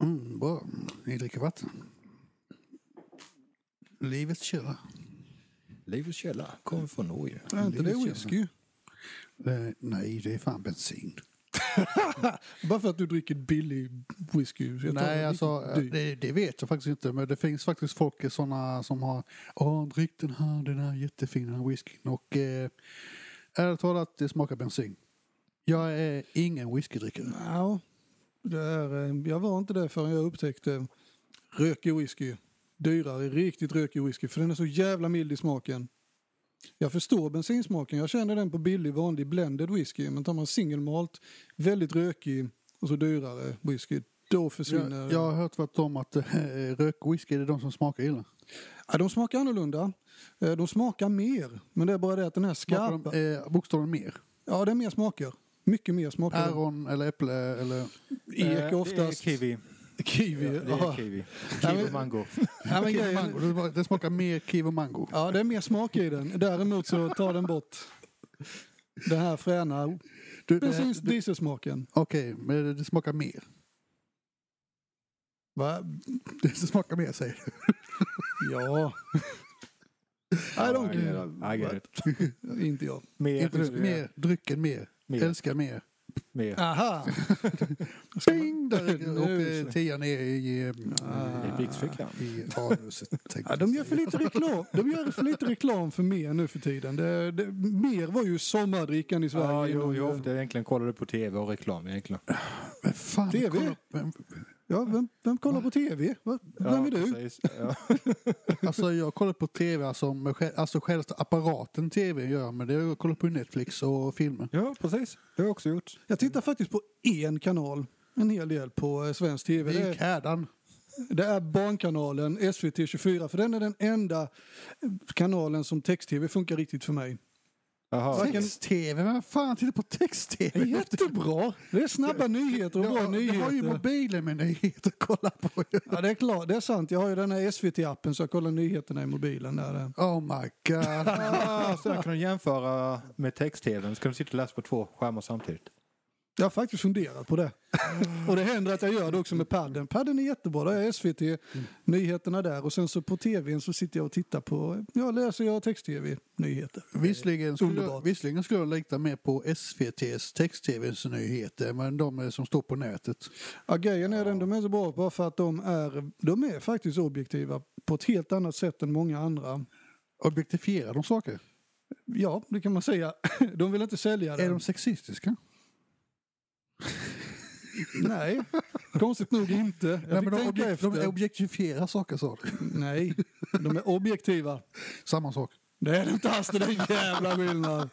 Mm, bra. Ni dricker vatten. Livets källa. Livets källa kommer från Norge. Är inte det whisky? Eh, nej, det är fan bensin. Bara för att du dricker billig whisky. jag Nej, alltså dyr. det, det vet jag faktiskt inte. Men det finns faktiskt folk sådana som har Åh, drick den här, den här jättefina whiskyn. Och eh, ärligt talat, det smakar bensin. Jag är ingen whiskydrickare. Ja, det är, eh, jag var inte det förrän jag upptäckte rökig whisky. Dyrare, riktigt rökig whisky. För den är så jävla mild i smaken. Jag förstår bensinsmaken. Jag känner den på billig vanlig blended whisky. Men tar man single malt, väldigt rökig och så dyrare whisky. Då försvinner... Jag, jag har hört tvärtom att eh, rökwhisky är de som smakar illa. Ja, de smakar annorlunda. Eh, De smakar mer. Men det är bara det att den här Smakar skarpa... de, eh, bokstaven mer? Ja, det är mer smaker. Mycket mer smaker. Päron eller äpple eller... Ek Eh, oftast. Det är kiwi. Kiwi. Ja, det är kiwi. Kiwi och mango. Ja, men Kiwi grejen, mango. Det smakar- mer kiwi och mango. Ja, det är mer smak i den. Däremot så tar den bort den här fräna bensins det, dieselsmaken. Okej, men det, smakar mer. Va? Det smakar mer säger du. Ja. I don't I get care. it. I get it. Inte jag. Mer, Inte mer, drycken mer. Mer. Älskar mer. mer. Aha! Bing! Där så. tian ner i, I blixtfickan. i anuset. tänkte Ja, de gör för lite reklam. De gör för lite reklam för mer nu för tiden. Det, det, mer var ju sommardrickan i Sverige. Ja, jo, jo, ofta egentligen kollar du på tv och reklam egentligen. Men fan, TV? kolla- Ja, vem, vem kollar på tv? Va? Vem är du? Precis. Ja. Alltså jag kollar på tv, alltså, med, själ- alltså själva apparaten tv gör men det är jag kollar på Netflix och filmer. ja, precis. Det har jag också gjort. Jag tittar faktiskt på en kanal. En hel del på eh, svensk tv. Det är, Vikhärdan. det är Barnkanalen, SVT24. För den är den enda kanalen som text-tv funkar riktigt för mig. Text-tv? Vem fan tittar på text-tv? jättebra! Det är snabba nyheter och bra Jag, jag har ju nyheter. mobilen med nyheter att kolla på. Ja, det är klart. Det är sant. Jag har ju den här SVT-appen så jag kollar nyheterna i mobilen. Där. Oh my god. Ah, så där kan du jämföra med text-tvn. Så kan du sitta och läsa på två skärmar samtidigt. Jag har faktiskt funderat på det. Och det händer att jag gör det också med padden. Padden är jättebra. Där är SVT, nyheterna där. Och sen så på tvn så sitter jag och tittar på, ja läser jag text-tv, nyheter. Visserligen skulle, jag, visserligen skulle jag lita mer på SVTs text-tvs nyheter men de är som står på nätet. Ja, grejen är den, de är så bra bara för att de är, de är faktiskt objektiva på ett helt annat sätt än många andra. Objektifierar de saker? Ja, det kan man säga. De vill inte sälja det. Är de sexistiska? Nej, konstigt nog inte. Jag Nej, men de, tänka objek, efter. de objektifierar saker sa du. Nej, de är objektiva. Samma sak. Det är det inte alls, det är en jävla skillnad.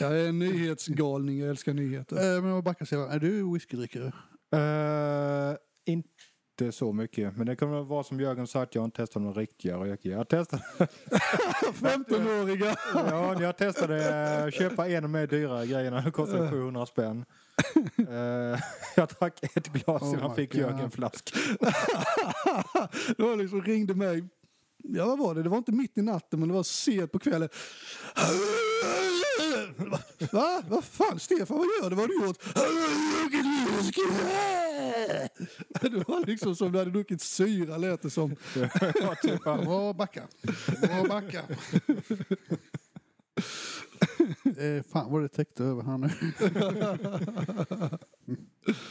Jag är en nyhetsgalning, jag älskar nyheter. Eh, men vad backar sig, är du whiskydrickare? Uh, inte så mycket. Men det kan väl vara som Jörgen sa att jag inte testat några riktiga rökiga. Jag testade, 15-åriga. ja, jag testade eh, köpa en av de dyrare grejerna. Det kostade 700 spänn. Eh, jag drack ett glas Oh innan fick. Jörgen en flaska. Det var liksom, ringde mig. Ja, vad var det? Det var inte mitt i natten, men det var sent på kvällen. Va? Vad fan, Stefan, vad gör du? Vad har du gjort? Det var liksom som du hade druckit syra, lät det som. Ja, typ. Bra backa. Bra backa. eh, fan vad det täckte över här nu.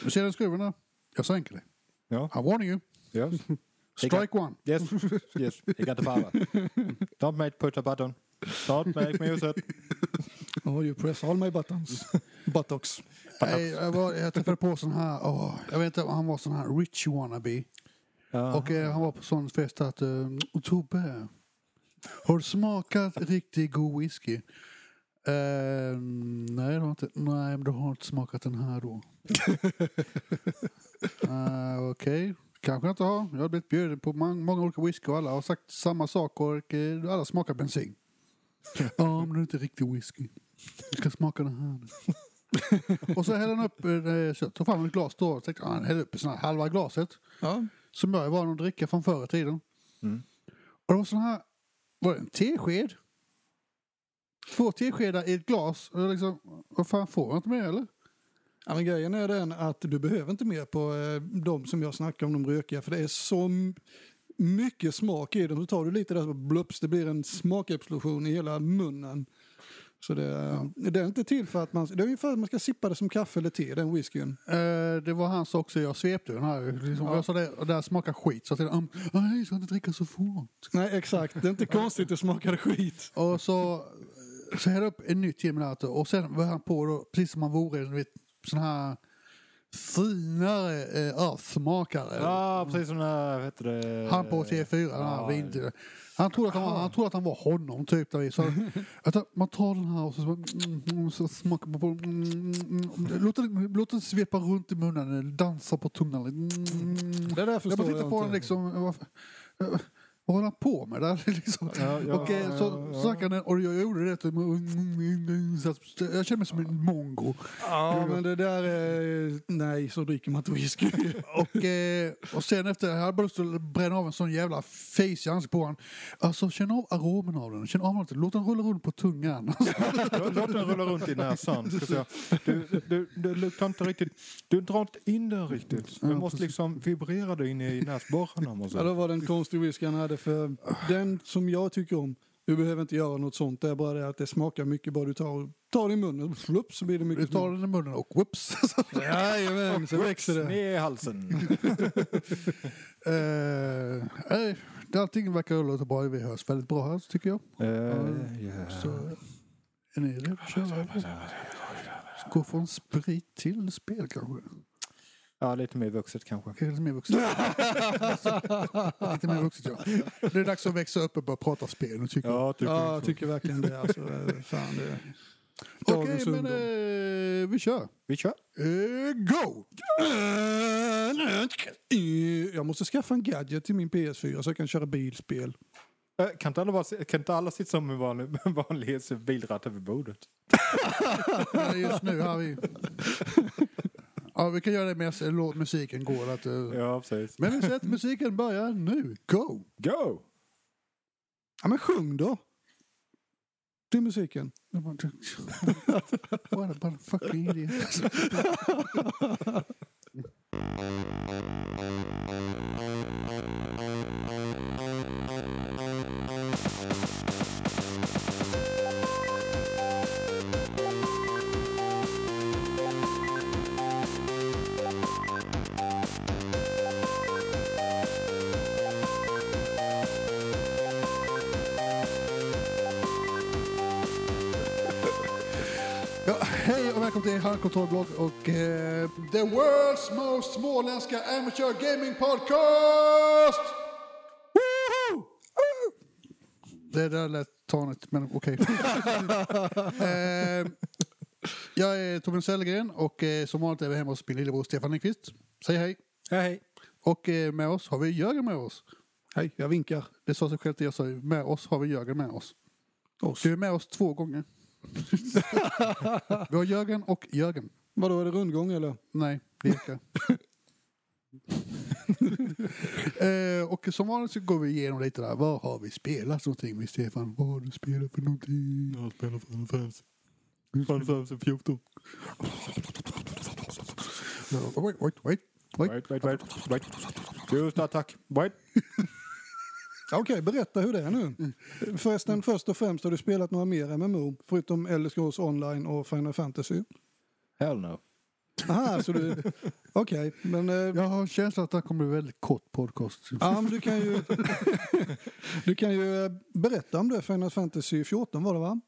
Men ser du skruvarna? Jag sänker det. Ja. I'm warning you. Yes. Strike one. Yes, yes, you got the power. Don't make push a button. Don't make me use it. Oh, you press all my buttons. Buttocks. Nej, jag, var, jag träffade på sån här, åh, jag vet inte, han var sån här rich wannabe. Ja. Och eh, han var på sån fest att, eh, Tobbe, har du smakat riktigt god whisky? Eh, nej, det har inte. Nej, du har inte smakat den här då. uh, Okej, kanske jag inte har. Jag har blivit bjuden på mång- många olika whisky och alla har sagt samma sak och eh, alla smakar bensin. Ja, men det är inte riktig whisky. Du ska smaka den här. och så hällde han upp, eh, jag tog fram ett glas då och tänkte, ah, han hällde upp sån här halva glaset. Ja. Som jag var att dricka från förr i tiden. Mm. Och det var sån här, var det en tesked? Två teskedar i ett glas. Och liksom, vad fan får jag inte mer eller? Ja, men grejen är den att du behöver inte mer på eh, de som jag snackar om, de rökiga. För det är så mycket smak i dem. Så tar du lite där så blups, det blir en smakexplosion i hela munnen. Så det, det är inte till för att man, det är ungefär att man ska sippa det som kaffe eller te, den whiskyn. Eh, det var hans också, jag svepte den här. Liksom, Ja. Jag sa det, och det här smakar skit. Så jag tänkte, um, nej, jag ska inte dricka så fort. Nej, exakt. Det är inte konstigt det smakade skit. Och så, så hällde jag upp en nytt här, och sen var han på då, precis som han vore en sån här finare eh, örsmakare. Ja, precis som den här, heter det? Han på TV4, den här Ja. Han trodde, att han, var, han trodde att han var honom typ. Där så, att man tar den här och så, mm, mm, så smakar man på mm, mm, mm, låt, den, låt den svepa runt i munnen, dansa på tungan. Mm, Det där jag förstår bara jag, tittar på den inte. liksom. Vad, vad håller han på med där? Liksom. Ja, ja, och eh, så ja. snackade han och jag gjorde det. typ, så att Jag kände mig som en mongo. Ja, men det där är... Nej, så dricker man inte whisky. Och, eh, och sen efter, jag hade bara lust att bränna av en sån jävla face i ansiktet på honom. Alltså känn av aromen av den. Känn av den. Låt den rulla runt på tungan. Låt den rulla runt i näsan. Du, du, du luktar inte riktigt. Du drar inte in den riktigt. Du Ja, måste precis. liksom vibrera det in i näsborrarna. Ja, då var det en konstig whisky han hade. För den som jag tycker om, du behöver inte göra något sånt. Det är bara det att det smakar mycket. Bara du tar, tar det i munnen, flupp, så blir det Du mycket. tar den i munnen och whoops. Jajamän, så växer det. Ner i halsen. Eh, nej, det- allting verkar låta bra. Vi hörs väldigt bra här tycker jag. Eh, ja. Så, är ni redo att köra? Gå från sprit till spel kanske? Ja, lite mer vuxet kanske. Lite mer vuxet. lite mer vuxet ja. Det är dags att växa upp och börja prata spel nu tycker jag. Ja, tycker Ja, jag. jag tycker verkligen det. Alltså, eh, fan, det. Okej, Dagens men eh, vi kör. Vi kör. Eh, go! Eh, Jag måste skaffa en gadget till min PS4 så jag kan köra bilspel. Eh, Kan inte alla, bara, kan inte alla sitta som en vanlig, vanlig bilratt över bordet? Just nu har vi... Ja, vi kan göra det medan låt musiken går. Att, eh, Ja, precis. Men vi säger att musiken börjar nu. Go! Go! Ja, men sjung då. Till musiken. What a motherfucking idiot. välkommen till Handkontrollblogg och eh, the world's most småländska amateur gaming podcast! Woho! Det där lät tanigt, men okej. eh, jag är Torbjörn Sellgren och eh, som vanligt är vi hemma hos min lillebror Stefan Lindqvist. Säg hej. Hej, hej. Och eh, med oss har vi Jörgen med oss. Hej, jag vinkar. Det sa sig självt, jag sa ju, med oss har vi Jörgen med oss. Oss. Du är med oss två gånger. Vi har Jörgen och Jörgen. Vadå, är det rundgång eller? Nej, leka. eh, och som vanligt så går vi igenom lite där. Vad har vi spelat för någonting med Stefan? Vad har du spelat för någonting? Jag spelar Final Fantasy. Final Fantasy 14. Ja, Wait, wait, wait. wait. Wait, wait, wait. wait. Just attack. Wait. Okej, berätta hur det är nu. Förresten, först och främst har du spelat några mer MMO, förutom Elder Scrolls Online och Final Fantasy? Hell no. Aha, så du... Okej, men... eh, Jag har en känsla att det här kommer bli väldigt kort podcast. Ja, men du kan ju... du kan ju eh, berätta om det. Final Fantasy 14 var det va?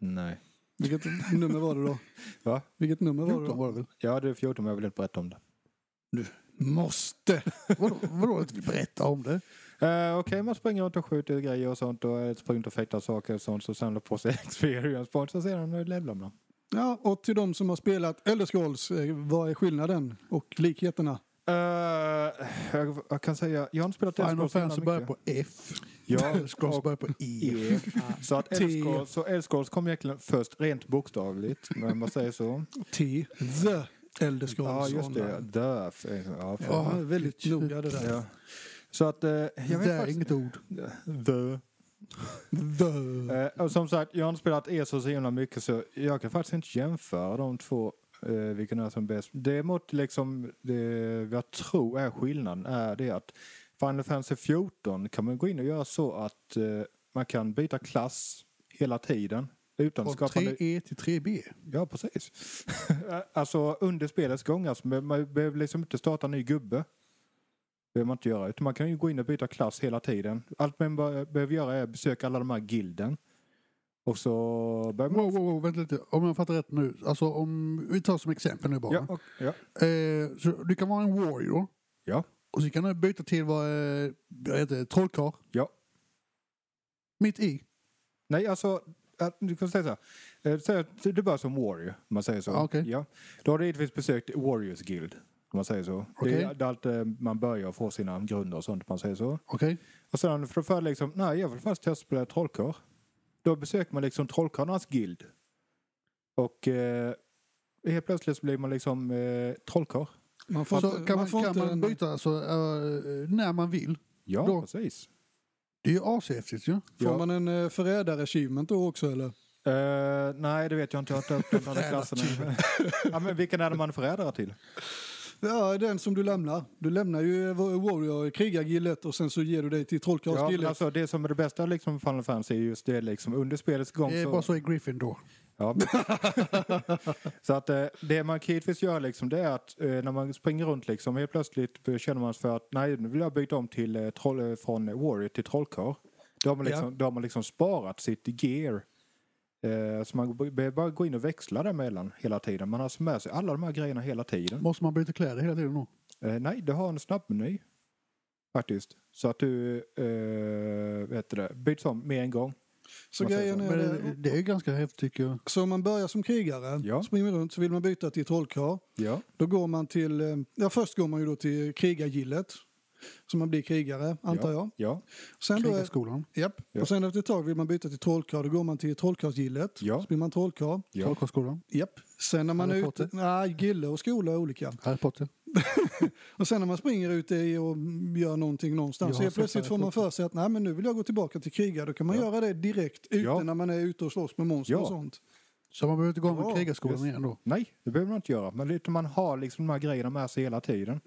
Nej. Vilket nummer var det då? Va? Vilket nummer var det 14 då? var det väl? Ja, det är 14 men jag vill inte berätta om det. Måste! Vadå, vadå att vi berättar om det? Uh, Okej, man springer runt och skjuter grejer och sånt och eh, springer och fäktar saker och sånt så samlar på sig experience points och sedan eh, levlar man. Ja, och till de som har spelat Elder Scrolls, eh, vad är skillnaden och likheterna? Uh, jag, jag kan säga, jag har inte spelat Final Elder Scrolls så Fantasy börjar på F. Ja, Scrolls och börjar på E. E. Så att. Elder Scrolls, så Elder Scrolls kom egentligen först rent bokstavligt, men man säger så. T. The Elder Scrolls Ja, just det. Online. The. Ja, Ja, väldigt noga det där. ja. Så att, eh, jag Det vet är faktiskt... inget ord. The. The. Eh, och som sagt, jag har inte spelat ESO så himla mycket så jag kan faktiskt inte jämföra de två eh, vilken är som bäst. Däremot liksom, det jag tror är skillnaden är det att Final Fantasy 14 kan man gå in och göra så att eh, man kan byta klass hela tiden. Utan Från skapande... 3E till 3B. Ja, precis. alltså under spelets gång, alltså, man man behöver liksom inte starta en ny gubbe. Behöver man inte göra. Utan man kan ju gå in och byta klass hela tiden. Allt man behöver göra är att besöka alla de här gilden. Och så börjar man... Wow, wow, wow, vänta lite. Om jag fattar rätt nu. Alltså om vi tar som exempel nu bara. Ja, och, ja. Eh, så du kan vara en warrior. Ja. Och så kan du byta till vad eh, heter det, trollkarl. Ja. Mitt i. Nej, alltså, du kan säga så här. Eh, Säg att du börjar som warrior, om man säger så. Ja, okej. Ja. Då har du givetvis besökt Warriors Guild, om man säger så. Det Okej. är allt eh, man börjar få sina grunder och sånt, om man säger så. Okej? Och sen för, för liksom, nej jag vill faktiskt testa att spela trollkarl. Då besöker man liksom trollkarlarnas guild. Och eh, helt plötsligt så blir man liksom eh, trollkarl. Man får Så inte, kan man, får kan inte man byta alltså, eh, när man vill. Ja, Då- precis. Det är ju ashäftigt ju. Får Ja. man en uh, förrädare-achievement då också eller? Eh, nej, det vet jag inte. Jag har inte öppnat de klasserna. ja, men vilken är det man förädrar till? Ja, den som du lämnar. Du lämnar ju Warrior, krigargillet och sen så ger du dig till Ja, trollkarlsgillet. alltså, det som är det bästa liksom, Final Fantasy är just det liksom, under spelets gång. Det är så, bara så i Griffin då. Ja. så att eh, det man kan givetvis göra liksom, det är att eh, när man springer runt liksom, helt plötsligt känner man för att nej, nu vill jag byta om till eh, troll, från warrior till trollkarl. Då har man liksom, då har man liksom sparat sitt gear. Eh, så man behöver bara gå in och växla däremellan hela tiden. Man har alltså med sig alla de här grejerna hela tiden. Måste man byta kläder hela tiden då? Eh, nej, du har en snabbmeny. Faktiskt. Så att du eh, vet du det, byts om med en gång. så grejen är Men det. det, är ju ganska häftigt tycker jag. Så om man börjar som krigare, Ja. springer runt, så vill man byta till trollkarl. Ja. Då går man till, eh, ja först går man ju då till krigargillet. Så man blir krigare, antar jag. Ja. Sen då, är- Krigarskolan. japp. Ja. Och sen efter ett tag vill man byta till trollkarl, då går man till trollkarlsgillet. Ja. Så blir man trollkarl. Ja. Trollkarlsskolan. Japp. Sen när man Harry är ute, nej, gille och skola är olika. Harry Potter. Och sen när man springer ute i och gör någonting någonstans så plötsligt får man för sig att nej men nu vill jag gå tillbaka till krigare. Då kan man Ja. göra det direkt ute Ja. när man är ute och slåss med monster Ja. och sånt. Så man behöver inte gå Ja, med krigarskolan just. igen då. Nej, det behöver man inte göra. Men man har liksom de här grejerna med sig hela tiden.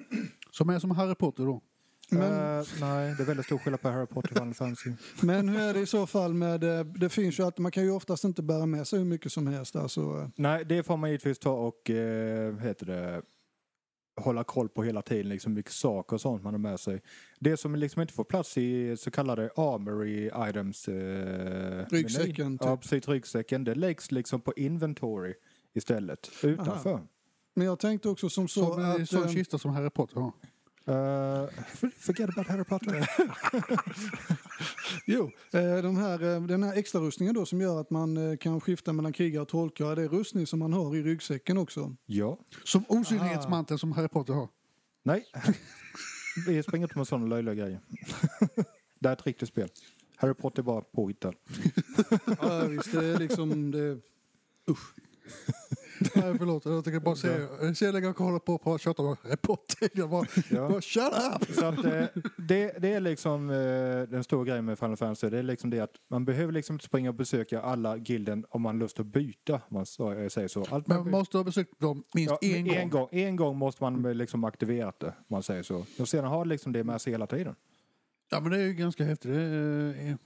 Som är som Harry Potter då. Men, Eh, nej, det är väldigt stor skillnad på Harry Potter och Final Fantasy. men hur är det i så fall med, eh, det finns ju att man kan ju oftast inte bära med sig hur mycket som helst. Alltså, Nej, det får man givetvis ta och eh, heter det, hålla koll på hela tiden, liksom mycket saker och sånt man har med sig. Det som liksom inte får plats i så kallade armory items. Eh, Ryggsäcken, menyn. typ. Ja, precis. Ryggsäcken. Det läggs liksom på inventory istället, utanför. men jag tänkte också som så Som en att... sån eh, kista som Harry Potter har. Uh, forget about Harry Potter. Jo, eh, de här, eh, den här extra rustningen då som gör att man kan skifta mellan krigare och trollkarl, är det rustning som man har i ryggsäcken också? ja. Som osynlighetsmanteln som Harry Potter har. Nej. Vi springer inte med sådana löjliga grejer. det är ett riktigt spel. Harry Potter är bara påhittad. Ja visst, det är liksom det... Nej förlåt, jag tänker bara se, länge jag kollar på och tjata om Harry Potter. Jag bara, Ja. bara shut up! Så att, eh, det, det är liksom eh, den stora grejen med Final Fantasy. Det är liksom det att man behöver liksom inte springa och besöka alla gilden om man har lust att byta. Om man säger så. Allt Man måste ha besökt dem minst Ja, en gång. en gång. En gång måste man liksom aktiverat det. Om man säger så. Och sedan har liksom det med sig hela tiden. Ja men det är ju ganska häftigt. Är,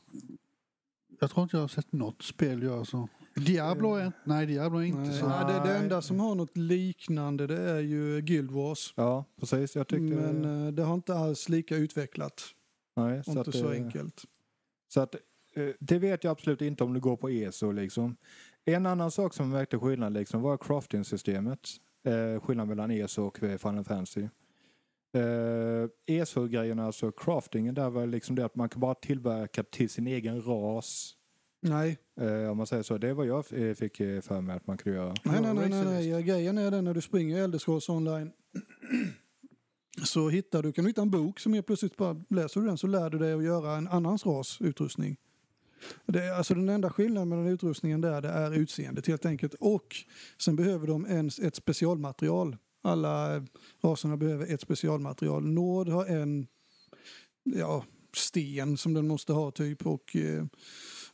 jag tror inte jag har sett något spel göra så. Diablo är Nej, Diablo är inte Nej, så. nej, det, det enda som har något liknande det är ju Guild Wars. Ja, precis. Jag tyckte... Men eh, det har inte alls lika utvecklat. nej, Och inte så eh, enkelt. Så att, eh, det vet jag absolut inte om det går på ESO liksom. En annan sak som märkte skillnad liksom var crafting-systemet. Eh, skillnad mellan ESO och Final Fantasy. Eh, ESO-grejerna, alltså craftingen, där var liksom det att man kan bara tillverka till sin egen ras. Nej, Eh, om man säger så. Det var jag eh, fick eh, för mig att man kunde göra. nej, nej, Ja, nej, nej, nej. Grejen är den när du springer i Elder Scrolls online så hittar du, kan du hitta en bok som helt plötsligt bara läser du den så lär du dig att göra en annans ras utrustning. Det är, alltså den enda skillnaden mellan utrustningen där det är utseendet helt enkelt och sen behöver de en, ett specialmaterial. Alla eh, raserna behöver ett specialmaterial. Nord har en ja, sten som den måste ha typ och eh,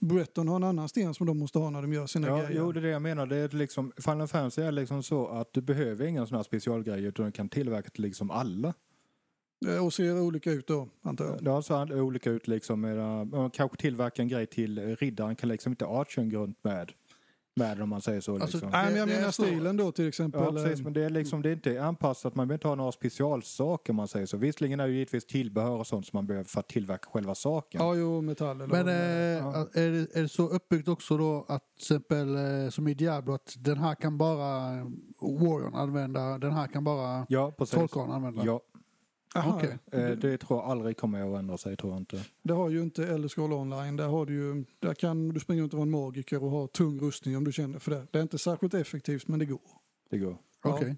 Bretton har en annan sten som de måste ha när de gör sina Ja, grejer. jo, det är det jag menar. Det är liksom, Final Fantasy är liksom så att du behöver inga sådana här specialgrejer utan du kan tillverka till liksom alla. Eh, Och ser olika ut då, antar jag. Så här olika ut liksom. Med, man kanske tillverkar en grej till riddaren kan liksom inte archen gå runt med. Med om man säger så. Alltså, Liksom. Nej, men jag menar stilen då till exempel. Ja, precis. eh, Men det är, liksom, det är inte anpassat. Man behöver inte ha några specialsaker om man säger så. Visserligen är det givetvis tillbehör och sånt som man behöver för att tillverka själva saken. Ja, jo, metall eller Men det är. eh, Ja. är, det, är det så uppbyggt också då att till exempel eh, som i Diablo att den här kan bara Warriorn använda, den här kan bara Ja. Trollkarlen använda? Ja, Aha, okej. eh, det tror jag aldrig kommer att ändra sig, tror jag inte. Det har ju inte Elder Scroll Online. Där, har du ju, där kan du springa runt och vara en magiker och ha tung rustning om du känner för det. Det är inte särskilt effektivt, men det går. Det går. Ja. Okej.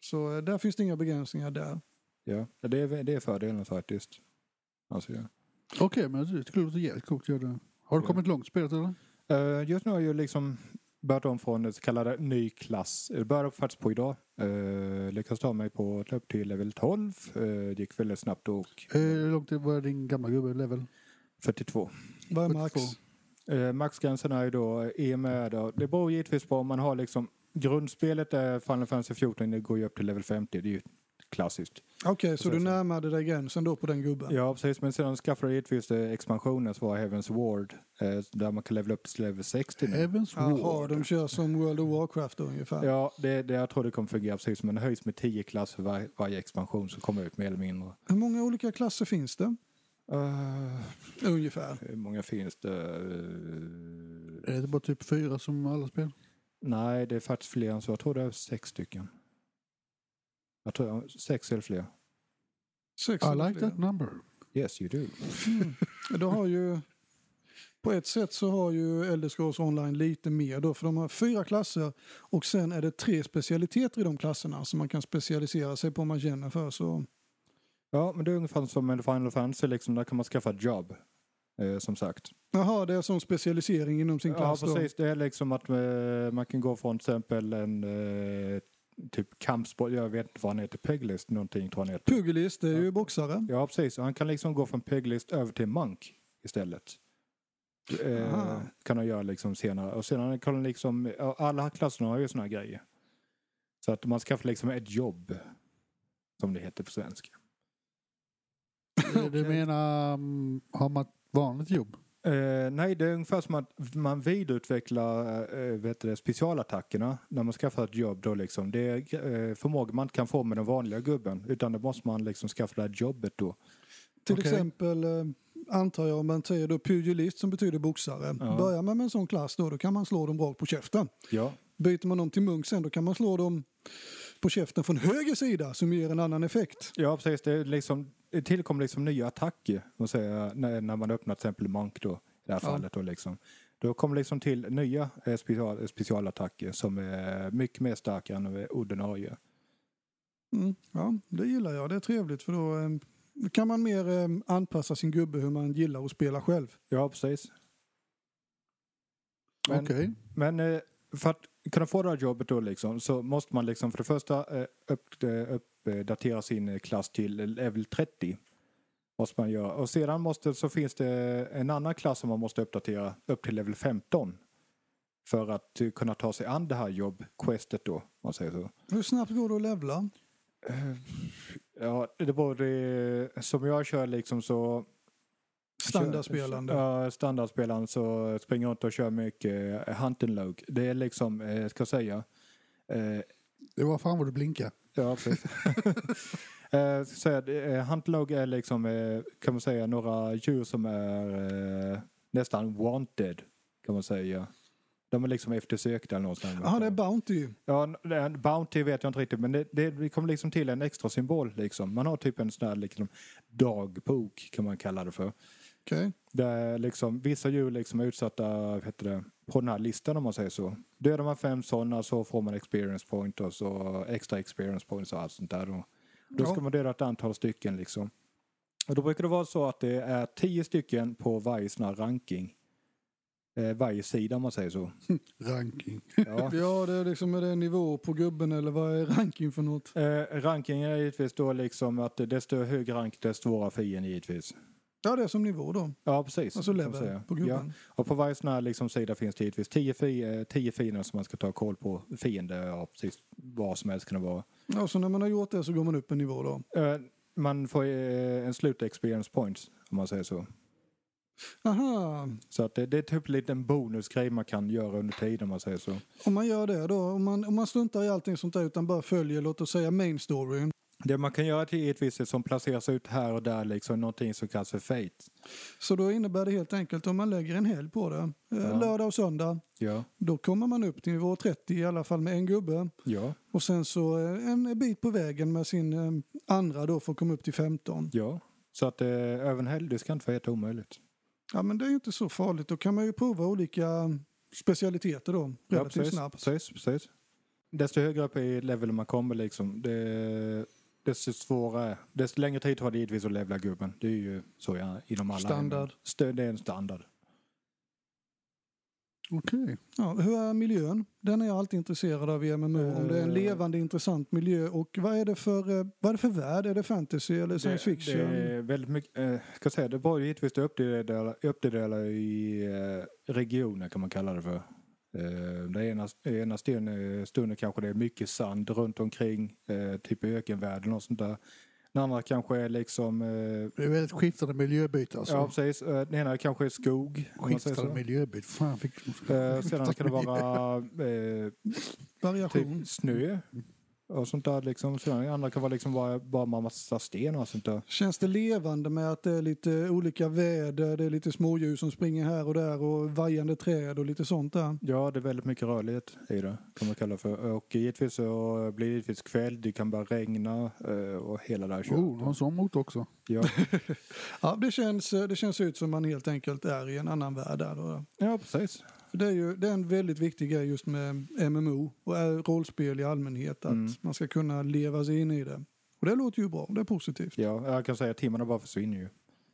Så eh, där finns det inga begränsningar där. Ja, det är, det är fördelen faktiskt. Alltså, ja. Okej, men jag tycker det låter jävligt coolt. Det. Har du Ja. kommit långt spelet eller? Eh, just nu har jag liksom börjat om från en så kallad ny klass. Det började faktiskt på idag. Uh, lyckades ta mig på upp till level 12. Uh, det gick väldigt snabbt och Eh, Hur långt var din gamla gubbe level? 42. Vad är max? 72. Uh, maxgränsen är ju då i och med då, det beror givetvis på om man har liksom grundspelet är Final Fantasy 14, det går ju upp till level 50. Det är ju klassiskt. Okej, så du Precis. närmade dig gränsen då på den gubben? Ja, precis. Men sedan skaffade jag givetvis expansionen som var Heaven's Ward. eh, där man kan levela upp till level 60 nu. Jaha, Ward. de kör som World of Warcraft då, ungefär. Ja, det, det jag tror det kommer fungera precis. Men det höjs med 10 klasser för var, varje expansion som kommer ut mer eller mindre. Hur många olika klasser finns det? Uh, Ungefär. hur många finns det? Eh, Är det bara typ fyra som alla spel? nej, det är faktiskt fler än så. Jag tror det är sex stycken. Jag tror sex eller fler. Sex I eller like fler. that number. Yes, you do. Mm. Då har ju... På ett sätt så har ju Elder Scrolls Online lite mer då, för de har fyra klasser och sen är det tre specialiteter i de klasserna som man kan specialisera sig på om man känner för. Så Ja, men det är ungefär som med Final Fantasy. Liksom, där kan man skaffa ett jobb. Eh, som sagt. Jaha, det är som specialisering inom sin Ja, klass då. precis. Det är liksom att eh, man kan gå från till exempel en eh, typ kampsport. Jag vet inte vad han heter. Peglist någonting tror han heter. Pugilist, det är ju boxare. Ja, precis. Och han kan liksom gå från Peglist över till Monk istället. Eh, kan han göra liksom senare. Och sedan kan han liksom, alla klasserna har ju såna här grejer. Så att man skaffar liksom ett jobb. Som det heter på svenska. Du- menar, um, har man ett vanligt jobb? Eh, nej, det är ungefär som att man vidareutvecklar eh, vet du, det, specialattackerna när man skaffar ett jobb. Då liksom. Det är eh, förmågor man inte kan få med den vanliga gubben. Utan det måste man liksom skaffa det här jobbet då. Till Okej. exempel eh, antar jag om man säger då pugilist som betyder boxare. Ja. Börjar man med en sån klass då, då kan man slå dem rakt på käften. Ja, Byter man dem till munk sen då kan man slå dem på käften från höger sida som ger en annan effekt. ja precis. Det, liksom, det tillkommer liksom nya attacker. Säger, när, när man öppnar till exempel Monk då. I det här Ja. fallet då liksom. Då kommer liksom till nya eh, special, specialattacker som är mycket mer starka än eh, ordinarie. Mm, ja, det gillar jag. Det är trevligt för då eh, kan man mer eh, anpassa sin gubbe hur man gillar att spela själv. Ja, precis. Men- Okej. Men eh, för att kunna få det här jobbet då liksom så måste man liksom för det första eh, upp, eh, uppdatera sin eh, klass till level 30. Måste man göra. Och sedan måste, så finns det en annan klass som man måste uppdatera upp till level 15. För att kunna ta sig an det här jobb-questet då, man säger så. Hur snabbt går det att levla? Ja, det var det som jag kör liksom så Standardspelande. Ja, standardspelaren så springer runt och kör mycket eh, hunt and log. Det är liksom, eh, ska jag säga, eh, Det var fan vad du blinkade. ja precis. eh, så eh, hunt and log är liksom, kan man säga, några djur som är nästan wanted, kan man säga. De är liksom eftersökta eller något sånt. Jaha, det är Bounty. Ja, bounty vet jag inte riktigt, men det, det, kommer liksom till en extra symbol liksom. Man har typ en sån här liksom dagbok kan man kalla det för. Okej. Där liksom vissa djur liksom är utsatta heter det, på den här listan om man säger så. Dödar man fem sådana så får man experience point och så extra experience points och allt sånt där. Då, då ska man döda ett antal stycken liksom. Och då brukar det vara så att det är tio stycken på varje sån här ranking. Eh, varje sida om man säger så. Ranking. Ja. Ja, det är liksom är det nivå på gubben eller vad är ranking för något? Eh, ranking är givetvis då liksom att desto högre rank desto svårare fienden givetvis. Ja, det är som nivå då. Ja, precis. Alltså level på Ja. gubben. Och på varje sån här liksom sida finns det givetvis tio, fi eh, tio fiender som man ska ta koll på. Fiender, ja precis vad som helst kan det vara. Ja, så när man har gjort det så går man upp en nivå då. Eh, man får eh, en slut experience points om man säger så. Aha, Så att det, det är typ en liten bonusgrej man kan göra under tiden om man säger så. om man gör det då, om man, om man struntar i allting sånt där utan bara följer, låt oss säga main storyn. Det man kan göra till givetvis är som placeras ut här och där liksom någonting som kallas för fate. Så då innebär det helt enkelt om man lägger en helg på det, eh, Ja. lördag och söndag, Ja, då kommer man upp till nivå 30 i alla fall med en gubbe. ja, Och sen så eh, en bit på vägen med sin eh, andra då för att komma upp till 15. ja. Så att eh, över en helg, det ska inte vara helt omöjligt. Ja men det är ju inte så farligt. Då kan man ju prova olika specialiteter då Ja, relativt precis, snabbt. precis, precis. Desto högre upp i level man kommer liksom, det, desto svårare. Desto längre tid tar det givetvis att levla gubben. Det är ju så ja, inom alla. Standard. Stö- Det är en standard. Okej. Ja, hur är miljön? Den är jag alltid intresserad av i MMO. Om det är en Eh. levande intressant miljö och vad är det för, eh, vad är det för värld? Är det fantasy eller science det, fiction? Det är väldigt mycket, eh, ska jag säga, det ju givetvis uppdelat, uppdelat i eh, regioner kan man kalla det för. Eh, det ena, ena stunden, stunden kanske det är mycket sand runt omkring, eh, typ ökenvärlden och sånt där. Den andra kanske är liksom, eh, Det är väldigt skiftande miljöbyte alltså. ja precis, eh, den ena kanske är skog. skiftande miljöbyte. Fan, fick... Eh, sedan kan det vara eh, Variation. typ snö och sånt där liksom. Andra kan vara liksom bara, bara massa sten och sånt där. Känns det levande med att det är lite olika väder, det är lite smådjur som springer här och där och vajande träd och lite sånt där? Ja, det är väldigt mycket rörlighet i det, kan man kalla för. Och givetvis så blir det givetvis kväll, det kan bara regna eh, och hela det här köret. Oh, någon sån mot också. Ja. Ja, det känns, det känns ut som man helt enkelt är i en annan värld där. Då. ja, precis. Det är ju det är en väldigt viktig grej just med MMO och rollspel i allmänhet. Att Mm. man ska kunna leva sig in i det. Och det låter ju bra, det är positivt. Ja, jag kan säga att timmarna bara försvinner ju.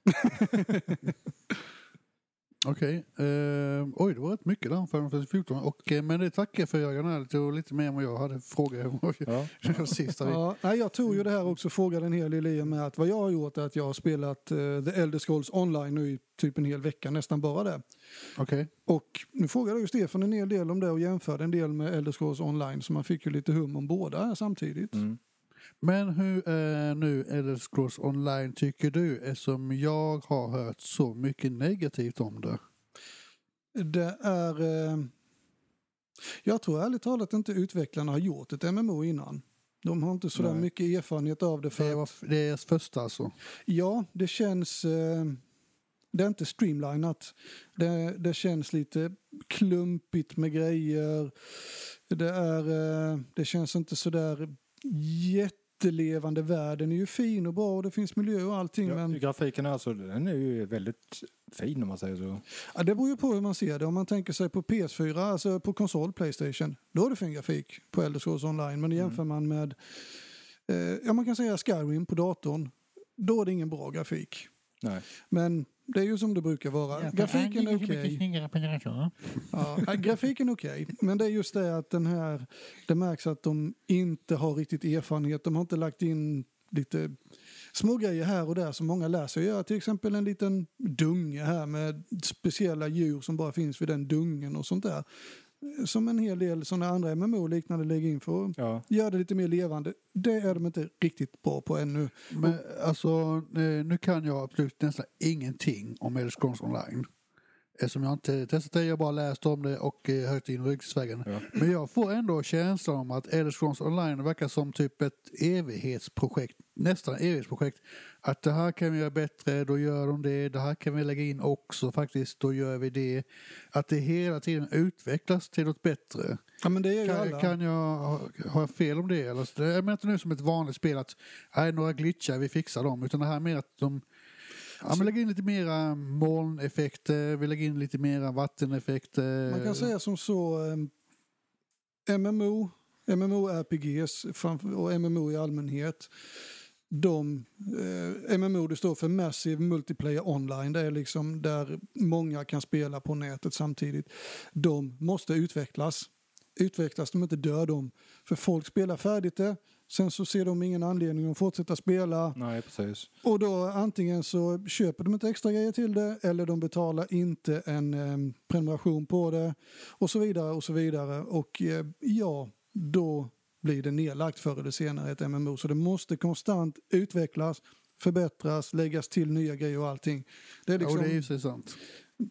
Okej. Eh, oj, det var rätt mycket där Fantasy 14. Och, eh, men det tackar jag för Jörgen. Det var lite mer än vad jag hade frågat. Ja. Sista vi. Ja, nej, jag tog ju det här också och frågade en hel del i och med att vad jag har gjort är att jag har spelat eh, The Elder Scrolls online nu i typ en hel vecka, nästan bara det. Okej. Och nu frågade jag ju Stefan en hel del om det och jämförde en del med Elder Scrolls online så man fick ju lite hum om båda samtidigt. Mm. Men hur är nu Elder Scrolls Online tycker du? Eftersom jag har hört så mycket negativt om det. Det är... Eh, jag tror ärligt talat inte utvecklarna har gjort ett MMO innan. De har inte sådär Nej. mycket erfarenhet av det. För Det, var, det är deras första alltså. Ja, det känns... Eh, det är inte streamlinat. Det, det känns lite klumpigt med grejer. Det, är, eh, det känns inte sådär jättelevande. Världen är ju fin och bra och det finns miljö och allting. Ja, men Grafiken är alltså, den är ju väldigt fin om man säger så. ja, det beror ju på hur man ser det. Om man tänker sig på PS4, alltså på konsol, Playstation, då är det fin grafik på Elder Scrolls Online. Men jämför man med, eh, ja man kan säga Skyrim på datorn, då är det ingen bra grafik. Nej. Men det är ju som det brukar vara. Grafiken är okej. Okay. Ja, ja, grafiken är okej. Men det är just det att den här, det märks att de inte har riktigt erfarenhet. De har inte lagt in lite små grejer här och där som många lär sig göra. Till exempel en liten dunge här med speciella djur som bara finns vid den dungen och sånt där. Som en hel del sådana andra MMO-liknande lägger in för att Ja. göra det lite mer levande. Det är de inte riktigt bra på ännu. Men alltså, eh, nu kan jag absolut nästan ingenting om Elder Scrolls Online. Eftersom jag inte testat det, jag bara läst om det och eh, hört in ryggsäcken. Ja. Men jag får ändå känslan om att Elder Scrolls Online verkar som typ ett evighetsprojekt. Nästan evighetsprojekt. Att det här kan vi göra bättre, då gör de det. Det här kan vi lägga in också faktiskt, då gör vi det. Att det hela tiden utvecklas till något bättre. Ja men det är ju Kan, alla. kan jag ha- ha fel om det? Eller? Jag menar inte nu som ett vanligt spel att nej, några glitchar, vi fixar dem. Utan det här med att de ja, men lägger in lite mera molneffekter, vi lägger in lite mera vatteneffekter. Man kan säga som så, MMO, MMORPGs framför- och MMO i allmänhet, de, eh, MMO det står för Massive Multiplayer Online, det är liksom där många kan spela på nätet samtidigt. De måste utvecklas. Utvecklas de inte dör de. För folk spelar färdigt det, Sen så ser de ingen anledning att fortsätta spela. Nej, precis. Och då antingen så köper de inte extra grejer till det eller de betalar inte en eh, prenumeration på det och så vidare och så vidare. Och eh, ja, då blir det nedlagt förr eller senare ett MMO. Så det måste konstant utvecklas, förbättras, läggas till nya grejer och allting. Det, är Ja, liksom, och det är ju så sant.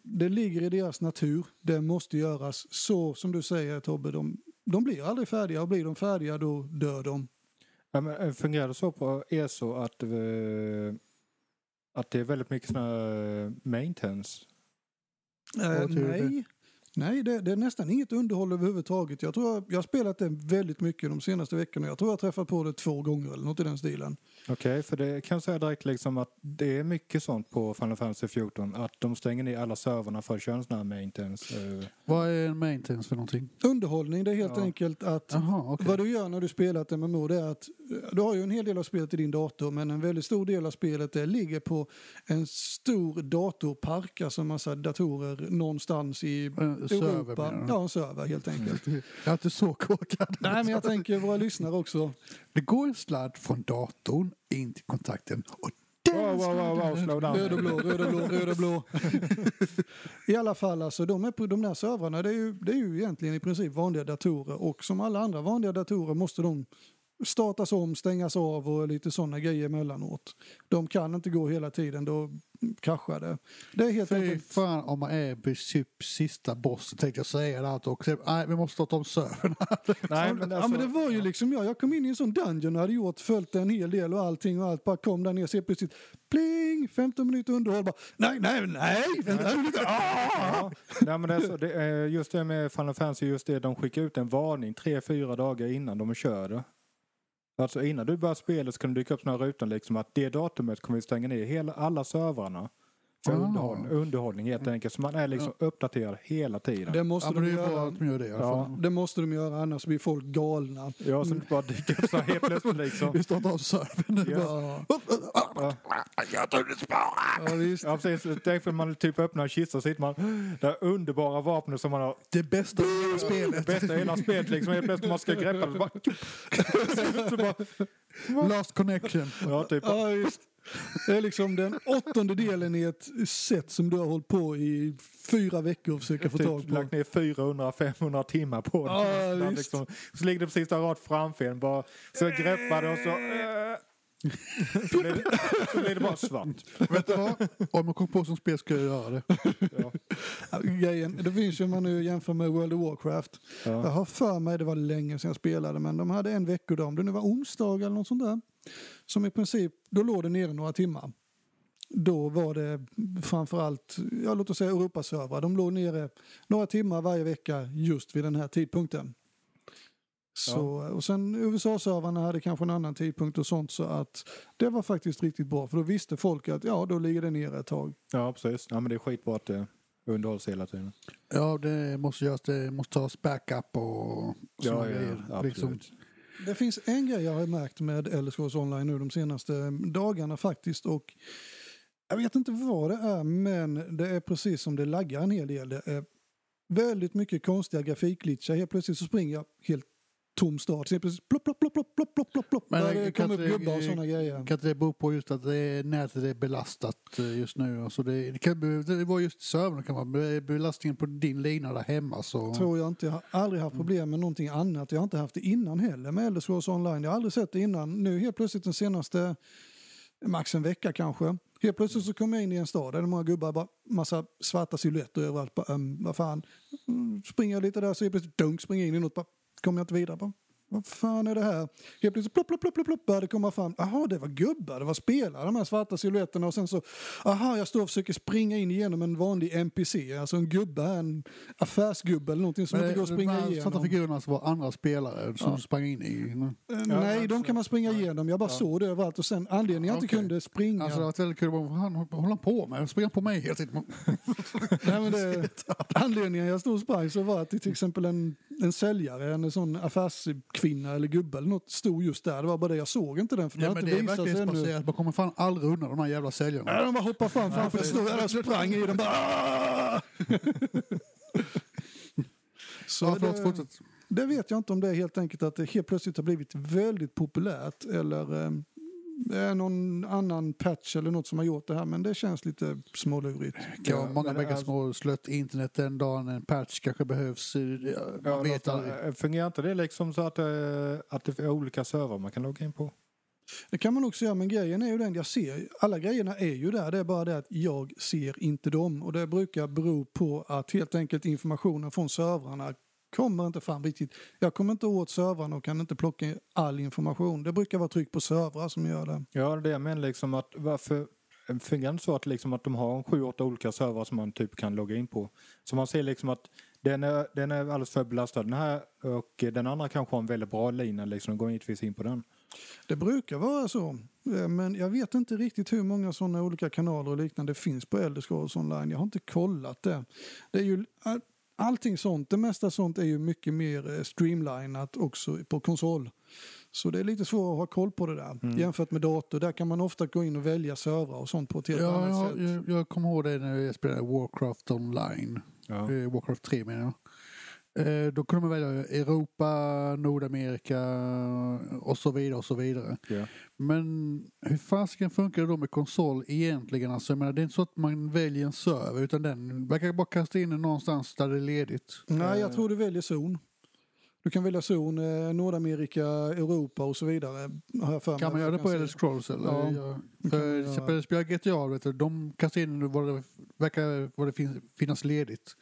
det ligger i deras natur. Det måste göras. Så som du säger Tobbe, de, de blir aldrig färdiga och blir de färdiga då dör de. Ja, men eh, fungerar det så på ESO att, eh, att det är väldigt mycket här eh, maintenance? Det? nej, nej det, det är nästan inget underhåll överhuvudtaget. Jag tror jag, jag har spelat det väldigt mycket de senaste veckorna. Jag tror jag har träffat på det två gånger eller något i den stilen. Okej, för det kan jag säga direkt liksom att det är mycket sånt på Final Fantasy 14 att de stänger ner alla servrarna för att köra en sån här maintenance. eh. Vad är en maintenance för någonting? Underhållning, det är helt Ja. enkelt att Jaha, okej. Vad du gör när du spelar ett MMO det är att eh, du har ju en hel del av spelet i din dator men en väldigt stor del av spelet det ligger på en stor datorpark, alltså en massa datorer någonstans i server Europa. menar du? Ja, en server helt enkelt. Jag är inte så korkad. Nej, men jag tänker våra lyssnare också. Det går en sladd från datorn in till kontakten och den Wow, wow, wow, wow, slow down. Röd och blå, röd och blå, röd och blå. I alla fall, alltså, de, är på, de där servrarna det är, ju, det är ju egentligen i princip vanliga datorer och som alla andra vanliga datorer måste de startas om, stängas av och lite sådana grejer emellanåt. De kan inte gå hela tiden, då kraschar det. Det är helt Fy enkelt... fan om man är typ sista bossen tänkte jag säga det här också. Nej, vi måste starta om servern. Nej, men ja, alltså, men det var ju liksom jag. Jag kom in i en sån dungeon och hade gjort, följt en hel del och allting och allt. Bara kom där ner och ser plötsligt pling, 15 minuter underhåll. Bara, nej, nej, nej, vänta lite. Ah! Ja, nej, men det är så, det just det med Final Fantasy, just det, de skickar ut en varning tre, fyra dagar innan de kör det. Alltså innan du börjar spela så kan det dyka upp sådana här rutor liksom att det datumet kommer vi stänga ner hela, alla servrarna. För Ah. underhållning, underhållning helt enkelt. Så man är liksom uppdaterad hela tiden. Det måste, Ja, de göra. att de gör det Ja. det måste de göra, annars blir folk galna. Ja, så det bara dyker upp så helt plötsligt liksom. Vi startar om servern. Ja. bara- Ja. Jag tror det. Ja, visst. Ja precis, tänk för man typ öppnar en kista så sitter man det underbara vapnet som man har Det bästa i hela spelet. bästa i hela spelet liksom. Helt plötsligt man ska greppa det så bara... så bara Last connection. ja, typ. Ja, visst. Det är liksom den åttonde delen i ett set som du har hållit på i fyra veckor och försöker få tag Typ på. lagt ner 400-500 timmar på det. Visst. liksom, så ligger det precis där rakt framför en. Bara, så greppar det och så... eh, så, blir det, så blir det bara svart. Vet du vad? Om jag kommer på som spel ska jag göra det. Ja. Grejen, det finns ju om man nu jämför med World of Warcraft. Jag Ja. har för mig, det var länge sedan jag spelade, men de hade en veckodag, om det nu var onsdag eller något sånt där. Som i princip, då låg det nere några timmar. Då var det framförallt, ja låt oss säga Europaservrar, de låg nere några timmar varje vecka just vid den här tidpunkten. Så, och sen USA-servrarna hade kanske en annan tidpunkt och sånt så att det var faktiskt riktigt bra för då visste folk att ja, då ligger det nere ett tag. ja, precis. Ja, men det är skitbra att det underhålls hela tiden. Ja, det måste göras. Det måste tas backup och såna grejer. absolut. Liksom. Det finns en grej jag har märkt med Scrolls Online nu de senaste dagarna faktiskt och jag vet inte vad det är men det är precis som det laggar en hel del. Det är väldigt mycket konstiga grafikglitchar. Helt plötsligt så springer jag helt tom start. Så plötsligt plopp, plopp, plopp, plopp, plopp, plopp, plopp. Men det kommer upp gubbar och sådana grejer. Kan inte det bero på just att det är, nätet är belastat eh, just nu? Alltså det, det, kan, det var just servern kan vara belastningen på din lina där hemma. Så. Tror jag inte. Jag har aldrig haft problem med någonting annat. Jag har inte haft det innan heller med Elder Scrolls Online. Jag har aldrig sett det innan. Nu helt plötsligt den senaste, max en vecka kanske. Helt plötsligt så kom jag in i en stad där det är många gubbar, bara massa svarta silhuetter överallt. Bara, um, vad fan. Mm, Springer jag lite där så helt plötsligt dunk, springer in i något. Bara, kommer jag inte vidare. Bara, vad fan är det här? Helt plötsligt plopp, plopp, plopp, plopp, plopp började komma fram. Jaha, det var gubbar, det var spelare, de här svarta silhuetterna. Och sen så, aha, jag står och försöker springa in igenom en vanlig NPC. Alltså en gubbe, en affärsgubbe eller någonting som Men inte går att de springa här svarta igenom. figurerna som var andra spelare som Ja. du sprang in i. Eh, Nej, de kan man springa Ja. igenom. Jag bara såg det överallt och sen anledningen jag inte Okej. kunde springa. Alltså det var väldigt kul. Vad fan håller han på med? Springer han på mig hela tiden? Nej, men det, anledningen jag stod och sprang så var att det till exempel en, en säljare, en sån affärskvinna eller gubbe eller något stod just där. Det var bara det, jag såg inte den för Ja, har men inte det är visat sig ännu. Man kommer fan aldrig undan de här jävla säljarna. Ja, de bara hoppade fram framför, där och sprang i den bara! Så ja, förlåt, det. Det vet jag inte om det är helt enkelt att det helt plötsligt har blivit väldigt populärt eller eh, det är någon annan patch eller något som har gjort det här men det känns lite smålurigt. Kan Ja, många bägge alltså- små slött internet den dagen en patch kanske behövs. eh, Man Ja, vet aldrig. eh, Fungerar inte det liksom så att, eh, att det är olika servrar man kan logga in på? Det kan man också göra men grejen är ju den jag ser. Alla grejerna är ju där det är bara det att jag ser inte dem och det brukar bero på att helt enkelt informationen från servrarna kommer inte fram riktigt. Jag kommer inte åt servrarna och kan inte plocka all information. Det brukar vara tryck på servrar som gör det. Ja, det är menar liksom att varför fungerar det så att, liksom att de har sju, åtta olika servrar som man typ kan logga in på? Så man ser liksom att den är, den är alldeles för belastad den här och den andra kanske har en väldigt bra lina liksom och går givetvis in på den. Det brukar vara så. Eh, Men jag vet inte riktigt hur många sådana olika kanaler och liknande finns på Elder Scrolls online. Jag har inte kollat det. Det är ju all- allting sånt, det mesta sånt är ju mycket mer eh, streamlinat också på konsol. Så det är lite svårt att ha koll på det där. Jämfört med dator, där kan man ofta gå in och välja servrar och sånt på ett helt Ja, annat jag, sätt. jag, jag kommer ihåg det när jag spelade Warcraft online. Ja. Eh, Warcraft 3 menar jag. Eh, Då kunde man välja Europa, Nordamerika och så vidare och så vidare. Ja. Men hur fasiken funkar det då med konsol egentligen? Alltså, jag menar, det är inte så att man väljer en server utan den verkar bara kasta in den någonstans där det är ledigt. Nej, jag tror du väljer zon. Du kan välja zon, eh, Nordamerika, Europa och så vidare. Har jag för mig. Kan man göra det på. Elder Scrolls eller? Ja, Ja, för till exempel spelar GTA, vet du, de kastar in vad det verkar vad det fin, finnas ledigt.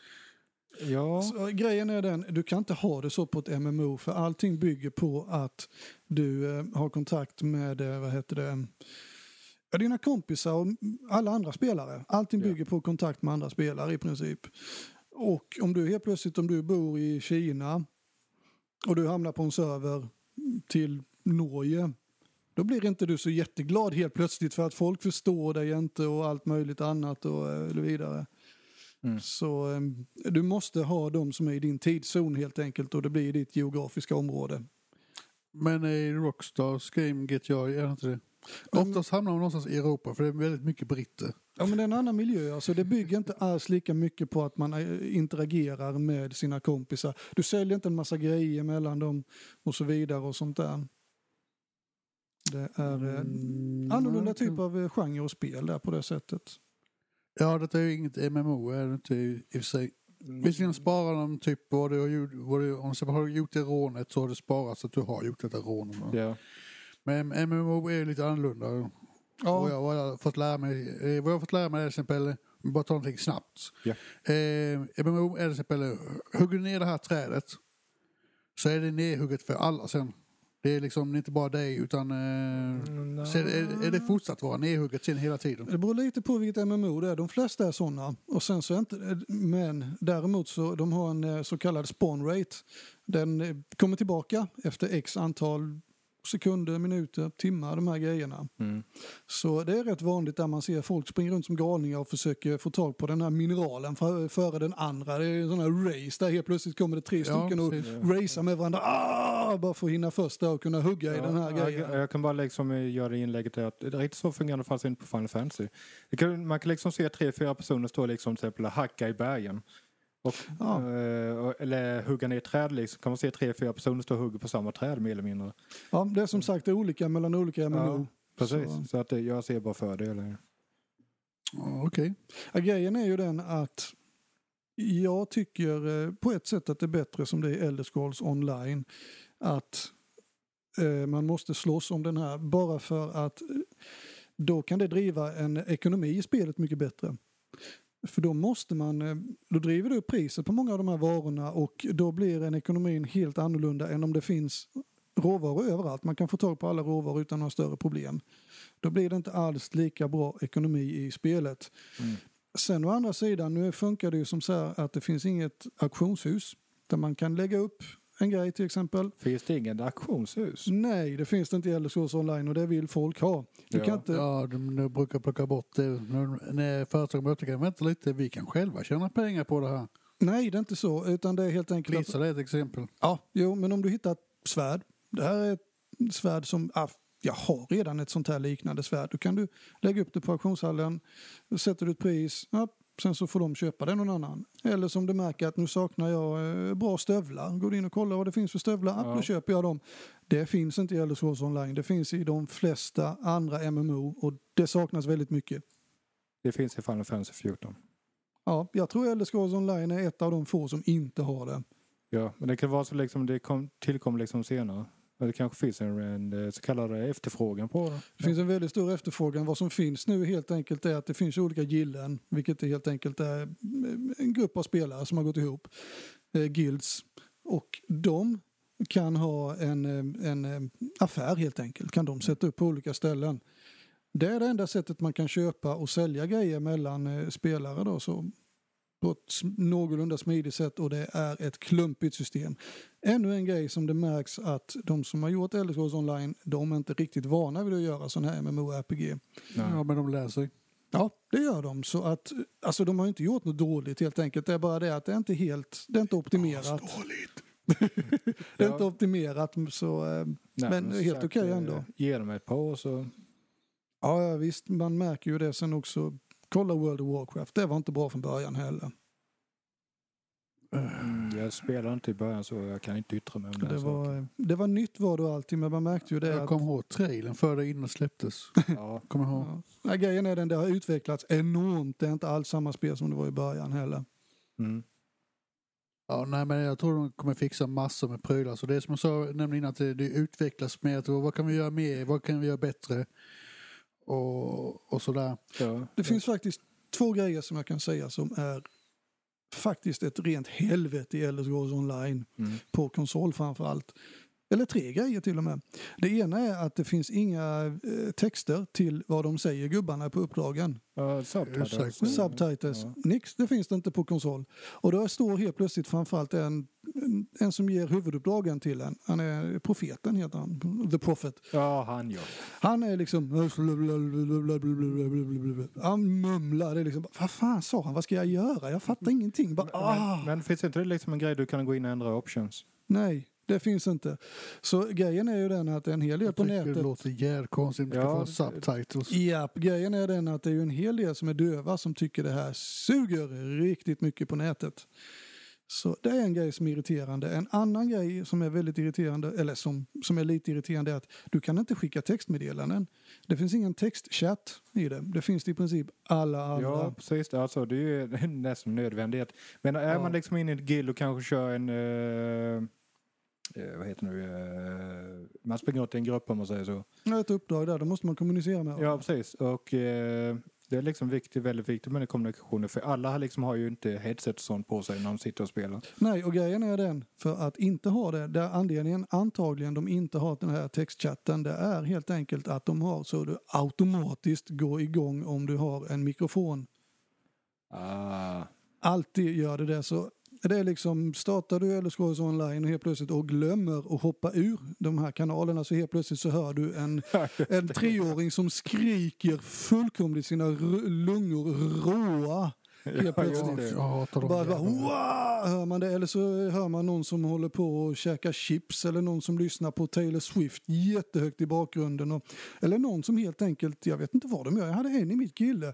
Ja. Så, grejen är den, du kan inte ha det så på ett MMO för allting bygger på att du eh, har kontakt med, eh, vad heter det, ja, dina kompisar och alla andra spelare. Allting bygger på kontakt med andra spelare i princip. Och om du helt plötsligt, om du bor i Kina och du hamnar på en server till Norge då blir inte du så jätteglad helt plötsligt för att folk förstår dig inte och allt möjligt annat och eh, vidare. Mm. Så eh, du måste ha de som är i din tidszon helt enkelt och det blir i ditt geografiska område. Men i Rockstars game GTA är det inte det? Oftast hamnar man någonstans i Europa för det är väldigt mycket britter. Ja men det är en annan miljö, alltså det bygger inte alls lika mycket på att man eh, interagerar med sina kompisar. Du säljer inte en massa grejer mellan dem och så vidare och sånt där. Det är eh, Mm, annorlunda typ av eh, genre och spel där på det sättet. Ja, det är ju inget MMO är det inte i i sig. Visserligen sparar de typ vad du har gjort, vad du, om du har gjort det rånet så har du sparat så att du har gjort detta rånet. Ja. Men MMO är lite annorlunda. Ja, jag, vad jag har fått lära mig, eh, vad jag har fått lära mig är till exempel, bara tar någonting snabbt. Ja. Eh, MMO är till exempel, hugger du ner det här trädet så är det nedhugget för alla sen. Det är liksom inte bara dig utan eh, sen är, är det fortsatt vara nedhugget sen hela tiden. Det beror lite på vilket MMO det är. De flesta är sådana. Och sen så är inte, men däremot så de har en eh, så kallad spawn rate. Den eh, kommer tillbaka efter x antal sekunder, minuter, timmar, de här grejerna. Mm. Så det är rätt vanligt där man ser folk springa runt som galningar och försöker få tag på den här mineralen för, före den andra. Det är en sån här race där helt plötsligt kommer det tre stycken och precis. racear med varandra. Ah! Bara för att hinna först där och kunna hugga i den här jag, grejen. jag kan bara liksom göra inlägget att det är riktigt så fungerar det faktiskt inte på Final Fantasy. Kan, man kan liksom se tre, fyra personer stå liksom till exempel och hacka i bergen. Och, Ja. eh, eller hugga ner träd liksom. Kan man se tre, fyra personer stå och hugga på samma träd mer eller mindre. Ja, det är som sagt det är olika mellan olika MMO. Ja, Precis, Så- så, att det, jag ser bara fördelar. Ja, Okej. Ja, grejen är ju den att jag tycker eh, på ett sätt att det är bättre som det är i Elder Scrolls online. Att eh, man måste slåss om den här bara för att eh, då kan det driva en ekonomi i spelet mycket bättre. För då måste man, eh, då driver du upp priset på många av de här varorna och då blir en ekonomin helt annorlunda än om det finns råvaror överallt. Man kan få tag på alla råvaror utan några större problem. Då blir det inte alls lika bra ekonomi i spelet. Mm. Sen å andra sidan, nu funkar det ju som så här att det finns inget auktionshus där man kan lägga upp en grej till exempel. Finns det inget auktionshus? Nej, det finns det inte i Elder Scrolls online och det vill folk ha. Du Ja. kan inte, Ja, de, de brukar plocka bort det. När, när företag möter kan vänta lite, vi kan själva tjäna pengar på det här. Nej, det är inte så, utan det är helt enkelt att, Blizzard är ett exempel. ja, jo, men om du hittar ett svärd. Det här är ett svärd som, ah, jag har redan ett sånt här liknande svärd. Då kan du lägga upp det på auktionshallen, sätter du ett pris, ja, Sen så får de köpa det någon annan. Eller som du märker att nu saknar jag eh, bra stövlar. Går in och kollar vad det finns för stövlar. Ja. Då köper jag dem. Det finns inte i Elder Scrolls Online. Det finns i de flesta andra MMO och det saknas väldigt mycket. Det finns i Final Fantasy 14. Ja, jag tror Elder Scrolls Online är ett av de få som inte har det. Ja, men det kan vara så liksom det kom, tillkom liksom senare. Men det kanske finns en, en eh, så kallad efterfrågan på det. Det finns en väldigt stor efterfrågan. Vad som finns nu helt enkelt är att det finns olika gillen, vilket är helt enkelt är eh, en grupp av spelare som har gått ihop, eh, guilds. Och de kan ha en, eh, en affär helt enkelt, kan de sätta upp på olika ställen. Det är det enda sättet man kan köpa och sälja grejer mellan spelare då, så på ett någorlunda smidigt sätt och det är ett klumpigt system. Ännu en grej som det märks att de som har gjort Elder Scrolls Online, de är inte riktigt vana vid att göra sån här MMORPG. Nej. Ja, men de lär sig. Ja, det gör de. Så att, alltså de har inte gjort något dåligt helt enkelt. Det är bara det att det är inte helt, det är inte optimerat. Dåligt. Det är inte optimerat så, eh, Nej, men helt okej eh, ändå. Ge dem ett par så... ja ja, visst, man märker ju det sen också. Kolla World of Warcraft, det var inte bra från början heller. Mm, jag spelade inte i början så jag kan inte yttra mig om det. Det var, det var nytt var det och allting, men man märkte ju det Jag att kommer ihåg trailern för det innan det släpptes. Ja, Kommer ihåg. Ja. Grejen är den, det har utvecklats enormt. Det är inte alls samma spel som det var i början heller. mm. Ja, nej, men jag tror de kommer fixa massor med prylar. Så det är som jag sa nämligen innan, att det, det utvecklas mer. Att, vad kan vi göra mer? Vad kan vi göra bättre? Och, och sådär. ja. Det finns faktiskt två grejer som jag kan säga som är faktiskt ett rent helvete i Elder Scrolls Online. Mm. på konsol framför allt. Eller tre grejer till och med. Det ena är att det finns inga eh, texter till vad de säger gubbarna på uppdragen. Ja, subtitles. Ursäkta. Subtitles. Ja. Nix, det finns det inte på konsol. Och då står helt plötsligt framförallt en, en, en som ger huvuduppdragen till en. Han är profeten heter han. The Prophet. Ja, han ja. Han är liksom... Han mumlar. Det är liksom, vad fan sa han? Vad ska jag göra? Jag fattar ingenting. Bara, ah. Men, men finns inte det liksom en grej du kan gå in och ändra options? Nej, det finns inte. Så grejen är ju den att det en hel del på tycker det nätet. låter jävligt det Ja, subtitles. Ja, grejen är den att det är ju en hel del som är döva som tycker det här suger riktigt mycket på nätet. Så det är en grej som är irriterande. En annan grej som är väldigt irriterande, eller som, som är lite irriterande, är att du kan inte skicka textmeddelanden. Det finns ingen textchatt i det. Det finns det i princip alla andra. Ja, precis. Alltså, det är ju nästan nödvändighet. Men är Ja. man liksom inne i ett guild och kanske kör en... eh, vad heter nu? eh, man springer i en grupp om man säger så. Ett uppdrag där, då måste man kommunicera med Ja, precis. Och eh, det är liksom viktigt, väldigt viktigt med kommunikationen. För alla har liksom har ju inte headset och sånt på sig när de sitter och spelar. Nej, och grejen är den, för att inte ha det, där anledningen antagligen de inte har den här textchatten, det är helt enkelt att de har så du automatiskt går igång om du har en mikrofon. Ah. Alltid gör det det. Så det är liksom, startar du Elder Scrolls online och helt plötsligt och glömmer att hoppa ur de här kanalerna så helt plötsligt så hör du en, en treåring som skriker fullkomligt sina lungor råa. Helt plötsligt. Bara, bara hör man det. Eller så hör man någon som håller på och käkar chips eller någon som lyssnar på Taylor Swift jättehögt i bakgrunden. Och, eller någon som helt enkelt, jag vet inte vad de gör, jag hade en i mitt kille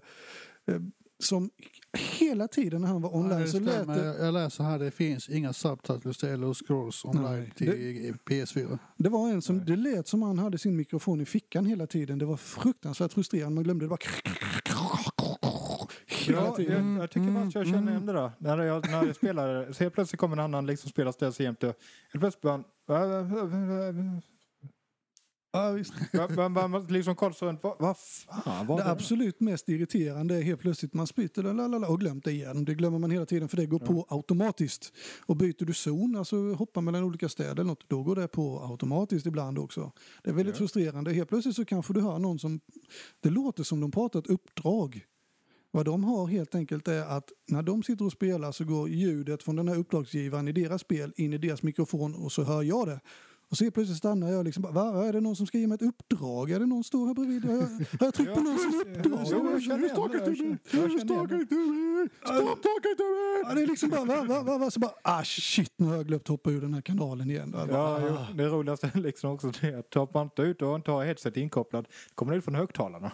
eh, som hela tiden när han var Ja, online det så lät det, Jag- Jag läser här, det finns inga subtitles till Elder Scrolls online Nej, till PS4. det var en som, det lät som han hade sin mikrofon i fickan hela tiden. Det var fruktansvärt frustrerande, man glömde det bara Ja, tiden. jag, jag tycker faktiskt jag känner igen det där. När jag, när jag spelar, så helt plötsligt kommer en annan liksom spelar ställs jämt. och Helt plötsligt bara... Ja, visst. Man, man, man liksom runt. Vad vad fan var Det det? absolut mest irriterande är helt plötsligt man lalalala, och glömt det igen. Det glömmer man hela tiden för det går på automatiskt. Och byter du zon, alltså hoppar mellan olika städer eller något, då går det på automatiskt ibland också. Det är väldigt Ja. frustrerande. Helt plötsligt så kanske du hör någon som, det låter som de pratar ett uppdrag. Vad de har helt enkelt är att när de sitter och spelar så går ljudet från den här uppdragsgivaren i deras spel in i deras mikrofon och så hör jag det. Och så plötsligt stannar jag liksom bara, va? Är det någon som ska ge mig ett uppdrag? Är det någon som står här bredvid? Har jag, har jag tryckt på någon som uppdrag? Jo, jag känner igen det. Jag känner- jag känner igen det. Stop talking to me! Ja, det är liksom bara, va, va, va, va, så bara, ah shit, nu har jag glömt hoppa ur den här kanalen igen. Bara, Ja, ah. jo, det roligaste liksom också det att tar man inte ut och inte har headset inkopplat, kommer det ut från högtalarna.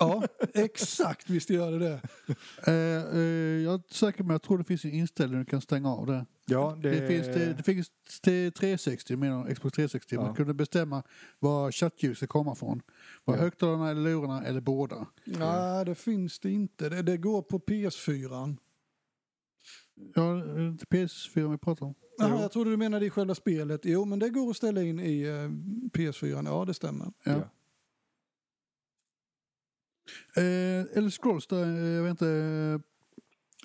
Ja, exakt visst gör det det. Eh, eh, jag är säker men jag tror det finns en inställning du kan stänga av det. Ja, det, Det, finns, det, det finns till 360, menar Xbox 360. Ja. Man kunde bestämma var chattljuset kommer från. Var Ja. högtalarna eller lurarna eller båda. Nej, det finns det inte. Det, det går på PS4. Ja, är det inte PS4 vi pratar om? Jaha, jag trodde du menade i själva spelet. Jo, men det går att ställa in i eh, PS4. Ja, det stämmer. Ja. Eh, eller Scrolls där, eh, jag vet inte.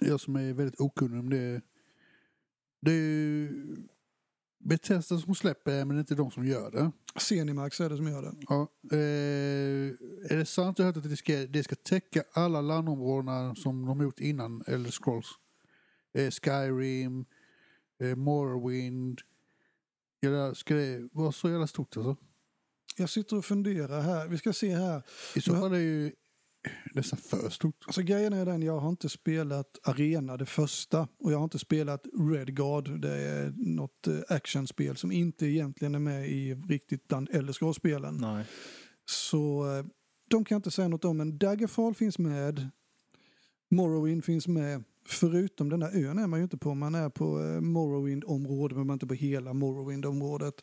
eh, Jag som är väldigt okunnig om det. Det är ju Bethesda som släpper men det är inte de som gör det. Zenimax är det som gör det. Ja, eh, är det sant jag hört att det ska, det ska täcka alla landområdena som de gjort innan Elder Scrolls? Eh, Skyrim, eh, Morrowind. Ska det vara så jävla stort alltså? Jag sitter och funderar här. Vi ska se här. I så fall är det ju nästan för stort. Alltså grejen är den, jag har inte spelat Arena, det första. Och jag har inte spelat Red Guard. Det är något eh, actionspel som inte egentligen är med i riktigt den Elder Scrolls-spelen. Nej. Så eh, de kan jag inte säga något om. Men Daggerfall finns med. Morrowind finns med. Förutom den där ön är man ju inte på. Man är på eh, Morrowind-området men man är inte på hela Morrowind-området.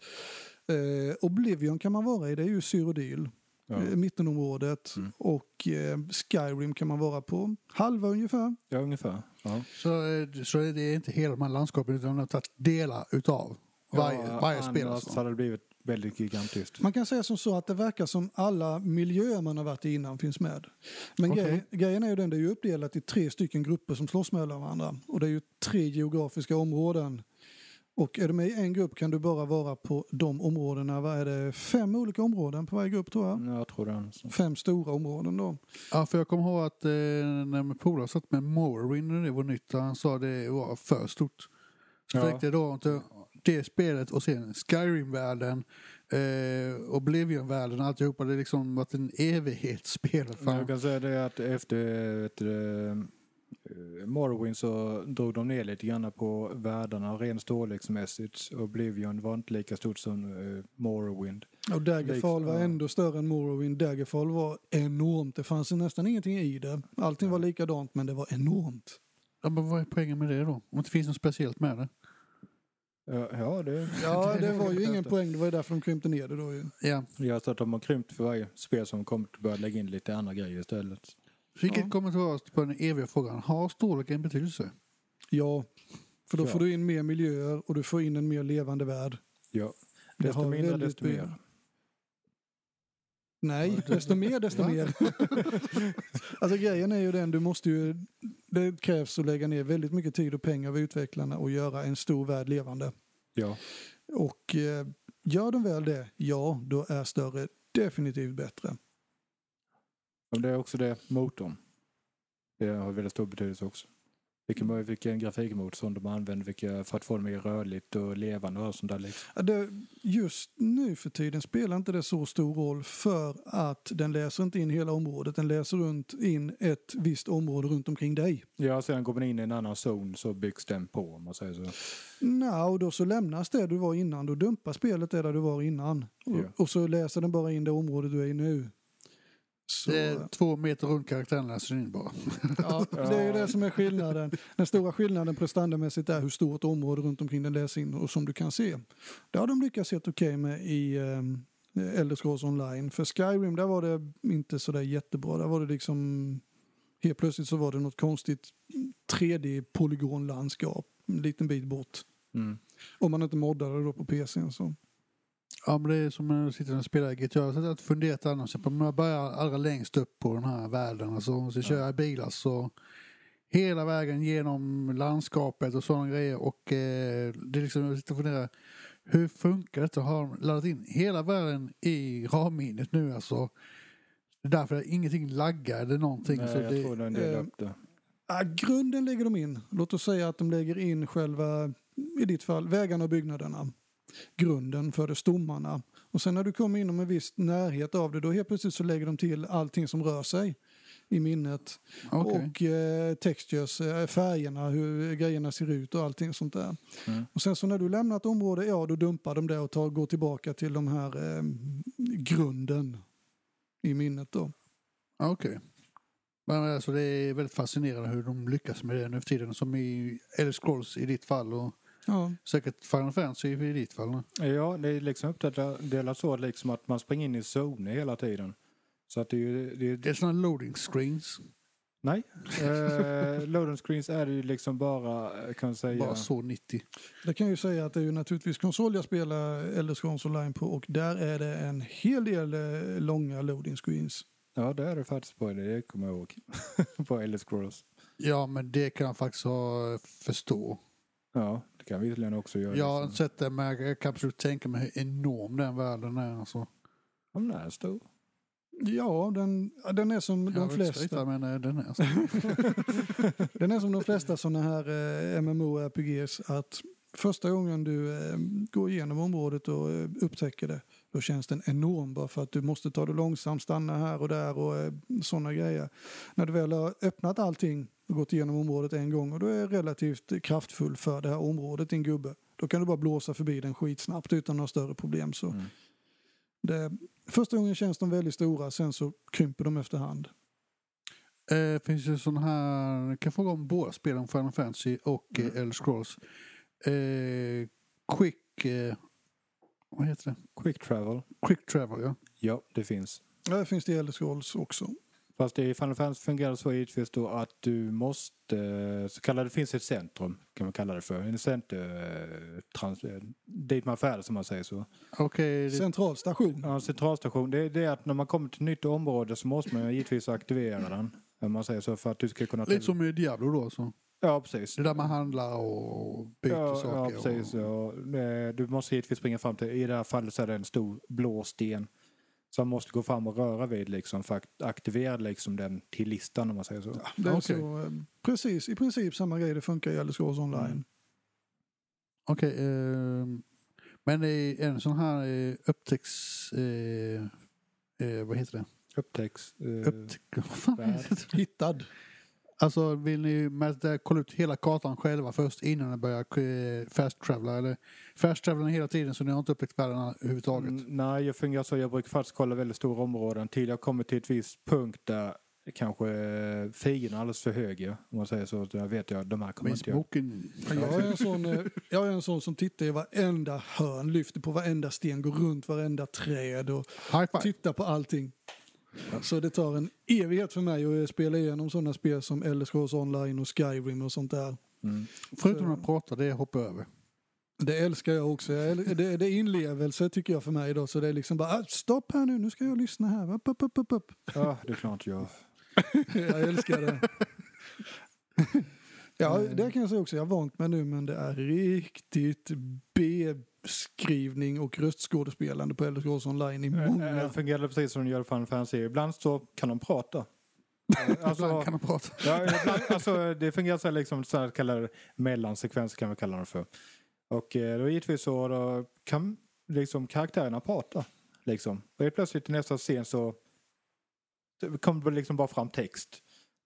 Eh, Oblivion kan man vara i, det är ju Cyrodiil. Ja. eh, mittenområdet. Mm. Och eh, Skyrim kan man vara på halva ungefär. ja, ungefär. Ja. Så, eh, så är det inte hela de här landskapen utan de har tagit delar utav varje, Ja, varje spel. annars Alltså. hade det blivit väldigt gigantiskt. Man kan säga som så att det verkar som alla miljöer man har varit i innan finns med. Men Okej. grej, grejen är ju den, det är ju uppdelat i tre stycken grupper som slåss med varandra. Och det är ju tre geografiska områden. Och är du med i en grupp kan du bara vara på de områdena. Vad är det? Fem olika områden på varje grupp tror jag. Ja, jag tror det. Alltså. Fem stora områden då. Ja, för jag kommer ihåg att eh, när min polare satt med Morrowind när det var nytt, han sa det var för stort. Så Ja. tänkte jag då inte det spelet och sen Skyrim-världen, eh, Oblivion-världen och alltihopa. Det har liksom varit en evighetsspel. Fan. jag kan säga det att efter vet du, Morrowind så drog de ner lite grann på världarna rent storleksmässigt. Oblivion var inte lika stort som eh, Morrowind. Och Daggerfall var Ja. ändå större än Morrowind. Daggerfall var enormt. Det fanns nästan ingenting i det. Allting var likadant men det var enormt. Ja, men vad är poängen med det då? Om det inte finns något speciellt med det? Ja, ja det... Ja, det var ju ingen poäng. Det var ju därför de krympte ner det då ju. Ja. Jag tror att de har krympt för varje spel som kommit och börjat lägga in lite andra grejer istället. Vilket Ja. kommer tillbaka på den eviga frågan. Har storleken betydelse? Ja, för då Ja. får du in mer miljöer och du får in en mer levande värld. Ja. Det Desto har mindre, väldigt desto mycket- mer. Nej, desto mer desto mer. alltså grejen är ju den, du måste ju, det krävs att lägga ner väldigt mycket tid och pengar av utvecklarna och göra en stor värld levande. Ja. Och eh, gör de väl det, ja, då är större definitivt bättre. Och det är också det, motorn. Det har väldigt stor betydelse också. Vilken, vilken grafikmotor som de använder vilka, för att få det mer rörligt och levande och sånt där. Liksom. Ja, Det, just nu för tiden spelar inte det så stor roll för att den läser inte in hela området. Den läser runt in ett visst område runt omkring dig. Ja, sen går man in i en annan zon så byggs den på om man säger så. Nå, och då så lämnas det du var innan. Då dumpar spelet det där du var innan. Och, Ja. och så läser den bara in det område du är i nu. Så, Det är två meter runt karaktären läser in bara. ja, det är ju det som är skillnaden. Den stora skillnaden prestandamässigt är hur stort område runt omkring den läser in och som du kan se. Det har de lyckats helt okej med i um, Elder Scrolls Online. För Skyrim där var det inte sådär jättebra. Där var det liksom helt plötsligt så var det något konstigt 3D-polygonlandskap en liten bit bort. Mm. Om man inte moddade då på PC. Så. Ja, men det är som när du sitter och spelar GTA. Jag har funderat annars. Om jag börjar allra längst upp på den här världen. Alltså, så kör jag bilar så hela vägen genom landskapet och sådana grejer. Och eh, det är liksom, jag sitter och funderar. Hur funkar detta? Har de laddat in hela världen i ramminnet nu alltså? Det är därför ingenting laggar eller någonting. Nej, så jag det, tror den delar eh, upp det. Ah, grunden lägger de in. Låt oss säga att de lägger in själva, i ditt fall, vägarna och byggnaderna. Grunden för det, stommarna. Och sen när du kommer inom en viss närhet av det, då helt plötsligt så lägger de till allting som rör sig i minnet. Okej. Och eh, textures, eh, färgerna, hur grejerna ser ut och allting sånt där. Mm. Och sen så när du lämnar ett område, ja då dumpar de det och tar, går tillbaka till de här eh, grunden i minnet då. Okej. Men alltså det är väldigt fascinerande hur de lyckas med det nu för tiden. Som i Elder Scrolls i ditt fall och Ja, säkert Final Fantasy i ditt fall. Ja, det är liksom uppdelat så liksom att man springer in i zoner hela tiden. Så att det är ju... Det är, Det är sådana loading screens. nej. Eh, loading screens är det ju liksom bara, eh, kan säga... Bara så 90. det kan jag ju säga att det är ju naturligtvis konsol jag spelar Elder Scrolls Online på och där är det en hel del eh, långa loading screens. Ja, det är det faktiskt på det. Det kommer jag ihåg. på Elder Scrolls. Ja, men det kan jag faktiskt ha, förstå. Ja, det kan vi visserligen också göra. Jag har inte sett det, men jag kan absolut tänka mig hur enorm den världen är. Alltså. Den är stor. Ja, den, den är som Jag de flesta. skryta, men den är. Den är som de flesta sådana här eh, MMO-RPGs att första gången du eh, går igenom området och eh, upptäcker det då känns den enorm bara för att du måste ta det långsamt, stanna här och där och eh, sådana grejer. När du väl har öppnat allting och gått igenom området en gång och då är relativt kraftfull för det här området din gubbe. Då kan du bara blåsa förbi den skitsnabbt utan några större problem. Så Mm. det, första gången känns de väldigt stora, sen så krymper de efterhand. Eh, finns det sån här, kan jag fråga om båda spelen Final Fantasy och mm. Mm. Elder Scrolls. Eh, quick, eh, vad heter det? Quick travel. Quick travel ja. Ja, det finns. Där finns det i Elder Scrolls också. Fast i Final Fantasy fungerar det så givetvis då att du måste, så kallade, det finns ett centrum kan man kalla det för. En center, eh, trans, eh, dit man färdas som man säger så. Okej, det- Centralstation. Ja, en centralstation, det är det att när man kommer till ett nytt område så måste man givetvis aktivera den. Om man säger så för att du ska kunna... lite som i Diablo då. Så. Ja, precis. Det där man handlar och byter Ja, saker. ja, precis. Och, Ja. Du måste givetvis springa fram till, i det här fallet så är det en stor blå sten. Så man måste gå fram och röra vid liksom för att aktivera liksom den till listan om man säger så. Det är Okej. så, eh, precis, i princip samma grej det funkar i Elder Scrolls Online. Mm. Okej, ehm, men det är en sån här eh, upptäcks... Eh, eh, vad heter det? Upptäcks... Eh, Upptäck, vad fan värld. heter det? Hittad. Alltså vill ni med kolla ut hela kartan själva först innan ni börjar eh, fast travela eller fast travela hela tiden så ni har inte upptäckt världen överhuvudtaget? Mm, nej, jag fungerar så. Jag brukar faktiskt kolla väldigt stora områden till jag kommer till ett visst punkt där kanske eh, fienden är alldeles för höga. Om man säger så. Där vet jag de här kommer Med inte jag. Jag är, en sån, eh, jag är en sån som tittar i varenda hörn, lyfter på varenda sten, går runt varenda träd och tittar på allting. Så det tar en evighet för mig att spela igenom sådana spel som Elder Scrolls Online och Skyrim och sånt där. Mm. Förutom att prata, det hoppar jag över. Det älskar jag också. Det, det är inlevelse tycker jag för mig då. Så det är liksom bara, "Ah, stopp här nu, nu ska jag lyssna här. Upp, upp, upp, upp. Ja, det är klart jag. Jag älskar det. Ja, det kan jag säga också. Jag har vant mig nu, men det är riktigt B-skrivning och röstskådespelande på Elder Scrolls Online i Eh, många... Det fungerar precis som de gör i Final Fantasy. Ibland så kan de prata. Eh, Alltså, Ibland kan man prata. ja, ibland, alltså, det fungerar så här, liksom, så här kallade mellansekvenser kan vi kalla det för. Och eh, då givetvis så då kan liksom karaktärerna prata. Liksom. Och helt plötsligt i nästa scen så det kommer det liksom bara fram text.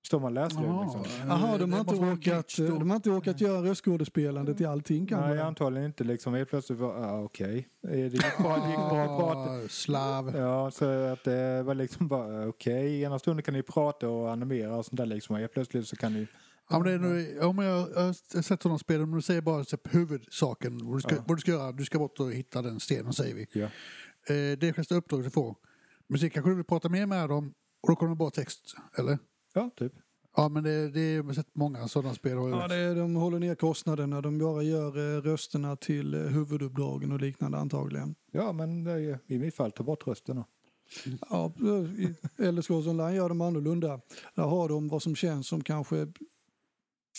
Står man läser det liksom. Jaha, de har, inte då. de har inte orkat göra röstskådespelande till allting kanske? Nej, antagligen inte liksom. Helt plötsligt var, ja okej. Eh, Det gick bra, det gick bra att prata. Ah, Slav. Ja, så att det var liksom bara okej. Ena stunden kan ni prata och animera och sånt där liksom. Och helt plötsligt så kan ni... Ja, men det är nu, om jag, jag har sett sådana spel, om du säger bara typ, huvudsaken, vad du, ska, Ja. vad du ska göra, du ska bort och hitta den stenen säger vi. Ja. Eh, det är flesta uppdrag du får. Men sen kanske du vill prata mer med dem och då kommer det bara text, eller? Ja, typ. Ja, men det, det är sett många sådana spel. Har Ja, det de håller ner kostnaderna. De bara gör eh, rösterna till eh, huvuduppdragen och liknande antagligen. Ja, men det är, ju- i mitt fall ta bort rösten då. Ja, i Elder Scrolls Online gör de annorlunda. Där har de vad som känns som kanske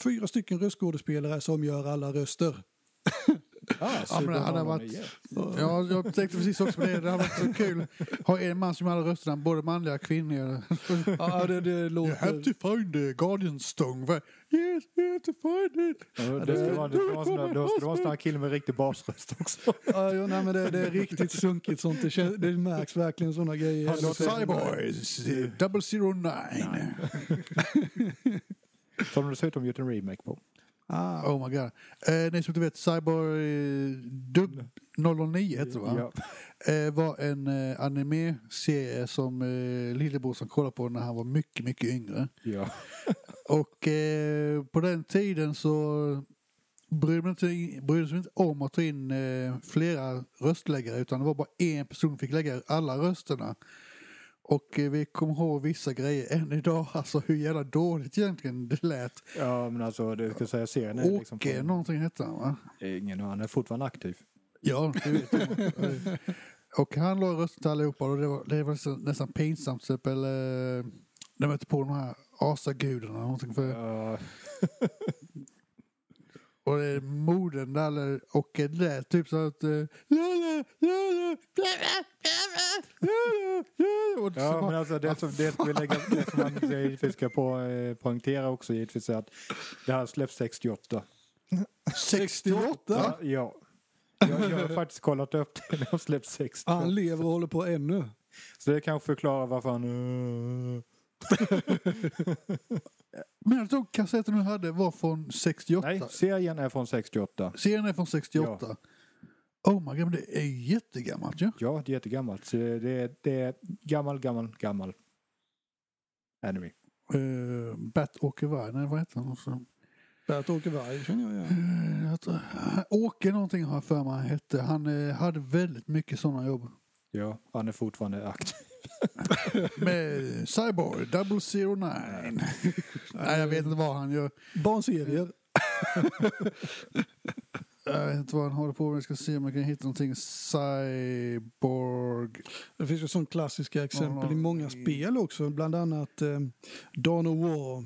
fyra stycken röstskådespelare som gör alla röster. Ah, Ja, men det hade varit- Ja, jag tänkte precis också på det. Det hade varit så kul. Ha en man som har alla rösterna, både manliga och kvinnliga. Ja, det, det You have låter... to find the Guardian Stone. Yes, you have to find it. Ja, det ska vara, det ska vara, då ska det vara en sån här kille med riktig basröst också. Ja, jo, nej, men det, det är riktigt sunkigt sånt. Det, känns, det märks verkligen sådana grejer. Låter Cyboys, double zero nine. Som de dessutom gjort en remake på. Ah, Oh my god. Eh, ni som inte vet, Cyborg, eh, dub, 009 hette det va? Ja. Eh, var en eh, anime-serie som eh, lillebrorsan kollade på när han var mycket, mycket yngre. Ja. Och eh, på den tiden så brydde man sig sig inte om att ta in eh, flera röstläggare utan det var bara en person som fick lägga alla rösterna. Och eh, vi kommer ihåg vissa grejer än idag, alltså hur jävla dåligt egentligen det lät. ja, men alltså det ska säga serien är liksom... Åke någonting hette han va? Ingen han är fortfarande aktiv. Ja, det vet jag. Och han la rösten till allihopa och det var, det var nästan, pinsamt. Till exempel eh, man inte på de här asagudarna. eller Någonting för, Ja, Och det är modern där och det typ så att... Ja, men alltså det som, det vill lägga, det som man givetvis ska på, eh, poängtera också givetvis är att det här släpps 68. 68? Ja. Jag, jag har faktiskt kollat upp det när de släpps 60. Han lever och håller på ännu. Så det kanske förklarar varför han... Men att de kassetten du hade var från 68? nej, serien är från 68. Serien är från 68? Oh my god, men det är jättegammalt ju. Ja, det är jättegammalt. Så det, är, det är gammal, gammal, gammal anime. Uh, Bat-Åke Varg, nej vad heter han? också? Bert-Åke Varg känner jag igen. Eh, jag tror- Åke någonting har jag för mig han hette. Han eh, hade väldigt mycket sådana jobb. Ja, han är fortfarande aktiv. Med Cyborg 009. Nej, jag vet inte vad han gör. Barnserier. Jag vet inte vad han håller på med. Jag ska se om jag kan hitta någonting. Cyborg. Det finns ju sådana klassiska exempel i många spel också. Bland annat eh, Dawn of War.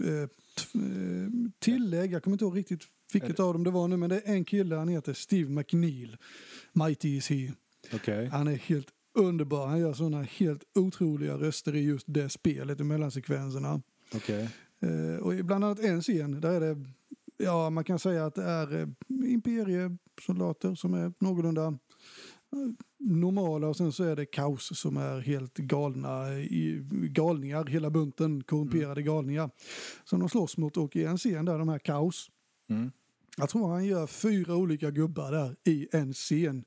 Eh, eh, tillägg, jag kommer inte ihåg riktigt vilket av dem det var nu, men det är en kille, han heter Steve McNeil. Mighty is he. Okej. Han är helt underbar. Han gör sådana helt otroliga röster i just det spelet, i mellansekvenserna. Okej. Eh, och bland annat en scen, där är det, ja man kan säga att det är eh, imperiesoldater som är någorlunda eh, normala och sen så är det kaos som är helt galna, i, galningar, hela bunten korrumperade galningar. Som de slåss mot och i en scen där de här kaos, Mm. jag tror han gör fyra olika gubbar där i en scen.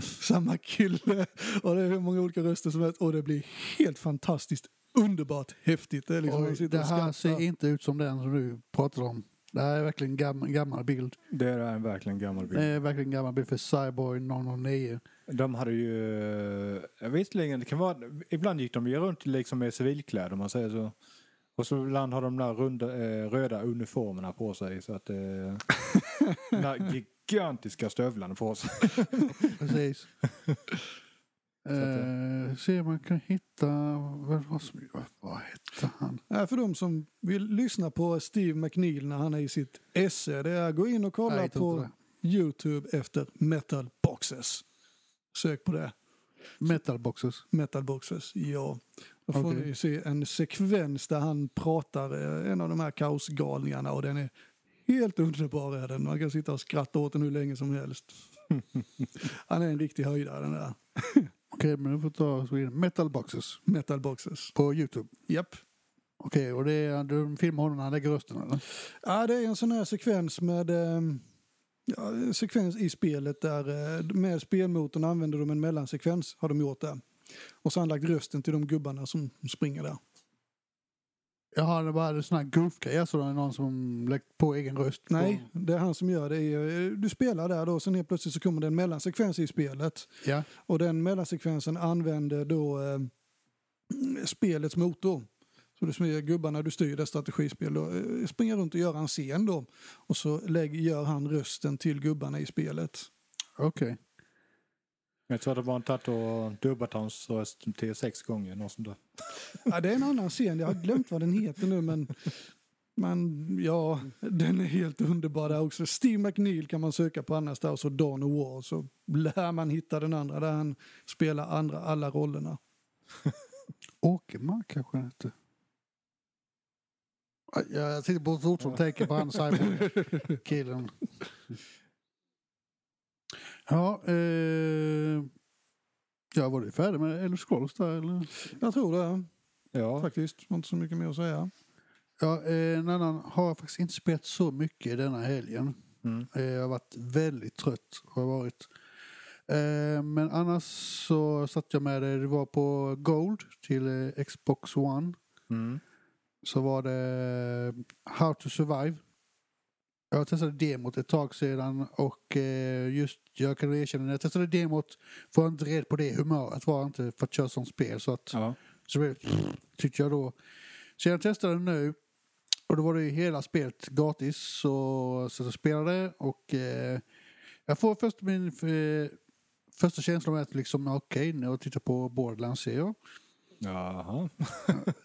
Samma kille. Och det är hur många olika röster som helst. Och det blir helt fantastiskt underbart häftigt. Det, liksom, Oj, det här ser inte ut som den som du pratade om. Det här är verkligen gammal, gammal bild. Det är en verkligen gammal Det bild. är verkligen gammal bild för Cyborg 009. De hade ju... eh, Visserligen, det kan vara... Ibland gick de ju runt liksom med civilkläder om man säger så. Och så ibland har de där runda, eh, röda uniformerna på sig så att... Eh, de där gigantiska stövlarna på sig. Precis. Eh, se om man kan hitta... Vad, vad, vad, hette han? Ja, för de som vill lyssna på Steve McNeil när han är i sitt esse, det är gå in och kolla Nej, på Youtube efter Metal Boxes. Sök på det. Metal boxes. Metal Boxes, ja. Då får Okej. ni se en sekvens där han pratar, eh, en av de här kaosgalningarna och den är helt underbar. Är den. Man kan sitta och skratta åt den hur länge som helst. Han är en riktig höjdare den där. Okej, men du får ta Metal boxes Metal Boxes. på Youtube. Japp. Okej, och det är, du filmar honom när han lägger rösten eller? Ja, det är en sån här sekvens med eh, ja, en sekvens i spelet där eh, med spelmotorn använder de en mellansekvens har de gjort det. Och så har han lagt rösten till de gubbarna som springer där. Jaha, det var en sån här goof-grej, alltså det är någon som lagt på egen röst? Nej, På, det är han som gör det. Eh, Du spelar där då, sen helt plötsligt så kommer det en mellansekvens i spelet. ja, Och den mellansekvensen använder då eh, spelets motor. Så du smider gubbarna, du styr det strategispel och eh, springer runt och gör en scen då. Och så lägg, gör han rösten till gubbarna i spelet. okej. Jag tror att de har tagit och dubbat hans röst till sex gånger. Något sånt där. Ja, det är en annan scen, jag har glömt vad den heter nu men men ja, den är helt underbar där också. Steve McNeil kan man söka på annars där och så Dawn of War så lär man hitta den andra där han spelar andra, alla rollerna. Åkermark kanske han hette. Ja, Jag sitter på ett ord som tänker på han cyborg-killen. Ja, eh, ja, var du färdig med Elder Scrolls där eller? Jag tror det Ja, faktiskt, inte så mycket mer att säga. Ja, eh, en annan har jag faktiskt inte spelat så mycket denna helgen. Mm. Eh, Jag har varit väldigt trött. Har varit. Eh, Men annars så satt jag med det. Det var på Gold till Xbox One. Mm. Så var det How to Survive. Jag testade demot ett tag sedan och eh, just jag kan erkänna när jag testade demot var jag inte rädd på det humöret var jag inte för att köra som spel så att Ja. så det tyckte jag då. Så jag testade nu och då var det ju hela spelet gratis så, så jag spelade och eh, jag får först min eh, första känsla med att liksom okej när jag tittar på Borderlands ser jag. Jaha.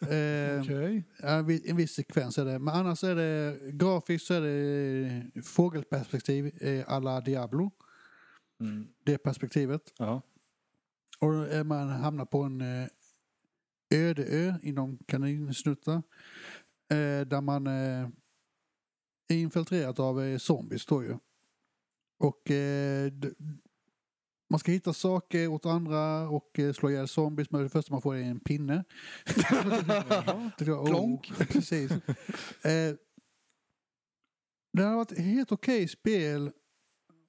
Eh, Okej. en vi- en viss sekvens är det. Men annars är det grafiskt så är det fågelperspektiv eh, alla Diablo. Mm. Det perspektivet. Ja. Och man hamnar på en eh, öde ö inom kaninsnuttar. Eh, där man eh, är infiltrerat av eh, zombies då ju. Och eh, man ska hitta saker åt andra och eh, slå ihjäl zombies. Men det första man får är en pinne. Var- oh, Plonk. Precis. Eh, det hade varit ett helt okej spel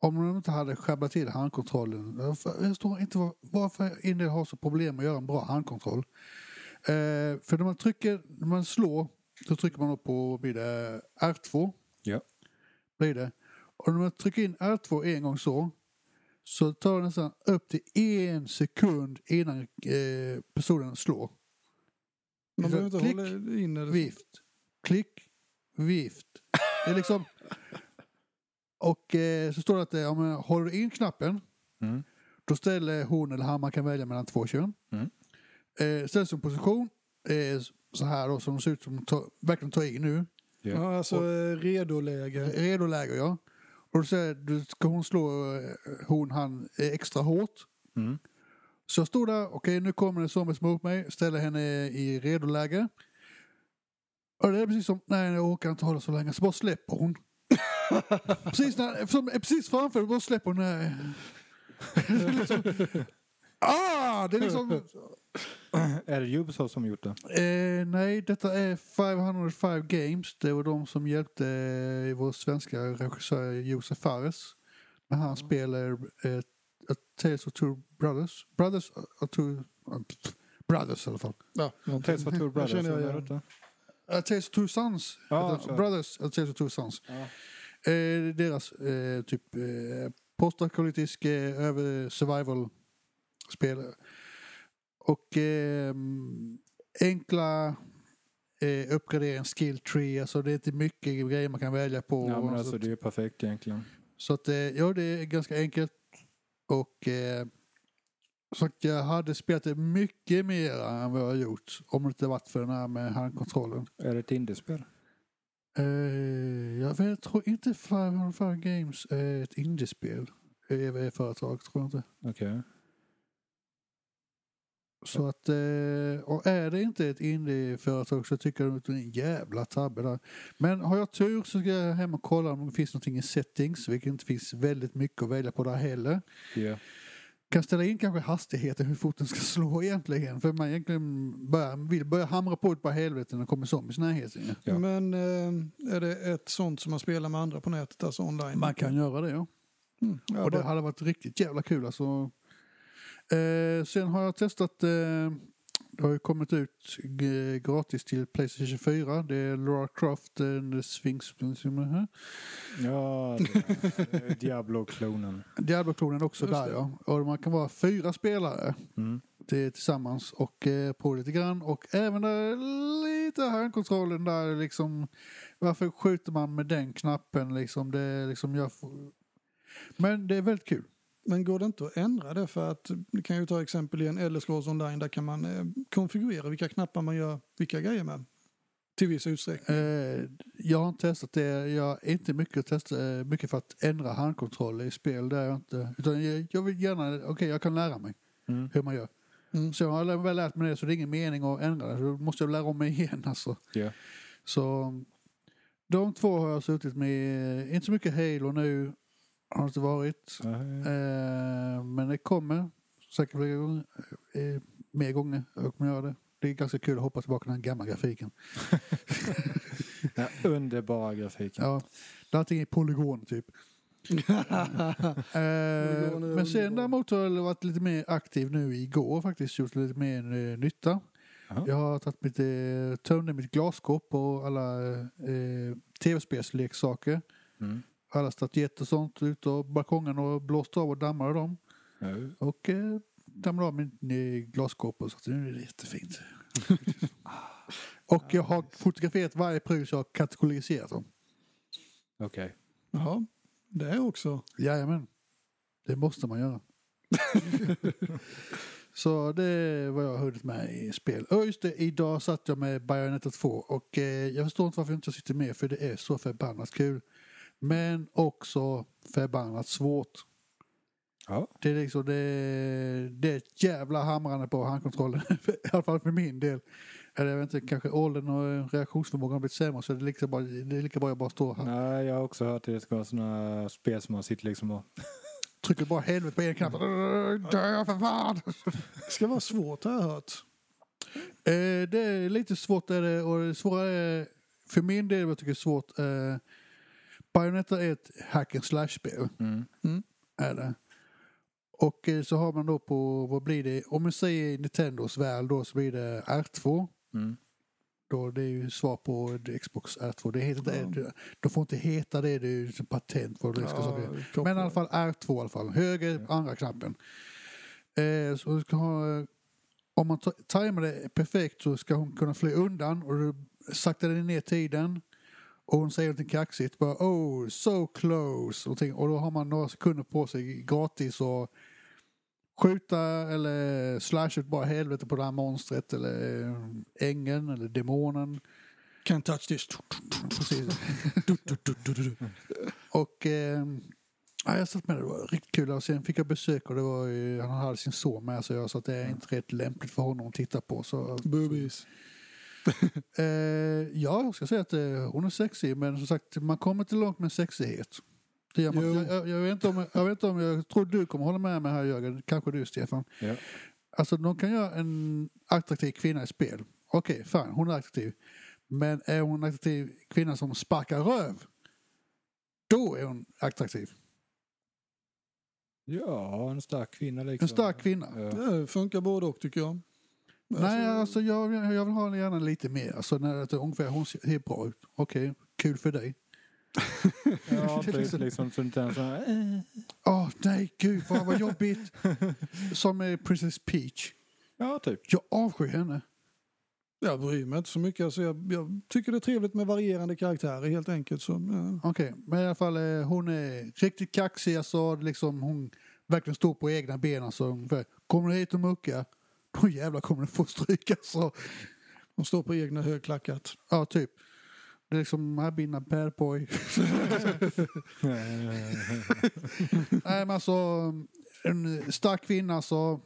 om de inte hade sjabblat till handkontrollen. Jag förstår inte var, varför Indien har så problem att göra en bra handkontroll. Eh, för när man trycker, när man slår, så trycker man upp på blir det R2. Ja. Blir det. Och när man trycker in R2 en gång så, så tar det nästan upp till en sekund innan eh, personen slår. Man behöver inte Klick, hålla in det. Vift. Klick. Vift. Det är liksom... Och eh, så står det att eh, om man håller in knappen Mm. då ställer hon eller han, man kan välja mellan två kön. Mm. Eh, ställs som position eh, så här då som ser ut som ta, verkligen tar i nu. Ja. Ja, alltså eh, redo-läge. Redo läge ja. Och då säger du ska hon slå eh, hon, han eh, extra hårt. Mm. Så jag stod där, okej nu kommer det zombies mot mig, ställer henne i redoläge. Och det är precis som, nej jag orkar inte hålla så länge, så bara släpper hon. precis, när, som, precis framför, bara släpper hon. Nej. det är liksom, ah, det är liksom, Är det Ubisoft som gjort det? eh, nej detta är 505 Games, det var de som hjälpte eh, vår svenska regissör Josef Fares. När han spelar eh, A Tales of Two Brothers. Brothers of Two... uh, Brothers i alla fall. Ja, Tales of Two Brothers. känner jag igen. A Tales of Two Sons. Ja. Brothers, A Tales of Two Sons. Ja. Eh, deras eh, typ eh, postapokalyptisk eh, över survival-spel. Och eh, enkla eh, uppgradering, skill tree, alltså det är inte mycket grejer man kan välja på. Ja, men så, alltså det är perfekt egentligen. så att eh, ja, det är ganska enkelt. Och eh, så jag hade spelat det mycket mer än vad jag har gjort om det inte varit för den här med handkontrollen. Är det ett indiespel? Eh, jag vet, tror inte 505 Games är ett indiespel. Eh, företag, tror jag inte. Okej. Så att, eh, och är det inte ett indieföretag så tycker jag att det är en jävla tabbe där. Men har jag tur så ska jag hem och kolla om det finns någonting i settings, vilket inte finns väldigt mycket att välja på där heller. Ja. Kan ställa in kanske hastigheten, hur fort den ska slå egentligen. För man egentligen börjar, vill börja hamra på ett par helvete när det kommer zombies i närheten. Ja. Men eh, är det ett sånt som man spelar med andra på nätet, alltså online? Man kan göra det ja. Mm. Ja, Och det bara- hade varit riktigt jävla kul alltså. Eh, sen har jag testat, eh, det har ju kommit ut gratis till Playstation 4. Det är Lara Croft, and the Sphinx, Ja, Diablo-klonen. Diablo-klonen också Just där det. ja. Och man kan vara fyra spelare Mm. tillsammans och eh, på lite grann. Och även där lite handkontrollen där liksom. Varför skjuter man med den knappen liksom? Det liksom jag får... Men det är väldigt kul. Men går det inte att ändra det? För att, du kan ju ta exempel i en Scrolls online, där kan man eh, konfigurera vilka knappar man gör vilka grejer med. Till viss utsträckning. Eh, jag har inte testat det. Jag är inte mycket, att testa, eh, mycket för att ändra handkontroll i spel. Det är jag inte. Utan jag, jag vill gärna, okej jag kan lära mig Mm. hur man gör. Mm. Så jag har väl lärt mig det så det är ingen mening att ändra det. Då måste jag lära om mig igen alltså. Ja. Så de två har jag suttit med. Inte så mycket Halo nu. Har det inte varit. Eh, men det kommer säkert flera gånger. Eh, mer gånger jag kommer göra det. Det är ganska kul att hoppa tillbaka till den gamla grafiken. Ja, underbara grafiken. Ja, där allting är polygon typ. Eh, men sen däremot har jag varit lite mer aktiv nu igår faktiskt. Gjort lite mer eh, nytta. Jaha. Jag har tagit mitt, eh, tömde mitt glasskåp och alla eh, tv-spelsleksaker. Mm. Alla statyetter och sånt ut och balkongen och blåst av och dammade dem. Ja. Och eh, dammade av mitt glasskåp och så att nu är det jättefint. och jag har fotograferat varje pryl så jag har kategoriserat dem. Okej. Ja, det är också. Jajamän. Det måste man göra. så det är vad jag har hunnit med i spel. Och just det, idag satt jag med Bayonetta 2 och eh, jag förstår inte varför jag inte sitter med för det är så förbannat kul. Men också förbannat svårt. Ja. Det är liksom det, det är ett jävla hamrande på handkontrollen. I alla fall för min del. Eller jag vet inte, kanske åldern och reaktionsförmågan har blivit sämre så det är lika bra, det är lika bra jag bara står här. Nej, jag har också hört att det ska vara sådana spel som man sitter liksom och... Trycker bara helvete på en knapp. Dö för fan! Det ska vara svårt har jag hört. Eh, det är lite svårt är det och det svåra är för min del vad jag tycker är svårt. Eh, Bayonetta är ett hack and slash-spel. Mm. Är det. Och eh, så har man då på, vad blir det, om man säger Nintendos värld då så blir det R2. Mm. Då det är ju svar på Xbox R2. Det heter Ja. De får inte heta det, det är ju ett patent för det ska saker. Men i alla fall R2 i alla fall. Höger, andra knappen. Eh, så ska ha, om man ta- tajmar det perfekt så ska hon kunna fly undan och du saktar ner tiden. Och hon säger någonting kaxigt. Bara, oh, so close. Och, ting, och då har man några sekunder på sig gratis och skjuta eller slasha ut bara helvete på det här monstret eller eh, ängeln eller demonen. Can't touch this. Precis. och eh, ja, jag satt med det, det var riktigt kul. Och sen fick jag besök och det var ju, han hade sin son med sig. Jag sa att det är inte rätt lämpligt för honom att titta på. Så, Boobies. eh, ja, jag ska säga att eh, hon är sexig. Men som sagt, man kommer inte långt med sexighet. Det gör man, Jo. jag, jag, jag, vet inte om, jag vet inte om jag tror du kommer hålla med mig här Jörgen. Kanske du Stefan. Ja. Alltså de kan göra en attraktiv kvinna i spel. Okej, fan, hon är attraktiv. Men är hon en attraktiv kvinna som sparkar röv, då är hon attraktiv. ja, en stark kvinna liksom. En stark kvinna. Ja. Det funkar både och tycker jag. Nej, alltså jag, jag jag vill ha gärna lite mer. Alltså när det är ungefär, hon ser bra ut. Okej, kul för dig. Ja, typ liksom så inte ens så här, eh. Åh nej, gud vad, vad jobbigt. Som eh, Princess Peach. Ja, typ. Jag avskyr henne. Jag bryr mig inte så mycket. Alltså jag, jag tycker det är trevligt med varierande karaktärer helt enkelt. Så, ja. Okej, men i alla fall eh, hon är riktigt kaxig. Alltså, liksom, hon verkligen står på egna ben. Alltså, ungefär. Kommer du hit och mucka, då jävlar kommer du få stryk. Alltså. De står på egna högklackat. Ja, typ. Det är liksom, I've been a bad boy. Nej, men alltså, en stark kvinna, alltså,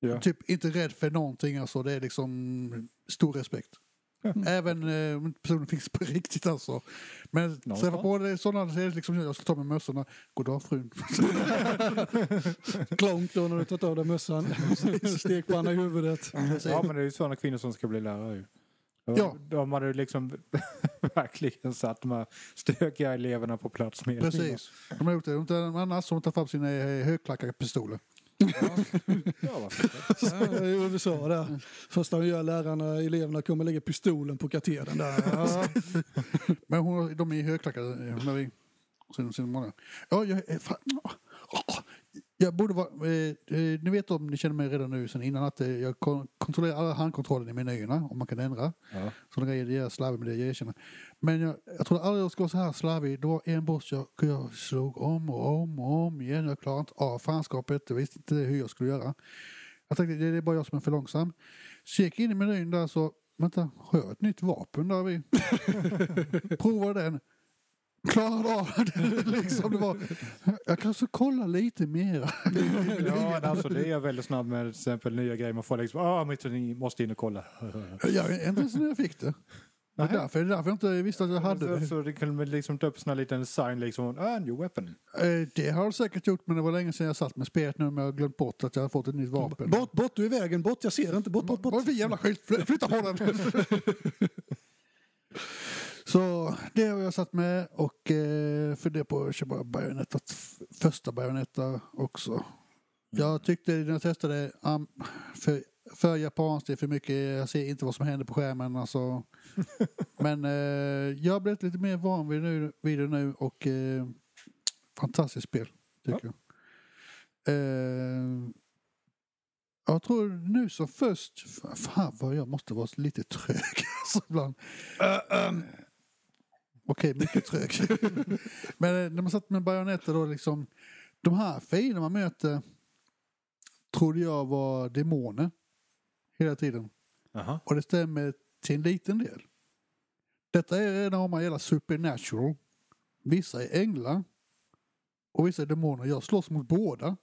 ja. typ inte rädd för någonting. Alltså, det är liksom stor respekt. Ja. Även eh, om inte personen finns på riktigt alltså. Men Någonstans. träffa på det sådana så är det liksom jag ska ta med mössorna. God frun. Klonk då när du tagit av dig mössan. Stekpanna i huvudet. ja, men det är ju sådana kvinnor som ska bli lärare ju. Ja. De hade ju liksom verkligen satt de här stökiga eleverna på plats med. Precis. De har gjort det. De har annars de tagit fram sina eh, högklackade pistoler. Ja, varför inte? USA där. Första de gör lärarna, eleverna kommer lägga pistolen på katedern där. Ja. Men hon, de är högklackade. När vi, sen, sen många. Ja, jag, fan, jag borde vara... Eh, eh, ni vet om ni känner mig redan nu sen innan att eh, jag kon- kontrollerar alla handkontrollen i menyerna om man kan ändra. Ja. Sådana grejer, jag är slarvig med det, jag erkänner. Men jag, jag trodde aldrig jag skulle vara så här slarvig. Det var en boss jag, jag slog om och om och om igen. Jag klarade inte av fanskapet. Jag visste inte hur jag skulle göra. Jag tänkte det är bara jag som är för långsam. Så jag gick in i menyn där så, vänta, har jag ett nytt vapen där vi? Provade den. Klarade av det liksom. Det var, jag kanske kolla lite mera. Ja, alltså det är jag väldigt snabb med till exempel nya grejer. Man får liksom, ah, men ni måste in och kolla. Jag vet inte ens när jag fick det. Det är därför, det är därför jag inte visste att jag hade så, det. så det kan väl liksom ta upp sån här liten sign liksom, ah, new weapon. Eh, Det har jag säkert gjort men det var länge sedan jag satt med spelet nu men jag har glömt bort att jag har fått ett nytt vapen. Bort, bort, du är i vägen. Bort, jag ser inte. Bort, bort, Vad är bort. det för jävla? Fly- Flytta på den! Jag satt med och eh, funderade på att köpa Bayonetta, första Bayonetta också. Jag tyckte när jag testade um, för, för japanskt, det är för mycket, jag ser inte vad som händer på skärmen. Alltså. Men eh, jag har blivit lite mer van vid, nu, vid det nu och eh, fantastiskt spel tycker jag. Eh, jag tror nu som först, fan vad jag måste vara lite trög alltså ibland. Okej, mycket trög. Men eh, när man satt med bajonetter då liksom, de här fiender man möter trodde jag var demoner hela tiden. Aha. Och det stämmer till en liten del. Detta är redan om man gäller supernatural. Vissa är änglar och vissa är demoner. Jag slåss mot båda.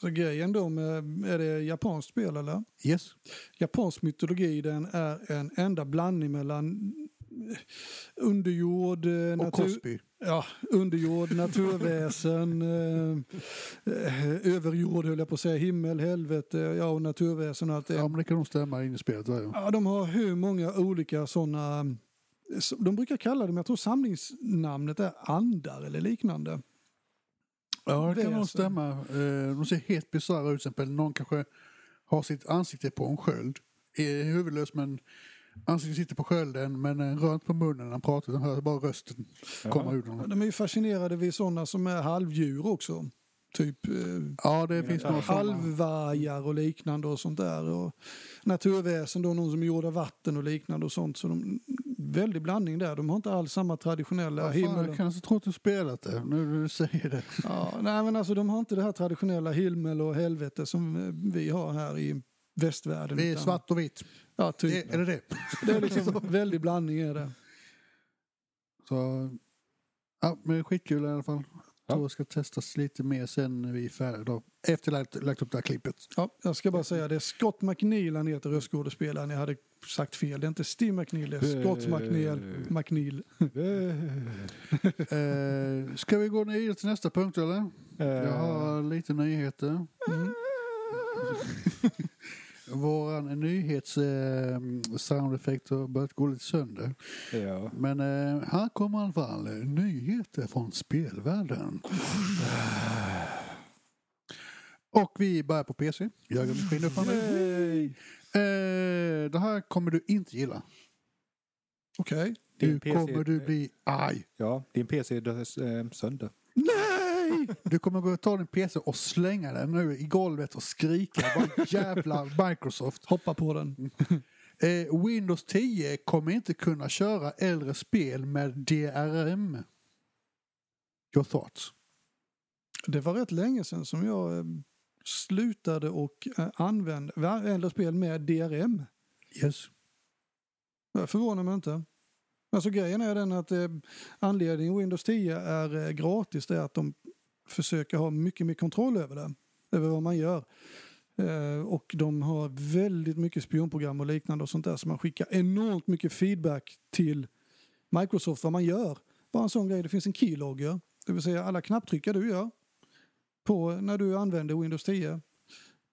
Så grejen då med, är det japanskt spel eller? Yes. Japansk mytologi den är en enda blandning mellan underjord, eh, Och natur, Cosby. ja, underjord, naturväsen, eh, eh, överjord höll jag på att säga, himmel, helvete, ja och naturväsen och allt det. Ja, men det kan nog stämma in i spelet. Ja. Ja, de har hur många olika sådana, de brukar kalla dem, jag tror samlingsnamnet är andar eller liknande. Ja, det kan nog stämma. Eh, De ser helt bisarra ut. Till exempel någon kanske har sitt ansikte på en sköld. Är huvudlös men ansiktet sitter på skölden men eh, rör inte på munnen när han pratar. utan hör bara rösten komma ur honom. De är ju fascinerade vid sådana som är halvdjur också. Typ eh, Ja, det finns några halvvargar och liknande och sånt där. Och naturväsen då, någon som är gjord av vatten och liknande och sånt. Så de, väldig blandning där. De har inte alls samma traditionella fan, himmel. jag kanske tror att du spelat det nu när du säger det. Ja, nej men alltså de har inte det här traditionella himmel och helvete som eh, vi har här i västvärlden. Det är utan- svart och vitt. Ja, typ. Det, är det det? Det är liksom väldig blandning är det. Så, ja, men skitkul i alla fall. Jag Ja. tror det ska testas lite mer sen när vi är färdiga. Då. Efter lagt, lagt upp det här klippet. Ja, jag ska bara säga det är Scott McNeil han heter röstskådespelaren. Jag hade sagt fel. Det är inte Steve McNeil, det är Scott McNeil. McNeil. Eh, ska vi gå ner till nästa punkt eller? Jag har lite nyheter. Mm. Våran nyhets eh, soundeffekt har börjat gå lite sönder. ja. Men eh, här kommer i alla fall nyheter från spelvärlden. Och vi börjar på PC. Jörgen, skinn upp handen. Eh, det här kommer du inte gilla. Okej. Nu Din PC kommer du bli arg. Ja, din PC dödes eh, sönder. Nej! Du kommer gå och ta din PC och slänga den nu i golvet och skrika vad jävla Microsoft. Hoppa på den. Eh, Windows 10 kommer inte kunna köra äldre spel med DRM. Your thoughts? Det var rätt länge sedan som jag eh, slutade och eh, använde äldre spel med DRM. Yes. Jag förvånar mig inte. Alltså grejen är den att eh, anledningen Windows 10 är eh, gratis det är att de försöker ha mycket mer kontroll över det. Över vad man gör. Eh, och de har väldigt mycket spionprogram och liknande och sånt där så man skickar enormt mycket feedback till Microsoft vad man gör. Bara en sån grej, det finns en keylogger. Det vill säga alla knapptryckar du gör på när du använder Windows 10.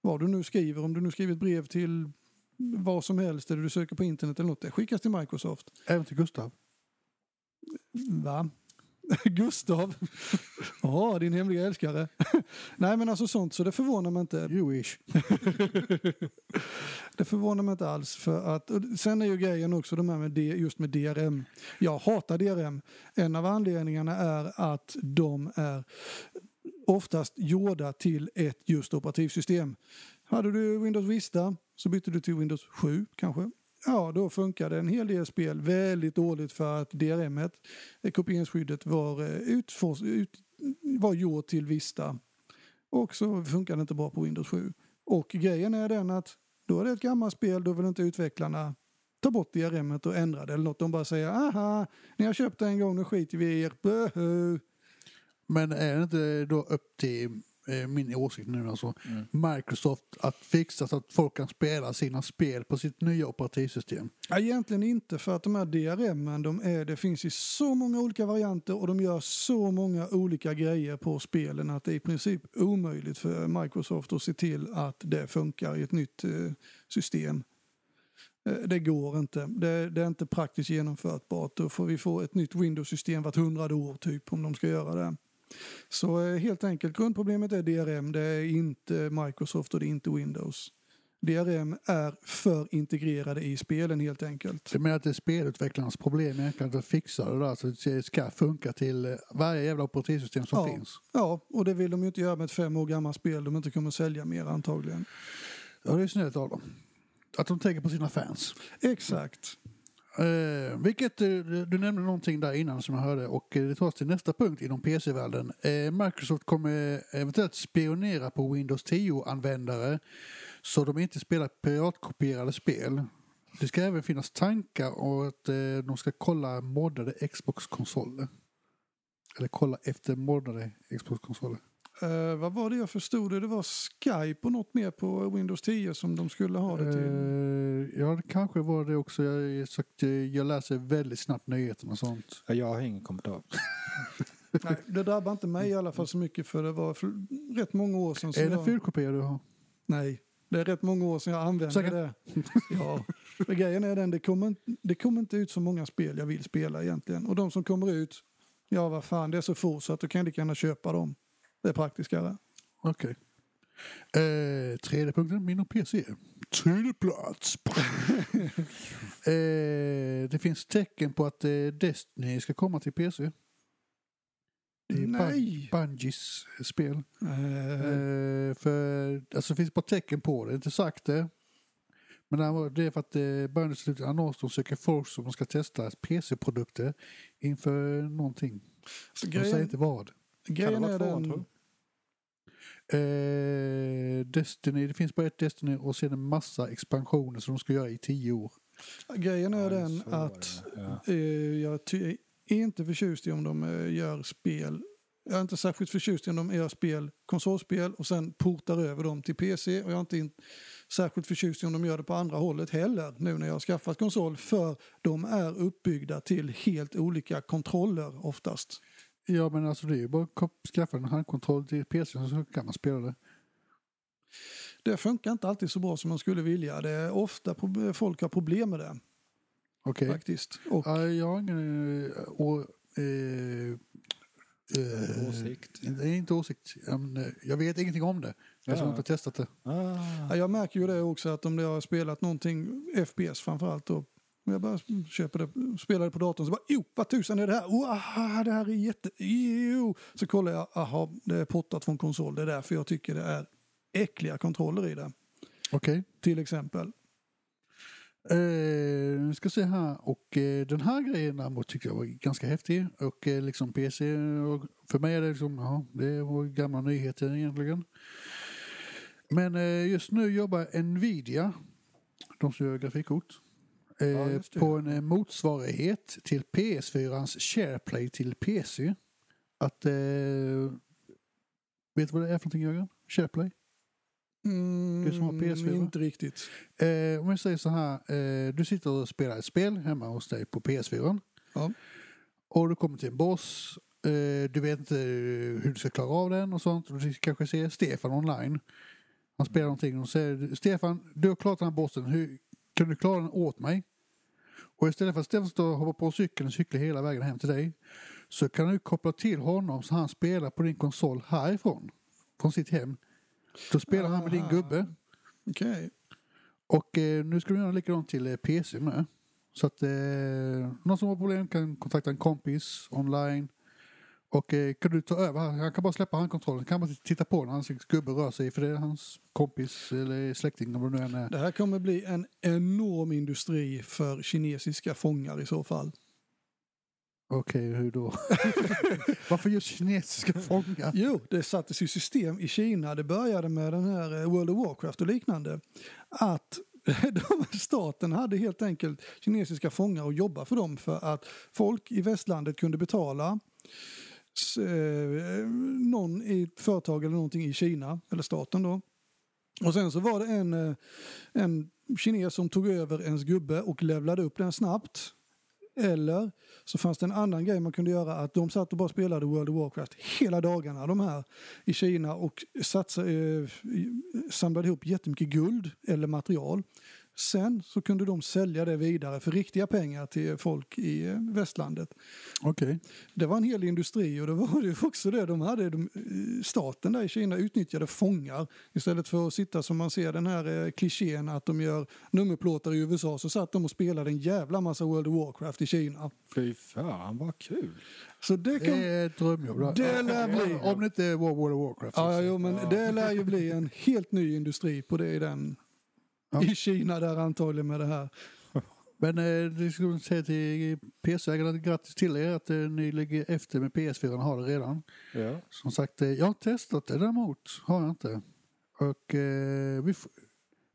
Vad du nu skriver, om du nu skriver ett brev till vad som helst eller du söker på internet eller något, det skickas till Microsoft. Även till Gustav. Va? Gustav? Ja, din hemliga älskare. Nej men alltså sånt, så det förvånar mig inte. You wish. Det förvånar mig inte alls. För att, sen är ju grejen också de här med just med DRM. Jag hatar DRM. En av anledningarna är att de är oftast gjorda till ett just operativsystem. Hade du Windows Vista så bytte du till Windows 7 kanske. Ja, då funkade en hel del spel väldigt dåligt för att DRM, eh, kopieringsskyddet, var, eh, utfors- ut, var gjort till Vista. Och så funkade det inte bra på Windows 7. Och grejen är den att då är det ett gammalt spel, då vill inte utvecklarna ta bort DRM och ändra det eller något. De bara säger aha, ni har köpt det en gång, nu skiter vi i er. Böhö. Men är det inte då upp till min åsikt nu alltså Microsoft att fixa så att folk kan spela sina spel på sitt nya operativsystem? Ja, egentligen inte för att de här DRM, de är, det finns i så många olika varianter och de gör så många olika grejer på spelen att det är i princip omöjligt för Microsoft att se till att det funkar i ett nytt eh, system. Eh, Det går inte. Det, det är inte praktiskt genomförbart. Då får vi få ett nytt Windows-system vart hundrade år typ om de ska göra det. Så eh, helt enkelt, grundproblemet är DRM. Det är inte Microsoft och det är inte Windows. DRM är för integrerade i spelen helt enkelt. Du menar att det är spelutvecklarnas problem egentligen att fixa det där så att det ska funka till eh, varje jävla operativsystem som Ja. finns? Ja, och det vill de ju inte göra med ett fem år gammalt spel de inte kommer sälja mer antagligen. Ja, det är snällt av dem. Att de tänker på sina fans. Exakt. Eh, vilket, eh, du nämnde någonting där innan som jag hörde och eh, det tar oss till nästa punkt inom PC-världen. Eh, Microsoft kommer eventuellt spionera på Windows 10-användare så de inte spelar piratkopierade spel. Det ska även finnas tankar om att eh, de ska kolla moddade Xbox-konsoler. Eller kolla efter moddade Xbox-konsoler. Eh, vad var det jag förstod? Det var Skype och något mer på Windows 10 som de skulle ha det till. Eh, ja, det kanske var det också. Jag, jag, eh, jag läser väldigt snabbt nyheterna och sånt. Ja, Jag har ingen kommentar. Nej, det drabbar inte mig i alla fall så mycket för det var för rätt många år sedan Är det fulkopia du har? Nej, det är rätt många år sedan jag använde Säkert. det. Ja, för grejen är den, det kommer, inte- det kommer inte ut så många spel jag vill spela egentligen. Och de som kommer ut, ja vad fan, det är så få så att du kan lika gärna köpa dem. Det är praktiskare. Okej. Eh, tredje punkten, min och PC. Tredje plats. eh, det finns tecken på att eh, Destiny ska komma till PC. Det är Nej! Bun- Bungies spel. Eh, Eh, för, alltså det finns bara tecken på det, inte sagt det. Men det är för att eh, Bungie slutar annons, de söker folk som ska testa PC-produkter inför någonting. så De säger inte vad. Grejen vara är tvåan, den... tror Eh, Destiny, det finns bara ett Destiny och sen en massa expansioner som de ska göra i tio år. Grejen är Ja, den att det. Ja. eh, jag är inte förtjust i om de eh, gör spel. Jag är inte särskilt förtjust i om de gör spel, konsolspel och sen portar över dem till PC. Och jag är inte in, särskilt förtjust i om de gör det på andra hållet heller nu när jag har skaffat konsol. För de är uppbyggda till helt olika kontroller oftast. Ja men alltså det är ju bara att skaffa en handkontroll till PC så kan man spela det. Det funkar inte alltid så bra som man skulle vilja. Det är ofta folk har problem med det Okej. faktiskt. Och Ja, jag har ingen eh, å, eh, eh, Åsikt. Det är inte åsikt. Eh, Jag vet ingenting om det. Jag har Ja. inte testat det. Ah. Ja, jag märker ju det också att om det har spelat någonting, FPS framförallt då. Jag bara köper det, spelar det på datorn så bara, jo vad tusan är det här? Oh, det här är jätte... Jo. Så kollar jag, aha, det är portat från konsol. Det är därför jag tycker det är äckliga kontroller i det. Okej. Till exempel. Eh, nu ska se här. Och eh, den här grejen däremot tyckte jag var ganska häftig. Och eh, liksom PC. Och för mig är det liksom, ja, det var gamla nyheter egentligen. Men eh, just nu jobbar Nvidia, de som gör grafikkort, Ja, just det. på en eh, motsvarighet till PS4ans SharePlay till PC. Att, eh, vet du vad det är för någonting Jörgen? SharePlay? Mm, Du som har PS4? Inte riktigt. Eh, om jag säger så här, eh, du sitter och spelar ett spel hemma hos dig på PS4. Ja. Och du kommer till en boss, eh, du vet inte hur du ska klara av den och sånt. Du kanske ser Stefan online. Han spelar någonting och säger Stefan, du har klarat den här bossen, hur, kan du klara den åt mig? Och istället för att Stefan står och hoppar på cykeln och cyklar hela vägen hem till dig så kan du koppla till honom så han spelar på din konsol härifrån, från sitt hem. Då spelar han med din Aha. gubbe. Okej. Och eh, nu ska vi göra likadant till eh, PC med. Så att eh, någon som har problem kan kontakta en kompis online. Och eh, kan du ta över, han Han kan bara släppa handkontrollen, kan bara titta på när hans gubbe rör sig för det är hans kompis eller släkting om det nu än är. Det här kommer bli en enorm industri för kinesiska fångar i så fall. Okej, hur då? Varför just kinesiska fångar? Jo, det sattes i system i Kina. Det började med den här eh, World of Warcraft och liknande. Att de, staten hade helt enkelt kinesiska fångar och jobba för dem för att folk i västlandet kunde betala slags eh, någon i ett företag eller någonting i Kina, eller staten då. Och sen så var det en, eh, en kines som tog över ens gubbe och levlade upp den snabbt. Eller så fanns det en annan grej man kunde göra att de satt och bara spelade World of Warcraft hela dagarna de här i Kina och satsa, eh, samlade ihop jättemycket guld eller material. Sen så kunde de sälja det vidare för riktiga pengar till folk i eh, västlandet. Okej. Det var en hel industri och det var ju också det de hade. De, eh, staten där i Kina utnyttjade fångar. Istället för att sitta som man ser den här eh, klichén att de gör nummerplåtar i USA så satt de och spelade en jävla massa World of Warcraft i Kina. Fy fan vad kul. Så det Det kan... är ett drömjobb. Det lär bli. Om det inte var World of Warcraft. Ja, ja, jo, men det lär ju bli en helt ny industri på det i den Ja. i Kina där antagligen med det här. Men eh, det skulle säga till PS-ägarna, grattis till er att eh, ni ligger efter med PS4 och har det redan. Ja. Som sagt, eh, jag har testat det däremot, har jag inte. Och eh, vi,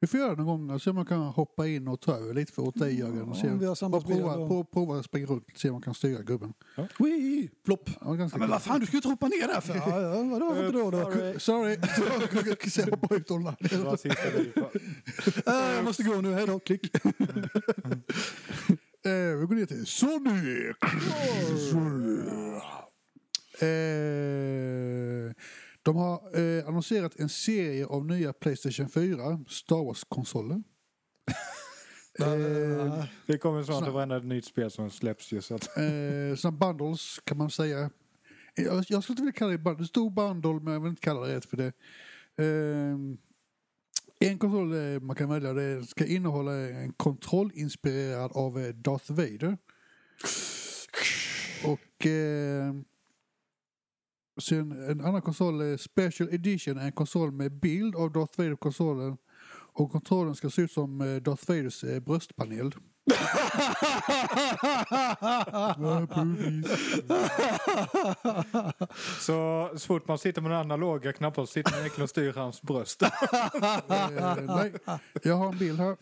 vi får göra det någon gång och se om man kan hoppa in och ta över lite för åt dig Jörgen. Och se, Om vi har samma bara prova, prova, prova att springa runt och se om man kan styra gubben. Wii! Plopp! Ja, ganska Ja, men kul. vad fan, du ska ju inte hoppa ner där för. Ja, ja, vadå, varför inte då? då? Sorry. Sorry, jag kan hoppa ut online. Det var sista livet. Äh, jag måste gå nu, hej då, klick. Eh, vi går ner till Sonic. Eh, de har eh, annonserat en serie av nya Playstation 4 Star Wars-konsoler. eh, Det kommer snart att varenda nytt spel som släpps ju så att... eh, såna bundles kan man säga. Eh, Jag, jag skulle inte vilja kalla det bundle. Det stod bundle men jag vill inte kalla det rätt för det. Eh, en konsol eh, man kan välja det ska innehålla en kontroll inspirerad av eh, Darth Vader. Och eh, sen en annan konsol, eh, Special Edition, är en konsol med bild av Darth Vader på konsolen. Och kontrollen ska se ut som eh, Darth Vaders eh, bröstpanel. Så så fort man sitter med den analoga knappen så sitter man egentligen och styr hans bröst. Eh, nej, jag har en bild här.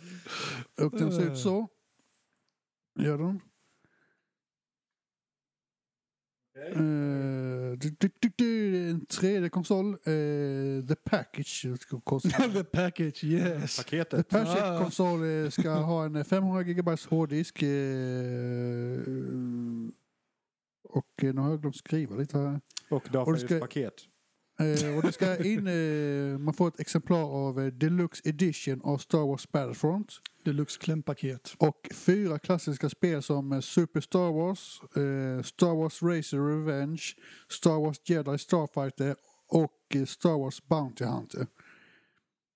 Och den ser ut så. Gör den. Du- du- du- du, en 3D-konsol. eh, the Package. The package, yes. The Paketet. Package-konsol eh, ska ha en 500 GB hårddisk. eh, och nu har jag glömt skriva lite här. Och Och det. Eh, och det ska in, eh, man får ett exemplar av eh, Deluxe Edition av Star Wars Battlefront. Deluxe klämpaket. Och fyra klassiska spel som eh, Super Star Wars, eh, Star Wars Racer Revenge, Star Wars Jedi Starfighter och eh, Star Wars Bounty Hunter.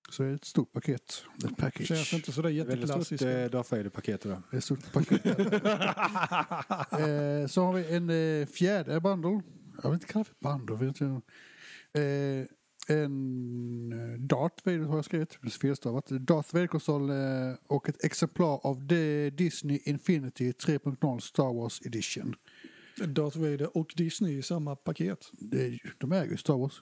Så det är ett stort paket. Ett package. Känns inte sådär Väldigt stort jätteklassiskt. Darth Vader-paketet då. Det är ett stort paket. eh, så har vi en eh, fjärde bundle. Jag vill inte kalla det för bundle. Vet. Eh, en eh, Darth Vader har jag skrivit. Felstavat. Darth Vader-konsol eh, och ett exemplar av The Disney Infinity 3.0 Star Wars Edition. Darth Vader och Disney i samma paket. De äger ju Star Wars.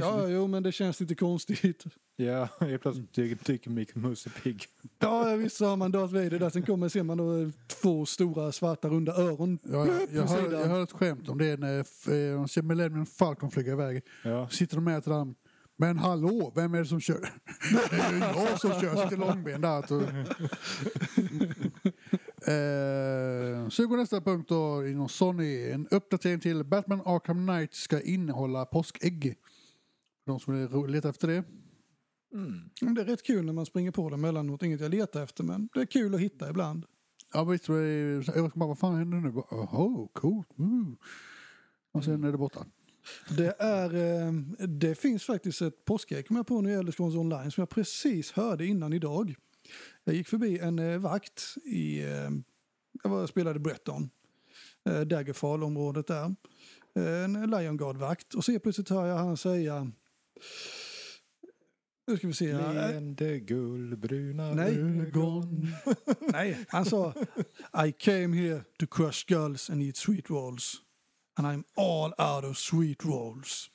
Ja, jo, men det känns lite konstigt. Ja, helt plötsligt Mickey Mouse är pigg. Ja, visst så har man Darth Vader där. Sen kommer ser man då två stora svarta runda öron. Ja, jag, jag, hör, jag hör ett skämt om det när eh, de ser Millennium Falcon flyga iväg. Ja. Sitter de med till dem. Men hallå, vem är det som kör? Det är ju jag som kör, sitter långben där. Så. Eh, så går nästa punkt då inom Sony. En uppdatering till Batman Arkham Knight ska innehålla påskägg. De som vill ro- leta efter det. Mm. Det är rätt kul när man springer på dem emellanåt. Inget jag letar efter, men det är kul att hitta ibland. Ja visst, jag bara, vad fan händer nu? Jaha, coolt. Mm. Och sen är det borta. Det, är, eh, det finns faktiskt ett påskägg kom jag på nu i Elder Scrolls Online som jag precis hörde innan idag. Jag gick förbi en eh, vakt i, eh, jag var, spelade Breton, eh, Daggerfall-området där. En Lion Guard-vakt och så plötsligt hör jag han säga nu ska vi se. Leende guldbruna Nej. ögon. Nej, han sa I came here to crush skulls and eat sweet rolls. And I'm all out of sweet rolls.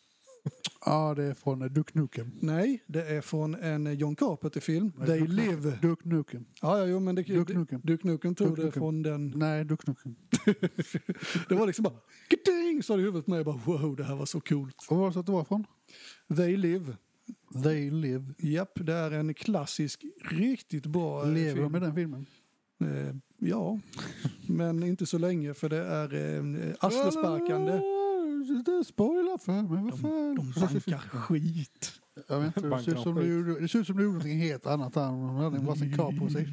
Ja, det är från Duke Nukem. Nej, det är från en John Carpenter-film. They Nukem. Live. Duke Nukem. Ja, ja, jo, men det, Duke Nukem. Duke Nukem tog det Nukem. från den. Nej, Duke Nukem. det var liksom bara Geding! sa det i huvudet på mig. Bara, wow, det här var så coolt. Och vad var det så att det var från? They Live. They Live. Japp, det är en klassisk, riktigt bra eh, Lever film. med den filmen? Eh, ja, men inte så länge för det är eh, arslesparkande. Det spoilar för mig, vad fan. De bankar skit. Jag vet inte, det ser, ut som du, gjorde- det ser ut som du gjorde någonting helt annat där. De hade en varsin kar på sig.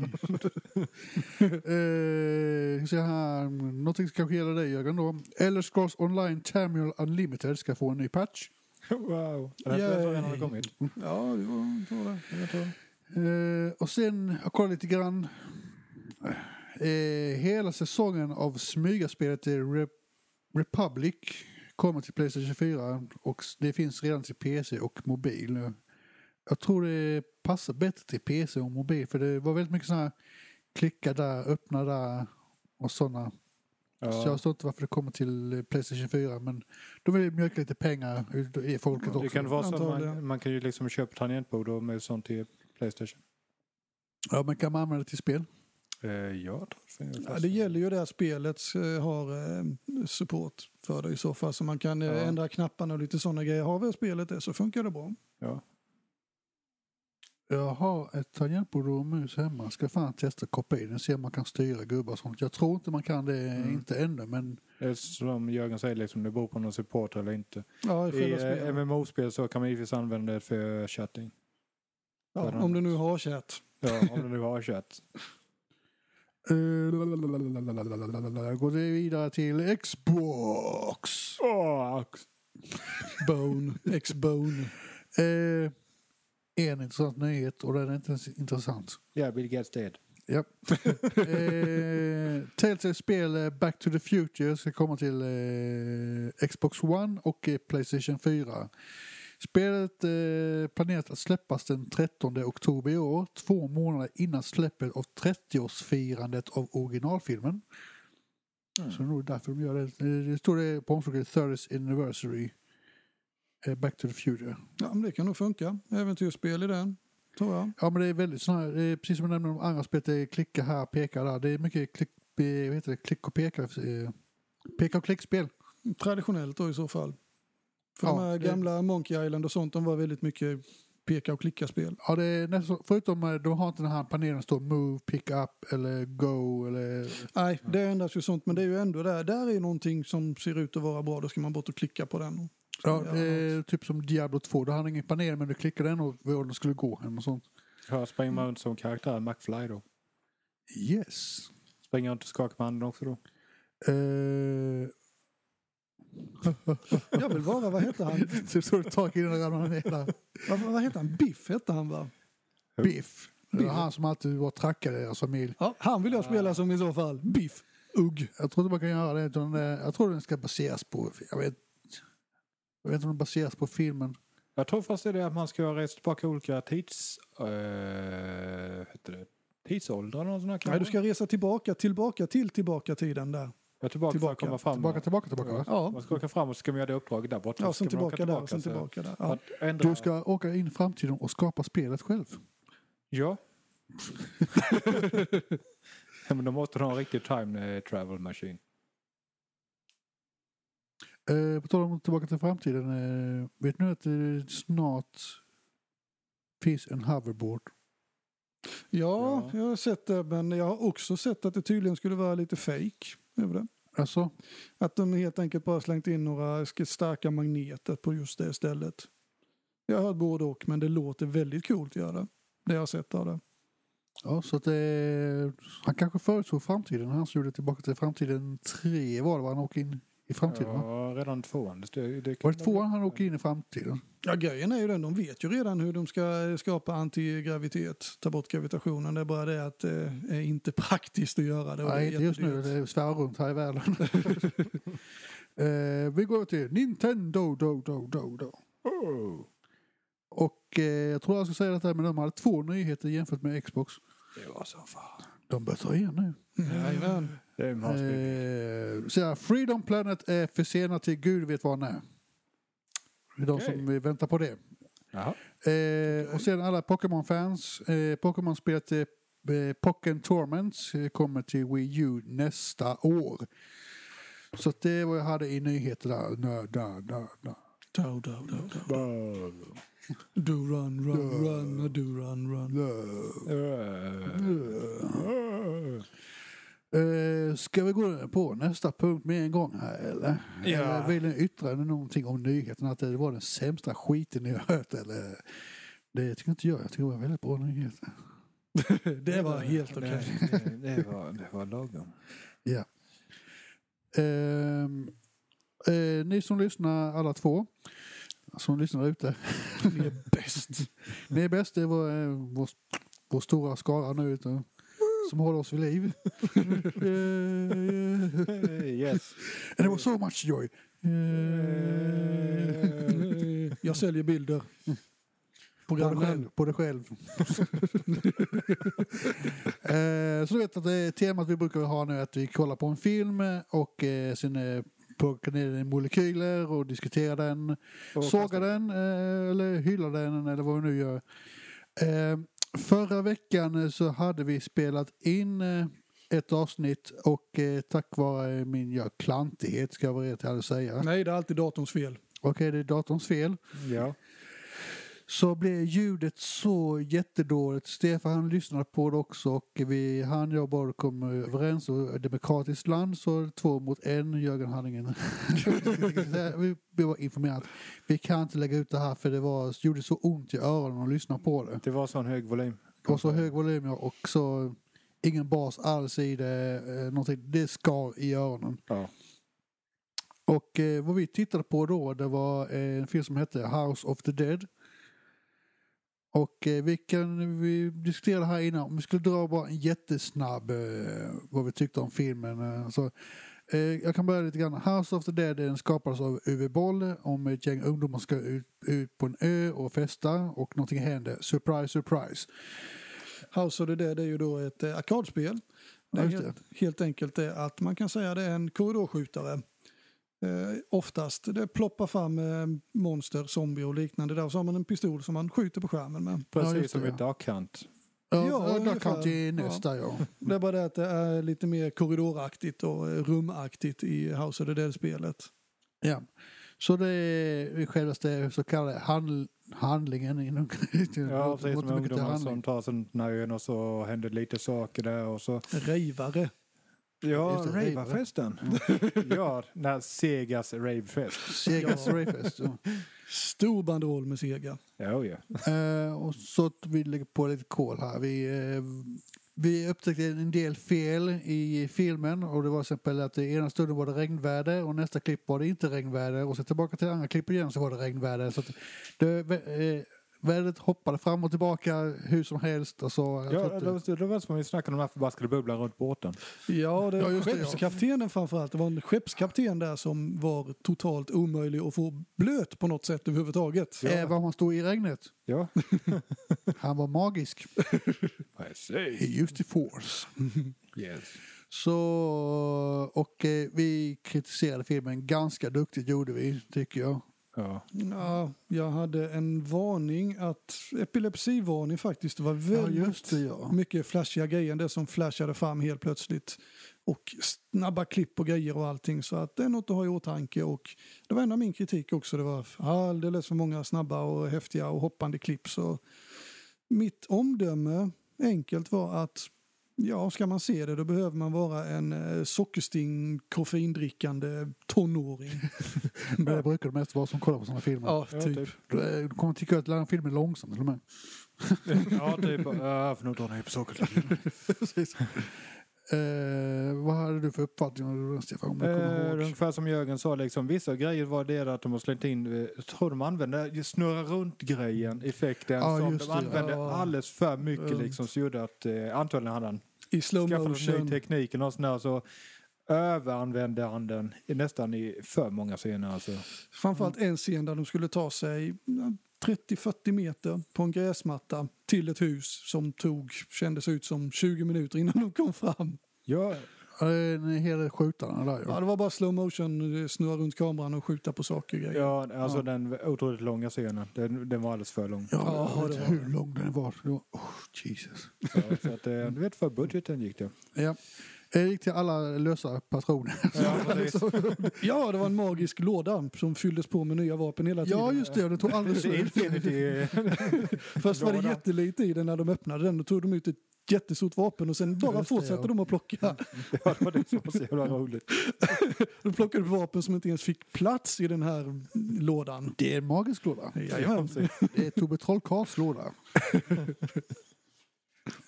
eh, här, någonting som kanske gäller dig Jörgen då. Elder Scrolls Online Tamriel Unlimited ska få en ny patch. Wow. Den redan har kommit. Ja, det var jag tror det. Jag tror. Eh, och sen, jag kollar lite grann. Eh, hela säsongen av smygaspelet Re- Republic kommer till Playstation 4 och det finns redan till PC och mobil. Jag tror det passar bättre till PC och mobil för det var väldigt mycket sådana här klicka där, öppna där och sådana. Så jag Ja. förstår inte varför det kommer till eh, Playstation 4 men de vill mjölka lite pengar ut i folket Det också. kan vara så att man, man kan ju liksom köpa tangentbord och med sånt till Playstation. Ja men kan man använda det till spel? Eh, ja, det tror jag Ja, det gäller ju det att spelet eh, har eh, support för det i så fall. Så man kan Ja. ändra knapparna och lite sådana grejer. Har väl spelet det så funkar det bra. Ja. Jag har ett tangentbord och mus hemma. Ska fan testa koppla in den se om man kan styra gubbar och sånt. Jag tror inte man kan det, Mm. inte ännu men Det är som Jörgen säger, liksom, det beror på någon support eller inte. Ja, i I. MMO-spel så kan man givetvis använda det för chatting. Ja, om du nu har chatt. Ja, om du nu har chatt. Eh, Går det vidare till Xbox. Bone, X-Bone. Eh, en intressant nyhet och den är inte ens intressant. Ja, Bill Gates dead. Ja. eh, Telltale spel eh, Back to the Future ska komma till eh, Xbox One och eh, Playstation 4. Spelet eh, planerat att släppas den 13 oktober i år, två månader innan släppet av 30-årsfirandet av originalfilmen. Mm. Så det är nog därför de gör det. Eh, Det står det på omslaget 30th anniversary. eh, Back to the Future. Ja, men det kan nog funka. Äventyrsspel i den, tror jag. Ja men det är väldigt sådana här, är precis som jag nämnde om andra spel, det är klicka här, peka där. Det är mycket klick, eh, vad heter det, klick och peka, eh, peka och klickspel. Traditionellt då i så fall. För Ja, de här det- gamla Monkey Island och sånt, de var väldigt mycket peka och klicka-spel. Ja det är nästan, förutom eh, de har inte den här panelen står move, pick up eller go eller Nej, det ändras ju sånt, men det är ju ändå där. Där är någonting som ser ut att vara bra, då ska man bort och klicka på den. Ja, är typ som Diablo 2. Du hade ingen panel men du klickade ändå var den skulle gå. Eller något sånt. Ja, springer man runt som karaktär, McFly då? Yes. Springer runt och skakar med handen också då? Uh, Jag vill vara, vad heter han? det tog ett tag innan jag ramlade ner där. Vad, vad heter han? Biff hette han va? Biff. Det var han som alltid var trackade i deras familj. Ja, han vill jag spela som i så fall. Biff. Ugg. Jag tror inte man kan göra det. Utan, eh, jag tror den ska baseras på... Jag vet, jag vet inte om den baseras på filmen. Jag tror fast det är det att man ska resa tillbaka olika tids... Uh, heter det? Tidsåldrar eller något sånt kanske? Nej, du ska resa tillbaka, tillbaka till tillbaka tiden där. Ja, tillbaka, tillbaka. komma fram. Tillbaka, tillbaka, tillbaka. Va? Ja, Man ska åka fram och så ska man göra det uppdraget där borta. ja sen åka tillbaka där och sen så- tillbaka där. Ja. att ändra- Du ska åka in i framtiden och skapa spelet själv. Ja. Ja, Men då måste du ha en riktig time eh, travel machine. Eh, på tal om tillbaka till framtiden. Eh, vet ni att det snart finns en hoverboard? ja, Ja. jag har sett det, men jag har också sett att det tydligen skulle vara lite fake över det. Alltså, Att de helt enkelt bara slängt in några starka magneter på just det stället. Jag har hört både och, men det låter väldigt coolt att göra det. Det jag har sett av det. ja, så att det, han kanske förutsåg framtiden. Han gjorde tillbaka till framtiden 3 var det va? Han åkte in i framtiden va? Ja, redan tvåan. Det, det, det Var det tvåan han åker in i framtiden? Ja, grejen är ju den, de vet ju redan hur de ska skapa antigravitet, ta bort gravitationen. Det är bara det att det är inte praktiskt att göra det. och det Nej, är inte just nu. Det är svävar runt här i världen. eh, vi går till Nintendo. Do, do, do, do. Oh. Och eh, jag tror jag ska säga detta, men de hade två nyheter jämfört med Xbox. Det var så fan. De börjar ta igen nu. Jajamän. Det är massbild. Eh, så Freedom Planet är försenad till gud vet vad när. Det är de Okej. som väntar på det. Jaha. Eh, och sen alla Pokémon-fans. Eh, Pokémon-spelet eh, Pokémon Torments eh, kommer till Wii U nästa år. Så att det vad jag hade i nyheter där. Nö, da, da, da. Do, do, do, do. Do run, run, run, do run, run. Nö. Eh, ska vi gå på nästa punkt med en gång här eller? Ja. Eller vill ni yttra någonting om nyheten? Att det var den sämsta skiten ni har hört eller? Det tycker inte jag. Jag tycker det var väldigt bra nyheter. Det var helt okej. Det, det, det, var, det var lagom. Ja. Ehm, eh, ni som lyssnar alla två. Som lyssnar ute. Ni är bäst. Ni är bäst. Det var eh, vår, vår stora skara nu. Som håller oss vid liv. Eh, Yes. And it was so much joy. Eh, Jag säljer bilder. På dig Programmen. själv. På dig själv. eh, så du vet att det är temat vi brukar ha nu är att vi kollar på en film och eh, sen eh, plockar ner den i molekyler och diskuterar den. Och sågar den eh, eller hyllar den eller vad vi nu gör. Förra veckan eh, så hade vi spelat in eh, ett avsnitt och eh, tack vare min ja, klantighet ska jag vara rätt att säga. Nej, det är alltid datorns fel. Okej, det är datorns fel. Ja. Så blev ljudet så jättedåligt. Stefan han lyssnade på det också och vi, han och jag bara kom överens och demokratiskt land så två mot en Jörgen Hanningen. vi vi var informerade vi kan inte lägga ut det här för det var, gjorde så ont i öronen att lyssna på det. Det var sån hög volym. Och så hög volym ja, och så ingen bas alls i det. eh, Någonting, det skar i öronen. Ja. Och eh, vad vi tittade på då det var eh, en film som hette House of the Dead. Och eh, vi, kan, vi diskuterade här innan om vi skulle dra bara en jättesnabb eh, vad vi tyckte om filmen. Eh, så, eh, jag kan börja lite grann. House of the Dead den skapades av Uwe Boll om ett gäng ungdomar ska ut, ut på en ö och festa och någonting händer. Surprise, surprise. House of the Dead är ju då ett eh, arkadspel. Det Ja, helt, helt enkelt det att man kan säga det är en korridorskjutare. Eh, oftast. Det ploppar fram eh, monster, zombier och liknande där. Så har man en pistol som man skjuter på skärmen med. Ja, Precis just som det, i ja. Dark Hunt. Ja, Ja, ja ungefär. kan till nästa ja. Det är bara det att det är lite mer korridoraktigt och eh, rumaktigt i House of the Dead-spelet. Ja. Så det är självaste så kallade handl handlingen inom... Ja, precis som ungdomar som tar sig ön och så händer lite saker där och så. Rejvare. Ja, ravefesten. ja, när Segas ravefest. Segas Ja. Rayfest. Ja. Stor banderoll med Sega. Ja, ja. Eh, och så att vi lägger på lite kol här. Vi, eh, vi upptäckte en del fel i filmen och det var till exempel att i ena stunden var det regnväder och nästa klipp var det inte regnväder och så tillbaka till andra klipp igen så var det regnväder. Så att det, eh, vädret hoppade fram och tillbaka hur som helst och så. jag Ja, det var, det var som vi snackade om de här förbaskade bubblan runt båten. Ja, det var ja. skeppskaptenen framförallt. Det var en skeppskapten där som var totalt omöjlig att få blöt på något sätt överhuvudtaget. Ja. Även om han stod i regnet. Ja, Han var magisk. He precis. used the force. Yes. Så, och eh, vi kritiserade filmen ganska duktigt gjorde vi, tycker jag. Ja. Ja, jag hade en varning att epilepsivarning faktiskt. Det var Ja, väldigt just det ja. mycket flashiga grejer det som flashade fram helt plötsligt. Och snabba klipp och grejer och allting. Så att det är något att ha i åtanke. Och det var en av min kritik också. Det var alldeles för många snabba och häftiga och hoppande klipp. Så mitt omdöme enkelt var att ja, ska man se det då behöver man vara en eh, sockersting, koffeindrickande tonåring. Men det brukar det mest vara som kollar på sådana filmer. Ja, Ja, typ. typ. Du, eh, du kommer tycka att den filmen är långsam till och med. Ja, typ. Ja, för nu drar ni på sockret. Eh, vad hade du för uppfattning om det, Stefan? Om Eh, ungefär som Jörgen sa, liksom, vissa grejer var det att de har slängt in, eh, jag tror de använde snurra runt-grejen, effekten, Ja, som de använde ja. alldeles för mycket Mm. liksom, så gjorde att eh, antagligen hade han I slow skaffat ny teknik och sånt där, så överanvände han den nästan i för många scener alltså. Framförallt en scen där de skulle ta sig 30-40 meter på en gräsmatta till ett hus som tog, kändes ut som 20 minuter innan de kom fram. Ja, är en hel skjutare där Ja, ja. det var bara slow motion, eh, snurra runt kameran och skjuta på saker grejer. ja alltså Ja. den otroligt långa scenen, den, den var alldeles för lång. Ja, Ja, det var hur lång den var. Det var oh, Jesus. Ja, så att, eh, du vet för budgeten gick det. Ja. Gick till alla lösa patroner. Ja. Ja, det var en magisk låda som fylldes på med nya vapen hela tiden. ja, just det. Det tog aldrig slut. Först var det jättelite i den när de öppnade den. Då tog de ut ett jättestort vapen och sen bara fortsätter ja. de att plocka. Ja, det var det som var så jävla roligt. De plockade upp vapen som inte ens fick plats i den här lådan. Det är en magisk låda. Jajamän. Det är Tobbe Trollkarls låda.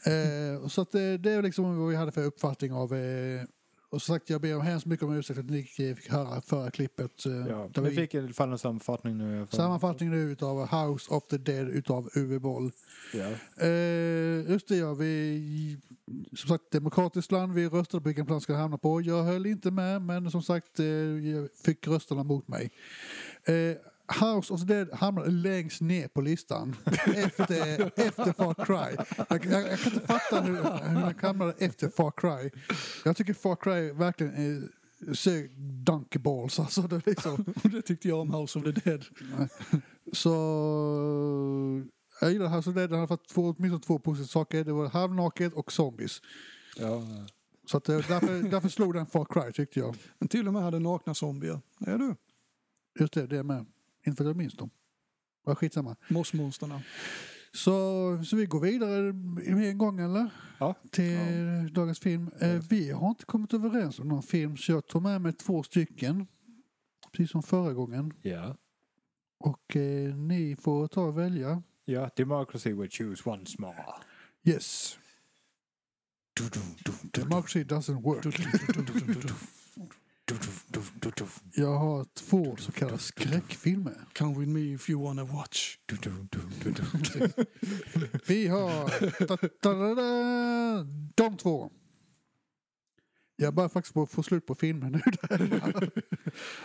Eh, så att det, det är liksom vad vi hade för uppfattning av... Eh, och som sagt, jag ber om hemskt mycket om ursäkt att ni inte fick höra förra klippet. Eh, Ja, vi fick i alla fall en sammanfattning nu. sammanfattning nu utav House of the Dead utav Uwe Boll. Ja. Eh, just det ja, vi... Som sagt, demokratiskt land. Vi röstade på vilken plan ska hamna på. Jag höll inte med, men som sagt, eh, jag fick rösterna mot mig. House of the Dead hamnade längst ner på listan. Efter, efter Far Cry. Jag, jag, jag kan inte fatta hur, hur den hamnade efter Far Cry. Jag tycker Far Cry verkligen är sög donkey balls. Alltså, det är liksom, Det tyckte jag om House of the Dead. så jag gillar House of the Dead. Den har fått två, åtminstone två positiva saker. Det var halvnaket och zombies. Ja. Så att, eh, därför, därför slog den Far Cry tyckte jag. Men till och med hade nakna zombier. Är du? Just det, det med. Inte för att jag minns dem. Ja, skitsamma. Mossmonsterna. Så, så vi går vidare med en gång eller? Ja. Till dagens film. Eh, vi har inte kommit överens om någon film så jag tog med mig två stycken. Precis som förra gången. Ja. Och eh, ni får ta och välja. Ja, democracy will choose once more. Yes. Democracy doesn't work. Jag har två så kallade skräckfilmer. Come with me if you wanna watch. Vi har da, da, da, da, de två. Jag börjar faktiskt på att få slut på filmen nu.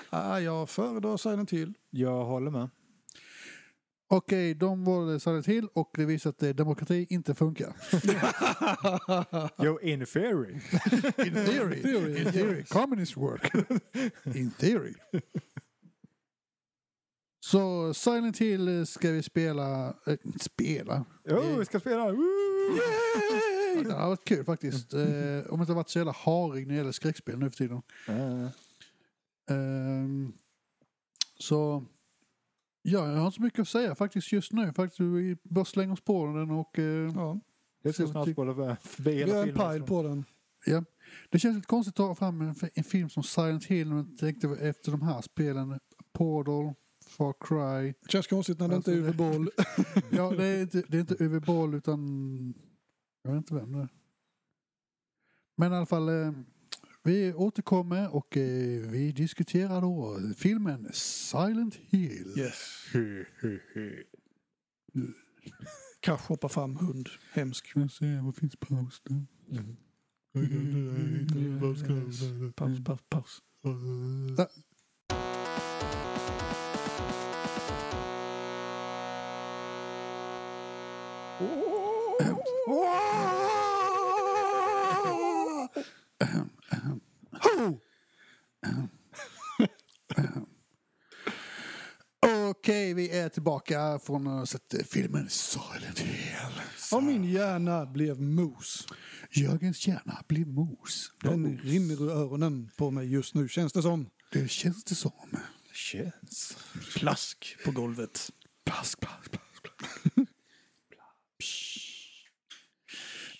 Ah, jag föredrar Silent Hill. Jag håller med. Okej, de valde Silent Hill och det visar att eh, demokrati inte funkar. Jo, in theory. In theory. Theory, In theory. Communist work. In theory. Så Silent Hill eh, ska vi spela... Äh, spela? Jo, vi ska spela. Woo! Det har varit kul faktiskt. Eh, om det inte varit så jävla harig när det gäller skräckspel nu för tiden. Eh, Ehm, så ja, jag har inte så mycket att säga faktiskt just nu. Faktiskt, vi bara slänger oss på den och eh, Ja. Det ska snart spola förbi Vi har en filmen. pile på den. ja. Det känns lite konstigt att ta fram en, en film som Silent Hill men jag tänkte efter de här spelen. Portal, Far Cry. Känns konstigt när det inte är Alltså, Uwe Boll. Ja, det är inte, det är inte Uwe Boll utan jag vet inte vem det är. Men i alla fall, eh, vi återkommer och eh, vi diskuterar då filmen Silent Hill. Yes. Kanske hoppa fram hund. Hemsk. Ska vi se, vad finns paus där? Paus, paus, paus. Okej, vi är tillbaka från att ha sett eh, filmen Silent Hill. Och min hjärna blev mos. Jörgens hjärna blir mos. Den rinner ur öronen på mig just nu känns det som. Det känns det som. Känns. Plask på golvet. Plask, plask, plask, plask.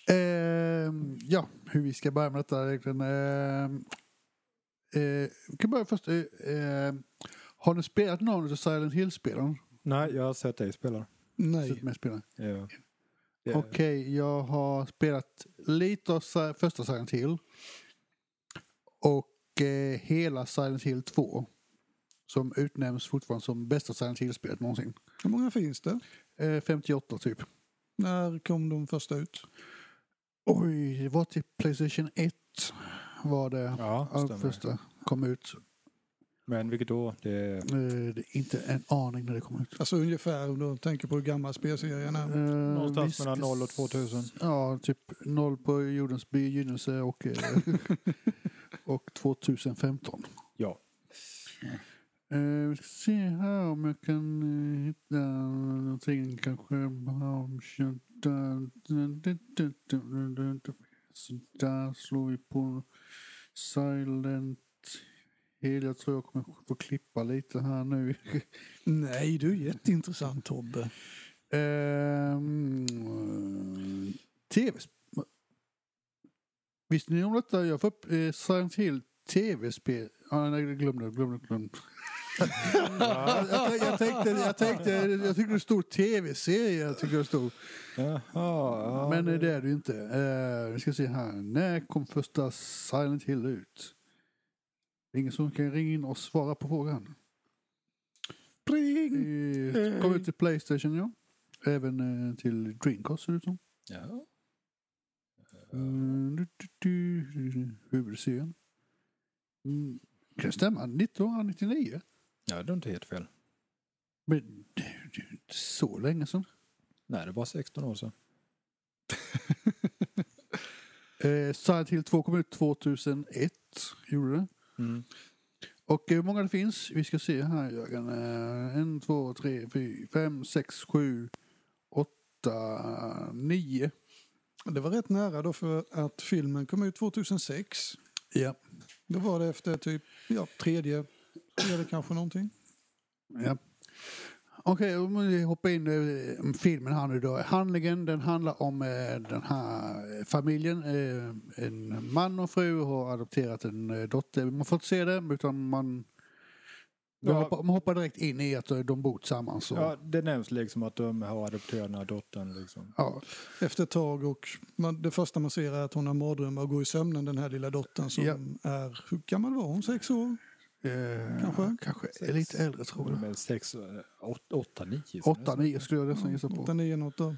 Ehm, ja, hur vi ska börja med detta egentligen. Ehm, eh, vi kan börja först. Eh, eh, har ni spelat någon av Silent Hill-spelen? Nej, jag har sett dig spela. Nej. Spelen? Ja. Okej, jag har spelat lite av första Silent Hill. Och eh, hela Silent Hill 2. Som utnämns fortfarande som bästa Silent Hill-spelet någonsin. Hur många finns det? Eh, 58 typ. När kom de första ut? Oj, det var till Playstation 1 var det. Ja, första kom ut. Men vilket år? Det är... Eh, det är inte en aning när det kom ut. Alltså ungefär om du tänker på hur gamla spelserien är. Eh, Någonstans visst- mellan 0 och 2000. Ja, typ noll på jordens begynnelse och, eh, och 2015. Ja. Eh, vi ska se här om jag kan eh, hitta någonting kanske. Så där slår vi på Silent Hill. Jag tror jag kommer få klippa lite här nu. Nej, du är jätteintressant Tobbe. Ehm, TV. Visste ni om detta? Jag får upp eh, Silent Hill tv-spel. Ah, nej, jag glömde, glömde, glömde. jag, jag, jag, tänkte, jag tänkte, jag tyckte det stod tv-serie. Jag tyckte det stod. Jaha, ja, Men eh, det är det ju inte. Eh, vi ska se här. När kom första Silent Hill ut? Det är ingen som kan ringa in och svara på frågan. Pring! Eh, kom ut till Playstation ja. Även eh, till Dreamcast ser det ut som. Ja. Mm, Huvudserien. Mm, kan det stämma? 1999? ja, det är inte helt fel. Men det är ju inte så länge sedan. Nej, det är bara 16 år sedan. Eh, Silent Hill 2 kom ut 2001. Gjorde det. Mm. Och hur många det finns? Vi ska se här Jörgen. Eh, en, två, tre, fyra, fem, sex, sju, åtta, nio. Det var rätt nära då för att filmen kom ut 2006. Ja. Då var det efter typ ja, tredje, tredje kanske någonting. ja. Okej, om vi hoppar in i eh, filmen här nu då. Handlingen den handlar om eh, den här familjen. Eh, en man och fru har adopterat en dotter. Man får inte se det utan man, Ja. man, hoppar, man hoppar direkt in i att de bor tillsammans. Och, Ja, det nämns liksom att de har adopterat den här dottern. Liksom. ja. Efter ett tag och man, det första man ser är att hon har mardrömmar och går i sömnen den här lilla dottern som Ja. är, hur gammal var hon? Sex år? Eh, Kanske? Kanske är lite äldre tror jag. Med sex, åt, åtta, nio. Åtta, nio skulle jag nästan gissa på. Åtta, nio, något då.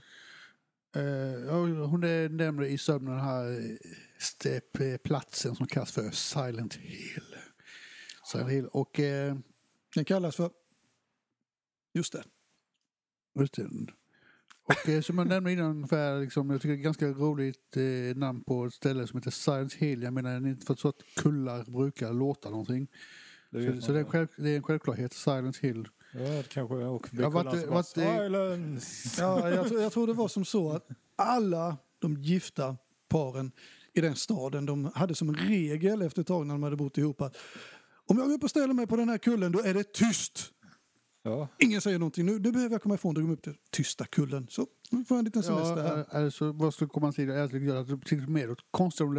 Eh, ja, hon är nämnde i sömnen den här eh, step, eh, platsen som kallas för Silent Hill. Silent Hill. Och eh, Den kallas för, just det, just det. Och eh, som jag nämnde innan ungefär, liksom, jag tycker det är ett ganska roligt eh, namn på ett ställe som heter Silent Hill. Jag menar inte för att så att kullar brukar låta någonting. Så, så det, är själv, det är en självklarhet, Silent Hill. Ja, det kanske. Och Ja, vart det- det- Silence! Ja, jag, jag tror det var som så att alla de gifta paren i den staden, de hade som regel efter ett tag när de hade bott ihop att om jag går upp och ställer mig på den här kullen då är det tyst. Ja, Ingen säger någonting. Nu, nu behöver jag komma ifrån det. Gå upp till tysta kullen. Så, nu får jag en liten semester Ja, här. eh, alltså, vad skulle komma till? Jag tycker att det betyder mer åt konstigt om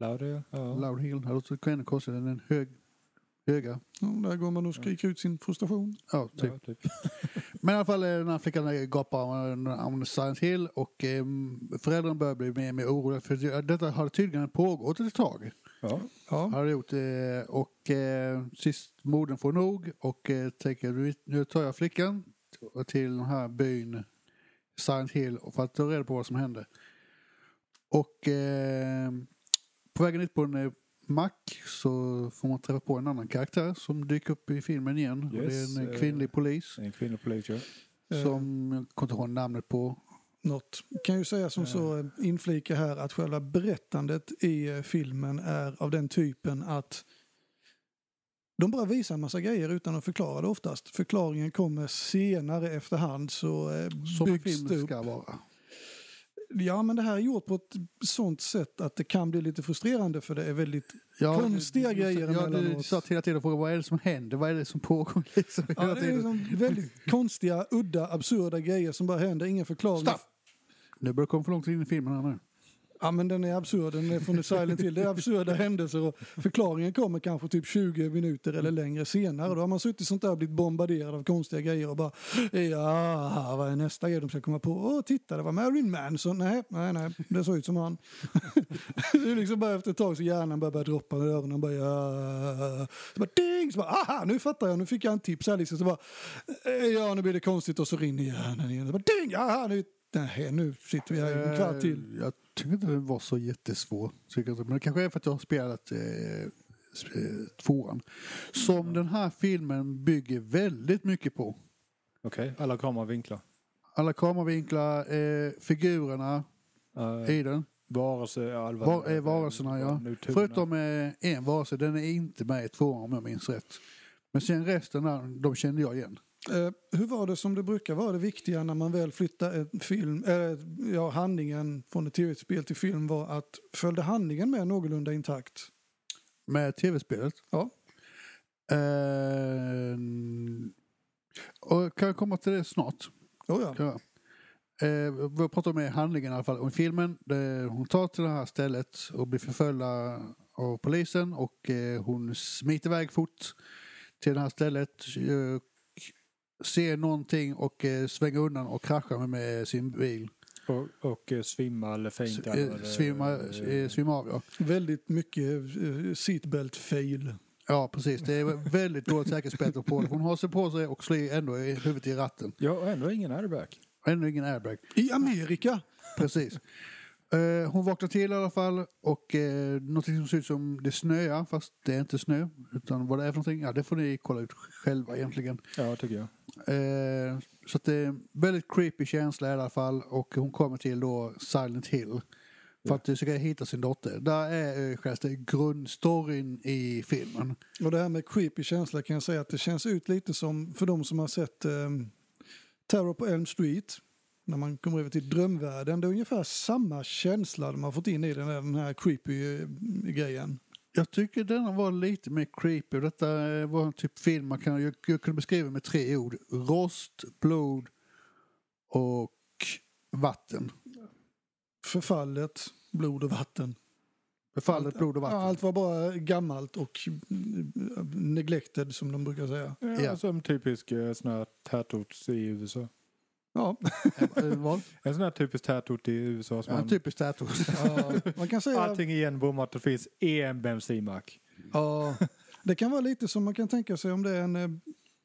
Loud Hill. Ja. Loud Hill. Det låter ännu konstigare än en hög, höga. Ja, där går man och skriker ut sin frustration. Ja, typ. Ja, typ. Men i alla fall eh, den här flickan eh, gapar om, om Silent Hill och eh, föräldrarna börjar bli mer och mer oroliga för det- detta har tydligen pågått ett tag. Ja. Ja. Har det gjort, eh, och eh, sist modern får nog och eh, tänker "Nu- nu tar jag flickan till den här byn Silent Hill för att ta reda på vad som hände. Och eh, på vägen ut på en eh, mack så får man träffa på en annan karaktär som dyker upp i filmen igen. och det Yes, är en eh, eh, kvinnlig polis. En kvinnlig polis, ja. Som jag kommer inte ihåg namnet på. Något. Kan ju säga som så, inflika här, att själva berättandet i filmen är av den typen att de bara visar en massa grejer utan att förklara det oftast. Förklaringen kommer senare efterhand så eh, Som en byggs det upp. ska vara. Ja, men det här är gjort på ett sånt sätt att det kan bli lite frustrerande för det är väldigt... Ja, Konstiga du- grejer Ja, du, du emellanåt. satt hela tiden och frågade vad är det som händer? Vad är det som pågår? Liksom, Ja, det är liksom väldigt konstiga, udda, absurda grejer som bara händer. Ingen förklaring. Stopp! Nu börjar det komma för långt in i filmen här nu. Ja, men den är absurd. Den är från The Silent Hill. Det är absurda händelser och förklaringen kommer kanske typ 20 minuter eller längre senare. Då har man suttit sånt där och blivit bombarderad av konstiga grejer och bara ja, vad är nästa grej de ska komma på? Åh, titta, det var Marilyn Manson. Nej, nej, nej, det såg ut som han. det är liksom bara efter ett tag så hjärnan börjar börjar droppa med öronen. Bara, ja. Så bara ding! Så bara, aha, nu fattar jag. Nu fick jag en tips här liksom. Så bara, ja, nu blir det konstigt och så rinner hjärnan igen. Så bara, ding! Aha, nu, nej, nu sitter vi här en kvart till. Eh, jag tycker inte den var så jättesvår. Men det kanske är för att jag har spelat eh, tvåan. Som den här filmen bygger väldigt mycket på. Okej, alla kameravinklar. Alla kameravinklar, eh, figurerna Uh, i den. varelse, Alva, Var, eh, varelserna ja. Förutom eh, en varelse, den är inte med i tvåan om jag minns rätt. Men sen resten där, de kände jag igen. Eh, hur var det som det brukar vara det viktiga när man väl flyttar en film, eh, ja, handlingen från ett tv-spel till film var att följde handlingen med någorlunda intakt? Med tv-spelet. Ja. Eh, och kan jag komma till det snart? Oh, ja. Ja. Eh, vad pratar om handlingen i alla fall. I filmen, det, hon tar till det här stället och blir förföljda av polisen och eh, hon smiter iväg fort till det här stället. Eh, ser någonting och eh, svänger undan och kraschar med, med sin bil. Och, och eh, svimma eller S- feinta. eh, eller- Svimma, eh, svimma av ja. Väldigt mycket eh, seatbelt fail. Ja precis, det är väldigt dåligt säkerhetsbälte på det. Hon har sig på sig och slår ändå i huvudet i ratten. Ja, och ändå ingen airbag. Ändå ingen airbag. I Amerika! Precis. Eh, hon vaknar till i alla fall och uh, något som ser ut som det snöar fast det är inte snö. Utan vad det är för någonting, ja det får ni kolla ut själva egentligen. Ja, tycker jag. Eh, så att det är en väldigt creepy känsla i alla fall och hon kommer till då Silent Hill. För att försöka hitta sin dotter. Där är uh, självaste grundstoryn i filmen. Och det här med creepy känsla kan jag säga att det känns ut lite som för de som har sett eh, Terror på Elm Street. När man kommer över till drömvärlden. Det är ungefär samma känsla de har fått in i den här, den här creepy eh, grejen. Jag tycker denna var lite mer creepy. Detta eh, var en typ film man kan, jag, jag kunde beskriva med tre ord. Rost, blod och vatten. Förfallet, blod och vatten. Befallet blod och Ja, vatten. allt var bara gammalt och eh, neglected som de brukar säga. Ja, Ja. Som typisk sån här tätort i USA. Ja, Eh, vad? En sån här typisk tätort i USA. Som Ja, en man, typisk tätort. ja, man kan säga... Allting är igenbommat. Det finns en bensinmack. Ja, det kan vara lite som man kan tänka sig om det är en, eh,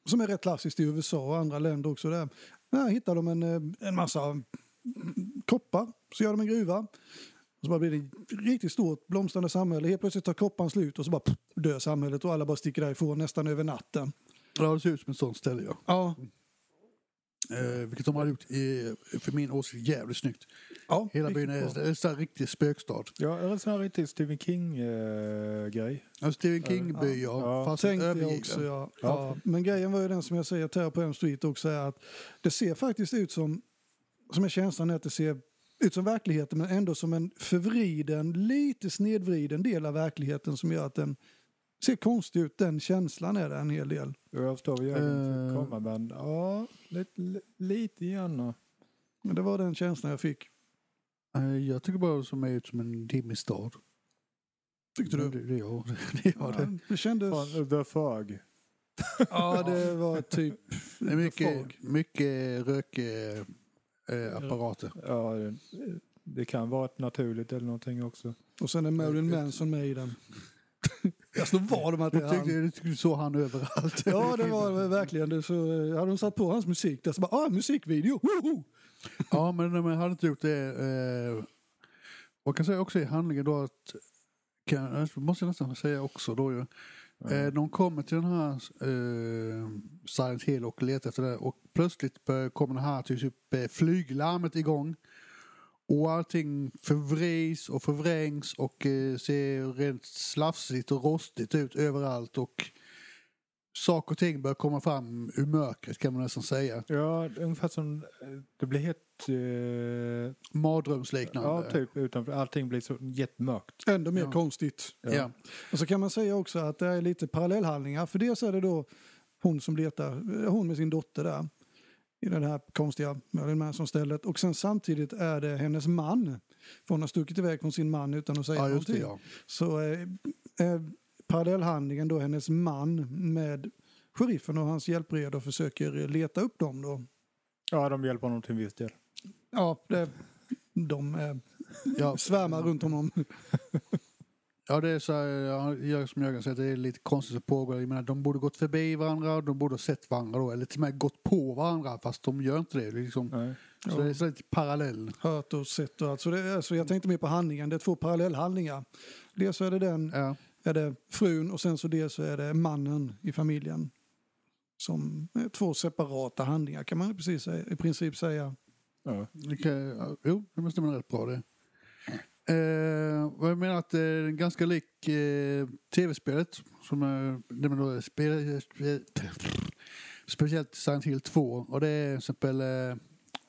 som är rätt klassiskt i USA och andra länder också. Där. Här hittar de en, eh, en massa mm, koppar, så gör de en gruva. Och så bara blir det ett riktigt stort blomstrande samhälle. Helt plötsligt tar kopparn slut och så bara pff, dör samhället och alla bara sticker därifrån nästan över natten. Ja, det ser ut som ett sånt ställe ja. Ja, Eh, vilket de har gjort i, för min åsikt jävligt snyggt. ja Hela byn är, en sån här riktig spökstad. Ja, en sån här riktig Stephen King-grej. En Stephen King-by ja. Ja. Fast Tänkte jag övergiven. också, ja. Ja. ja. Men grejen var ju den som jag säger, Terror på Elm Street också, är att det ser faktiskt ut som, som är känslan är att det ser ut som verkligheten men ändå som en förvriden, lite snedvriden del av verkligheten som gör att den ser konstig ut. Den känslan är det en hel del. Jag förstår vad jag vill Eh. komma men ja, lite, li- lite grann. Men det var den känslan jag fick. Eh, jag tycker bara som är ut som en dimmig stad. Tyckte du? Det, det, ja, det, ja, det. Ja, det kändes... Från The Fog. Ja, det var typ... det är mycket, mycket rökapparater. Ja, det, det kan vara ett naturligt eller någonting också. Och sen är Marilyn Manson med i den. Jag slår vad om att det är han. du tyckte såg han överallt. Ja, det var verkligen det. Så eh, hade de satt på hans musik där så bara, ah, musikvideo! Woho! Ja, men de hade inte gjort det. Eh, och kan säga också i handlingen då att, kan, måste jag nästan säga också då ju. Eh, de kommer till den här eh, Silent Hill och letar efter det och plötsligt kommer det här typ eh, flyglarmet igång. Och allting förvrids och förvrängs och eh, ser rent slafsigt och rostigt ut överallt och saker och ting börjar komma fram ur mörkret kan man nästan säga. Ja, ungefär som... eh, Det blir helt... Eh, Mardrömsliknande. ja, typ utanför. Allting blir så jättemörkt. Ändå mer Ja. konstigt. Ja. Och så kan man säga också att det är lite parallellhandlingar. För dels är det då hon som letar, eh, hon med sin dotter där. I det här konstiga Marilyn Manson-stället. Och sen samtidigt är det hennes man. För hon har stuckit iväg från sin man utan att säga Ja, just det någonting. ja. Så eh, eh, parallellhandlingen då hennes man med sheriffen och hans hjälpredor försöker leta upp dem då. Ja, de hjälper honom till en viss del. Ja, det, de eh, Ja, svärmar runt honom. Ja, det är så här, som Jörgen säger, det är lite konstigt som pågår. Jag menar, de borde gått förbi varandra, de borde ha sett varandra då, eller till och med gått på varandra, fast de gör inte det. liksom, Nej. Så Ja. det är så lite parallell. hört och sett och allt. Så det, är- så jag tänkte mer på handlingen. Det är två parallellhandlingar. Dels så är det den, Ja. är det frun och sen så dels så är det mannen i familjen. Som är två separata handlingar kan man precis i princip säga. Ja. Det kan, jo, det måste man rätt bra det. Eh, jag menar att det är ganska lik eh, tv-spelet. Som är, det då spel, spel, speciellt Silent Hill 2. Och det är till exempel, eh,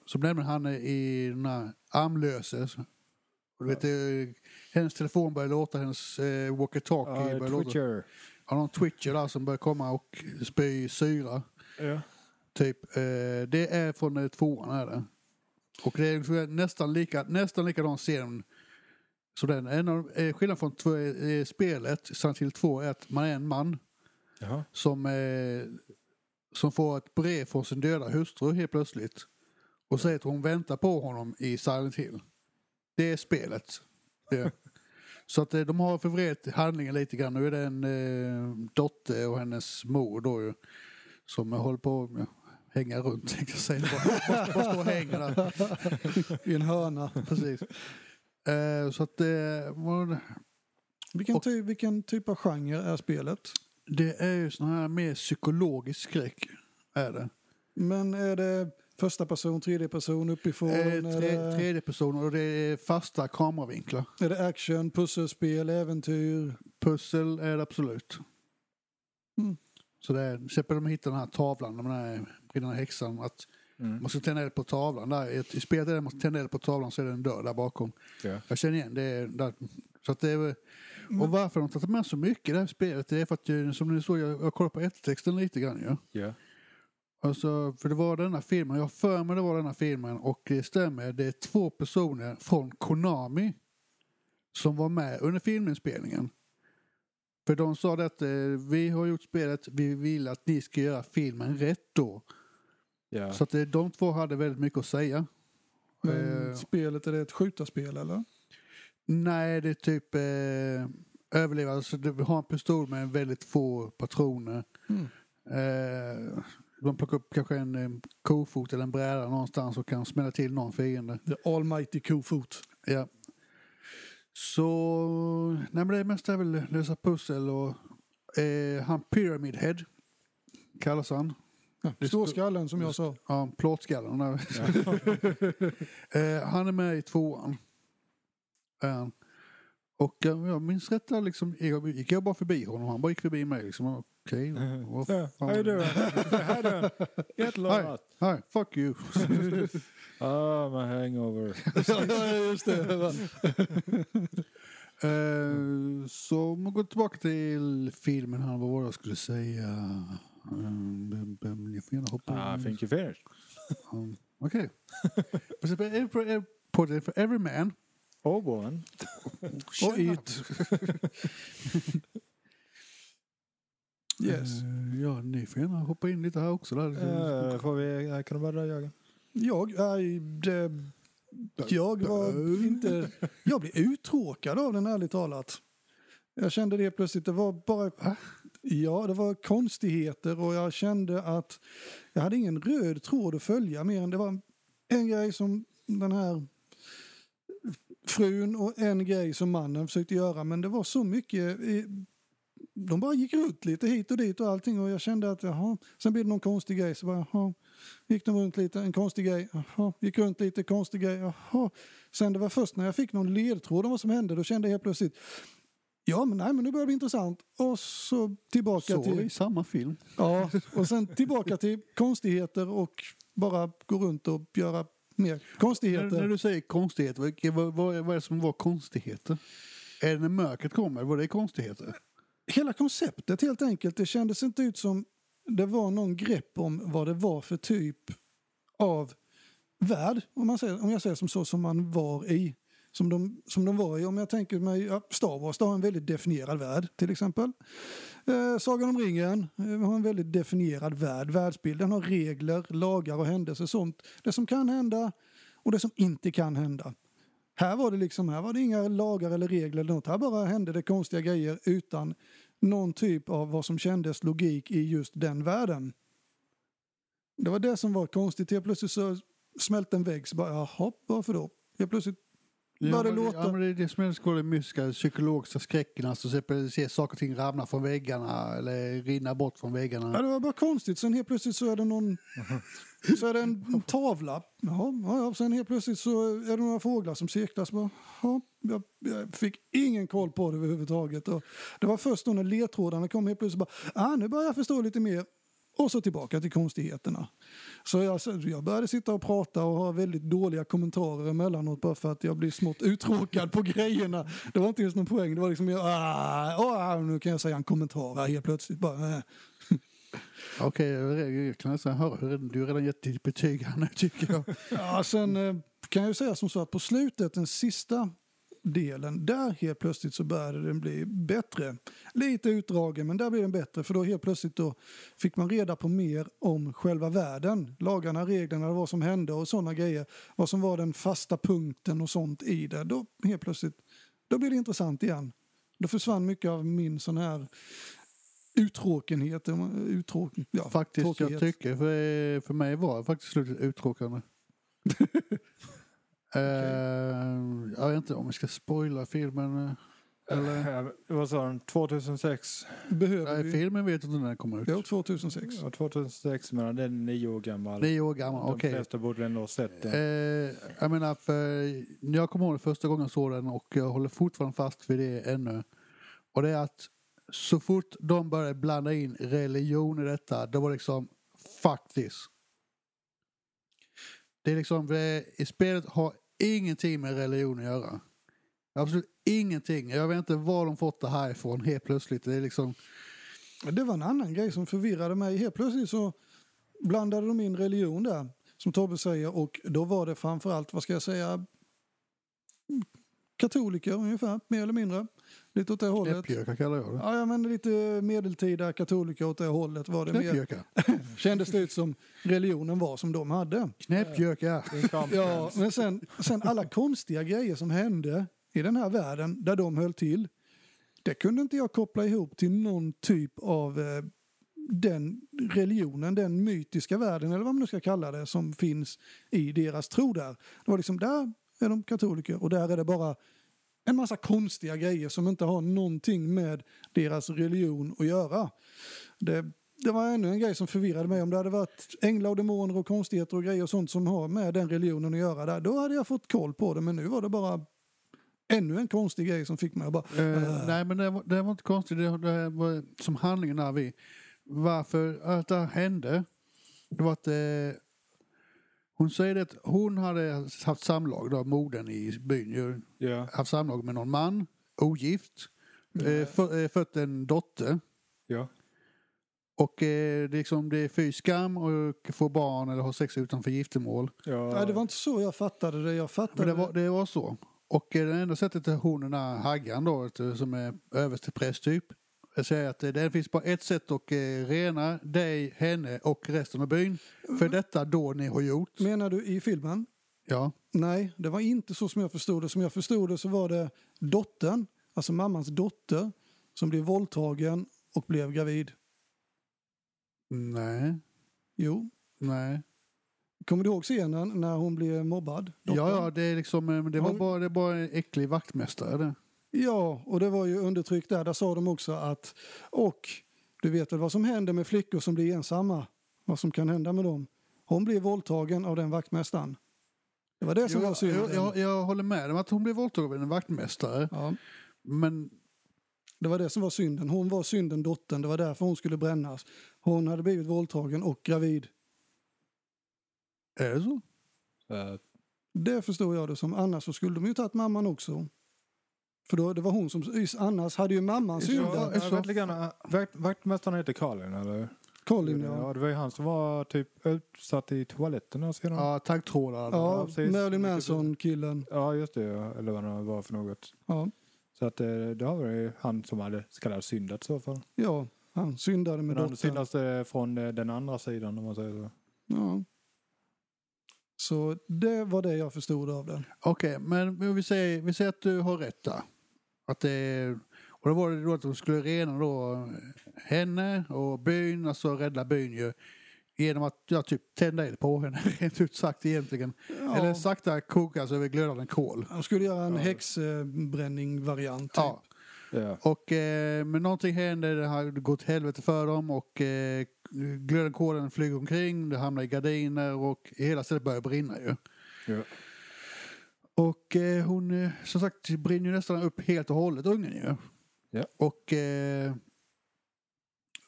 som nämner han är i den här armlöse. Och du vet, eh, hennes telefon börjar låta, hennes eh, walkie-talkie Ja, börjar låta. Twitcher. Ja, någon twitcher där som börjar komma och spy syra. Ja. Typ. Eh, det är från eh, tvåan är det. Och det är liksom nästan, lika, nästan likadan scen som den. En av, eh, skillnaden från två, eh, spelet, Silent Hill 2, är att man är en man Jaha. som, eh, som får ett brev från sin döda hustru helt plötsligt. Och säger att hon väntar på honom i Silent Hill. Det är spelet. Det. Så att eh, de har förvridit handlingen lite grann. Nu är det en eh, dotter och hennes mor då ju, som håller på att hänga runt tänkte jag säga. Bara, bara, bara stå och hänga där. I en hörna. Precis. Eh, så att det, var- Vilken, Och- ty, vilken typ av genre är spelet? det är ju sån här mer psykologisk skräck. Är det. Men är det första person, tredje person, uppifrån? Eh, är, tre, det, tredje person och det är fasta kameravinklar. är det action, pusselspel, äventyr? Pussel är det absolut. Mm. Så det är, till exempel de hittar den här tavlan, den här brinnande häxan. Att Mm. man ska tända eld på tavlan. Där, i, I spelet är det man ska tända eld på tavlan så är det en dörr där bakom. Ja. Jag känner igen det. är Där, så att det är, och varför de tagit med så mycket i det här spelet det är för att som ni såg, jag, jag kollade på eftertexten lite grann ju. Ja. Alltså, för det var denna filmen, jag har för mig det var denna filmen och det stämmer, det är två personer från Konami som var med under filminspelningen. För de sa det att eh, vi har gjort spelet, vi vill att ni ska göra filmen rätt då. Ja. Så att eh, de två hade väldigt mycket att säga. Men Eh, spelet, är det ett skjutarspel eller? Nej, det är typ eh, överleva. Alltså, du har en pistol med väldigt få patroner. Mm. Eh, de plockar upp kanske en eh, kofot eller en bräda någonstans och kan smälla till någon fiende. The Almighty Kofot. Ja. Så, nej men det mesta är väl lösa pussel och eh, han Pyramid Head kallas han. Ja, Det Storskallen som jag sa. Ja, plåtskallen. eh, han är med i tvåan. Eh, och eh, jag minns rätt där liksom, jag gick jag bara förbi honom, han bara gick förbi mig liksom. Okej, vad So, fan- how you doing? How you doing? Get lost. Hi, fuck you. Oh, my hangover. ja, just det. Eh, så om man går tillbaka till filmen här, vad var det jag skulle säga? Jag får gärna hoppa Ah, I in. think you finished. Um, Okej. Är det för Every Man. Oh, boy. Och It. Yes. Eh, ja, ni får gärna hoppa in lite här också. Där. Uh, får vi, uh, kan du börja Jörgen? Jag, nej, det, jag var inte... Jag blev uttråkad av den ärligt talat. Jag kände det plötsligt, det var bara... Ja, det var konstigheter och jag kände att jag hade ingen röd tråd att följa mer än det var en grej som den här frun och en grej som mannen försökte göra. Men det var så mycket de bara gick runt lite hit och dit och allting och jag kände att jaha, sen blev det någon konstig grej så bara jaha, gick de runt lite, en konstig grej, jaha, gick runt lite, konstig grej, jaha. Sen det var först när jag fick någon ledtråd om vad som hände då kände jag helt plötsligt Ja men nej men nu börjar det bli intressant och så tillbaka Så till samma film. Ja, och sen tillbaka till konstigheter och bara gå runt och göra mer När, konstigheter. när du säger konstigheter, vad, vad vad är det som var konstigheter? Är det när mörkret kommer? Var det konstigheter? Hela konceptet helt enkelt, det kändes inte ut som det var någon grepp om vad det var för typ av värld, om, man säger, om jag säger som så, som man var i. Som de, som de var i. Om jag tänker mig, ja, Star Wars har en väldigt definierad värld till exempel. Eh, Sagan om ringen eh, har en väldigt definierad värld, världsbild. Den har regler, lagar och händelser, sånt. Det som kan hända och det som inte kan hända. Här var det liksom, här var det inga lagar eller regler eller något. Här bara hände det konstiga grejer utan någon typ av vad som kändes logik i just den världen. Det var det som var konstigt. Helt plötsligt så smälte en vägg så bara, jaha, varför då? Helt plötsligt började det men, låta. ja, men det är det som är den mystiska psykologiska skräcken. Alltså se, se saker och ting ramla från väggarna eller rinna bort från väggarna. Ja, det var bara konstigt. Sen helt plötsligt så är det någon... Så är det en tavla. Ja, ja. Sen helt plötsligt så är det några fåglar som bara, ja, jag, jag fick ingen koll på det överhuvudtaget. Och det var först då när ledtrådarna kom helt plötsligt bara, ah, nu börjar jag förstå lite mer. Och så tillbaka till konstigheterna. Så jag, jag började sitta och prata och ha väldigt dåliga kommentarer emellanåt bara för att jag blir smått uttråkad på grejerna. Det var inte just någon poäng. Det var liksom, ah, ah, nu kan jag säga en kommentar här helt plötsligt. Bara, äh. Okej, jag kan nästan höra hur du redan gett ditt betyg här nu tycker jag. Ja, sen eh, kan jag ju säga som så att på slutet, den sista delen, där helt plötsligt så började den bli bättre. Lite utdragen, men där blev den bättre för då helt plötsligt då fick man reda på mer om själva världen. Lagarna, reglerna, vad som hände och sådana grejer. Vad som var den fasta punkten och sånt i det. Då helt plötsligt, då blev det intressant igen. Då försvann mycket av min sån här uttråkenhet. Uttråk, ja, Faktiskt, jag tråkighet. tycker för, för mig var faktiskt slutet uttråkande. Eh, jag vet inte om vi ska spoila filmen. eh, Eller? Eh, Vad sa den? 2006? Behöver Nej, vi... filmen vet inte när den kommer ut. Jo, 2006. Ja, 2006 men den är nio år gammal. Nio år gammal, De okej. flesta borde ändå ha sett den. Eh, jag menar, för jag kommer ihåg det första gången jag såg den och jag håller fortfarande fast vid det ännu. Och det är att så fort de började blanda in religion i detta, då var det liksom fuck this. Det är liksom, det, i spelet har ingenting med religion att göra. Absolut ingenting. Jag vet inte var de fått det här ifrån helt plötsligt. Det är liksom, Det var en annan grej som förvirrade mig. Helt plötsligt så blandade de in religion där, som Tobbe säger, och då var det framförallt, vad ska jag säga, katoliker ungefär, mer eller mindre. Lite åt det hållet. knäppgökar kallar jag det. Ja, ja, men lite medeltida katoliker åt det hållet var det mer. Kändes det ut som religionen var som de hade. Knäppgökar. Ja, men sen, sen alla konstiga grejer som hände i den här världen där de höll till. Det kunde inte jag koppla ihop till någon typ av eh, den religionen, den mytiska världen eller vad man nu ska kalla det som finns i deras tro där. Det var liksom där är de katoliker och där är det bara en massa konstiga grejer som inte har någonting med deras religion att göra. Det, det var ännu en grej som förvirrade mig. Om det hade varit änglar och demoner och konstigheter och grejer och sånt som har med den religionen att göra där, då hade jag fått koll på det. Men nu var det bara ännu en konstig grej som fick mig att bara... Eh, nej men det var, det var inte konstigt. Det, det var som handlingen är vi. Varför allt det här hände. Det var att eh, hon säger att hon hade haft samlag, då, modern i byn, ju, Ja. haft samlag med någon man, ogift, eh, för, eh, fött en dotter. Ja. Och eh, det, är liksom, det är fy skam att få barn eller ha sex utanför giftermål. Ja. Nej, det var inte så jag fattade det. Jag Men fattade... det var, det var så. Och eh, det enda sättet att hon den här Haggan då, som är överstepräst typ, jag säger att eh, det finns bara ett sätt att eh, rena dig, henne och resten av byn. För detta då ni har gjort. Menar du i filmen? Ja. Nej, det var inte så som jag förstod det. Som jag förstod det så var det dottern, alltså mammans dotter, som blev våldtagen och blev gravid. Nej. Jo. Nej. Kommer du ihåg scenen när hon blev mobbad? dottern? Ja, ja, det är liksom, eh, det var bara, det bara en äcklig vaktmästare. Ja, och det var ju undertryckt där. Där sa de också att, och du vet väl vad som händer med flickor som blir ensamma? Vad som kan hända med dem? Hon blev våldtagen av den vaktmästaren. Det var det som var Jag, synden. jag, jag, jag håller med om att hon blev våldtagen av en vaktmästare. Ja, Men det var det som var synden. Hon var synden dottern. Det var därför hon skulle brännas. Hon hade blivit våldtagen och gravid. är det så? Eh, Det förstår jag det som. Annars så skulle de ju tagit mamman också. För då, det var hon som... Annars hade ju mamman syndat. Ja, vaktmästaren heter Colin eller? Colin, Ja, ja. det var ju han som var typ utsatt i toaletterna sedan. Ja. Ja, taggtrådar. Ja, Ja. Marilyn Manson-killen. ja, just det. ja. Eller vad det var för något. Ja. Så att eh, det har varit han som hade så kallad syndat i så fall. ja, han syndade med Men han dottern. syndade från eh, den andra sidan om man säger så. Ja. Så det var det jag förstod av den. Okej, men vi säger, vi säger att du har rätt där. Att det och då var det då att de skulle rena då henne och byn, alltså rädda byn ju. Genom att ja, typ tända eld på henne, rent ut sagt egentligen. Ja. Eller sakta kokas över glödande kol. Han skulle göra en Ja. häxbränning-variant. Typ. Ja. Ja. Och, eh, men någonting händer, det har gått helvete för dem och eh, glödande kolen flyger omkring, det hamnar i gardiner och hela stället börjar brinna ju. Ja. Och eh, hon, eh, som sagt, brinner ju nästan upp helt och hållet, ungen ju. Ja. Och eh,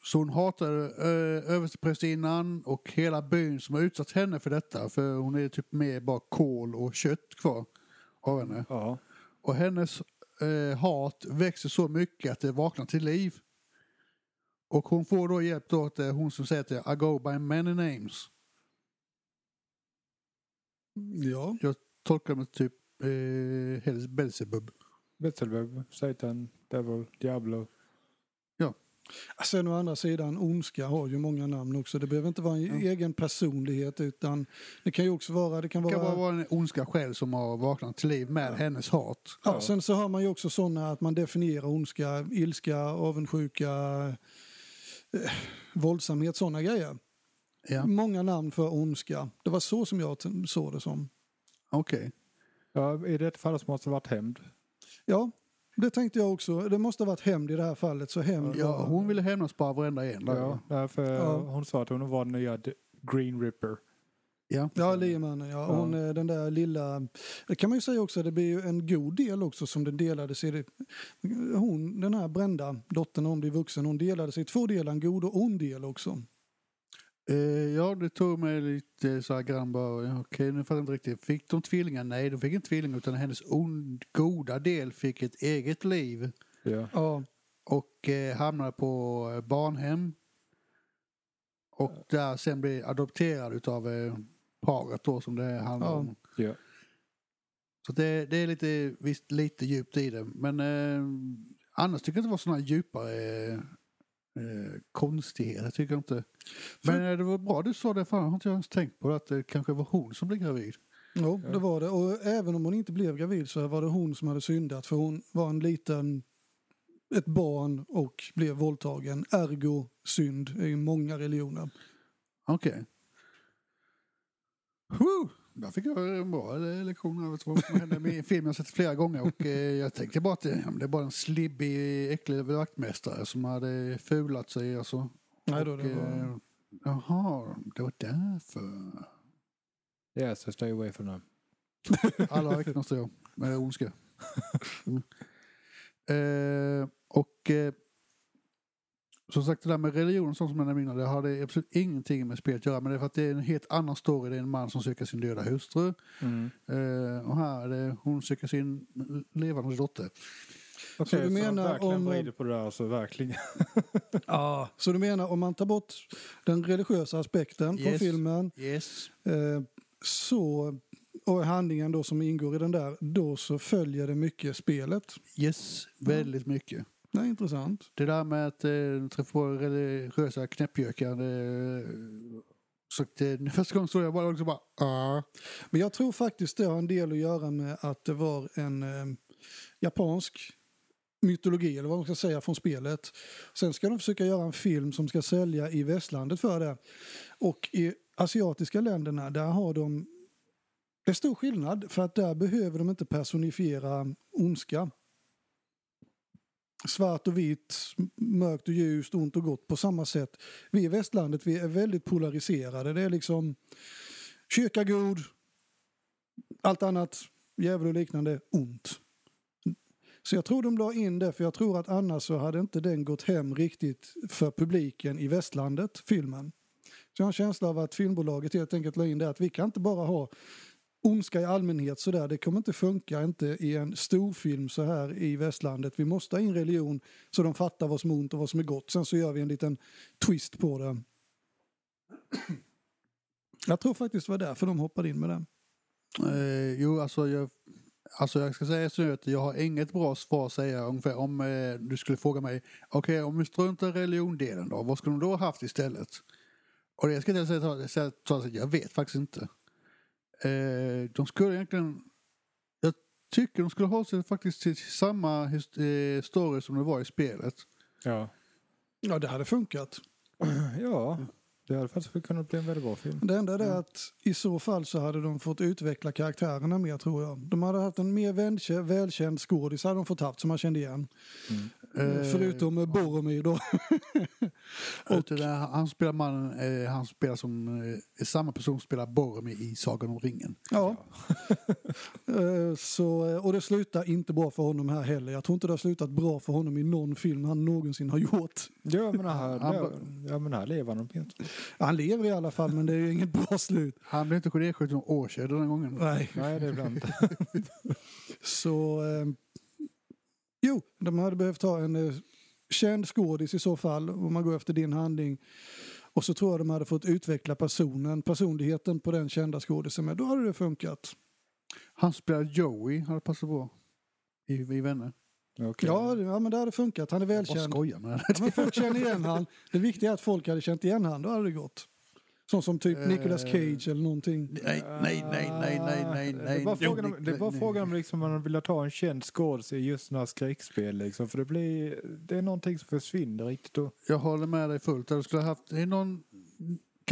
så hon hatar eh, översteprästinnan och hela byn som har utsatt henne för detta. För hon är typ med bara kol och kött kvar av henne. Ja. Och hennes eh, hat växer så mycket att det vaknar till liv. Och hon får då hjälp då att eh, hon som säger till I go by many names. Ja, Jag tolkar det typ eh, Hells Belzebub. Beelzebub, Satan, Devil, Diablo. Sen å andra sidan, ondska har ju många namn också. Det behöver inte vara en egen personlighet utan det kan ju också vara... Det kan Det vara, kan bara vara en ondska själ som har vaknat till liv med hennes hat. ja, sen så har man ju också sådana att man definierar ondska, ilska, avundsjuka, eh, våldsamhet, sådana grejer. Ja, Många namn för ondska. Det var så som jag såg det som. okej. Ja, I det fallet måste det varit hämnd. Ja, det tänkte jag också. Det måste ha varit hämnd i det här fallet. Så hämnd Ja, var- hon ville hämnas på varenda en. Där. Ja, Ja. hon sa att hon var den nya Green Ripper. Ja. Ja, liemannen. Ja. Ja. Hon, är den där lilla... Det kan man ju säga också, det blir ju en god del också som den delades i. Det. Hon, den här Brenda, dottern när hon blev vuxen, hon delade sig i två delar, en god och ond del också. Eh, ja, det tog mig lite så här grann bara, ja, okej nu fattar jag inte riktigt. Fick de tvillingar? Nej, de fick inte tvillingar utan hennes ond, goda del fick ett eget liv Ja. Ja, och eh, hamnade på eh, barnhem. Och där sen blev adopterad utav eh, paret då som det handlar Ja. om. Ja. Så det, det är lite, visst, lite djupt i det. Men eh, annars tycker jag inte det var sådana djupare eh, konstigheter. Jag tycker inte. Men eh, det var bra du sa det, fan har inte jag ens tänkt på det, att det kanske var hon som blev gravid. jo, det var det. Och även om hon inte blev gravid så var det hon som hade syndat för hon var en liten ett barn och blev våldtagen. Ergo synd i många religioner. Okej. Okay. Där fick jag en bra lektion av vad som hände med en film jag sett flera gånger och eh, jag tänkte bara att det, ja, är bara en slibbig, äcklig vaktmästare som hade fulat sig och så. Nej då, och, det var... eh, Jaha, det var därför. Yes, I stay away from them. Alla räknas det med ondska. Mm. Eh, och eh, som sagt det där med religion sånt som jag nämnde det hade absolut ingenting med spelet att göra. Men det är för att det är en helt annan story. Det är en man som söker sin döda hustru. Mm. Eh, och här är det hon söker sin levande dotter. Du så menar verkligen om- vrider på det där, alltså verkligen. Ja, så du menar om man tar bort den religiösa aspekten på Yes. filmen Yes. eh, så och handlingen då som ingår i den där, då så följer det mycket spelet. Yes, väldigt mycket. Det är intressant. Det där med att eh, träffa på religiösa knäppjökar. Eh, så första gången såg jag bara också bara ah. Men jag tror faktiskt det har en del att göra med att det var en eh, japansk mytologi, eller vad man ska säga, från spelet. Sen ska de försöka göra en film som ska sälja i västlandet för det. Och i asiatiska länderna, där har de... Det är stor skillnad, för att där behöver de inte personifiera ondska. Svart och vitt, mörkt och ljust, ont och gott på samma sätt. Vi i västlandet vi är väldigt polariserade. Det är liksom kyrka god, allt annat, djävul och liknande, ont. Så jag tror de la in det, för jag tror att annars så hade inte den gått hem riktigt för publiken i västlandet, filmen. Så jag har en känsla av att filmbolaget helt enkelt la in det att vi kan inte bara ha ondska i allmänhet sådär. Det kommer inte funka inte i en storfilm så här i västlandet. Vi måste ha in religion så de fattar vad som är ont och vad som är gott. Sen så gör vi en liten twist på det. Jag tror faktiskt det var därför de hoppade in med den. Eh, jo, alltså jag, alltså jag ska säga så att jag har inget bra svar att säga ungefär om eh, du skulle fråga mig. Okej, om vi struntar i religiondelen då, vad skulle de då ha haft istället? Och det ska jag säga, jag vet faktiskt inte. Eh, de skulle egentligen, jag tycker de skulle ha sig faktiskt till samma eh, story som det var i spelet. Ja. Ja, det hade funkat. ja, det hade faktiskt kunnat bli en väldigt bra film. Det enda är det att i så fall så hade de fått utveckla karaktärerna mer tror jag. De hade haft en mer välkänd, välkänd skådis hade de fått haft som man kände igen. Eh, Förutom eh, Boromir då. och där, han spelar mannen, eh, han spelar som eh, samma person spelar Boromir i Sagan om ringen. Ja. Eh, så, eh, och det slutar inte bra för honom här heller. Jag tror inte det har slutat bra för honom i någon film han någonsin har gjort. Ja, men här, Han ja, bara- ja, men här lever han åtminstone. Han lever i alla fall men det är ju inget bra slut. Han blev inte nedskjuten av Årkär den gången. Nej. Nej, det är ibland. Så... Eh, jo, de hade behövt ha en... Eh, känd skådis i så fall, om man går efter din handling. Och så tror jag de hade fått utveckla personen, personligheten på den kända skådisen med. Då hade det funkat. Han spelar Joey, hade passat bra. I, i Vänner. Okej. Ja, det- ja, men det hade funkat. Han är Jag bara välkänd. skojar med det. Ja, men folk känner igen han. Det viktiga är att folk hade känt igen han. Då hade det gått. Sån som typ Eh. Nicolas Cage eller någonting. Nej, nej, nej, nej, nej, nej, Det nej. var frågan om, det var nej. frågan om liksom man vill ta en känd skådis i just några skräckspel liksom. För det blir, det är någonting som försvinner riktigt då. Jag håller med dig fullt. Jag skulle ha haft, det är någon,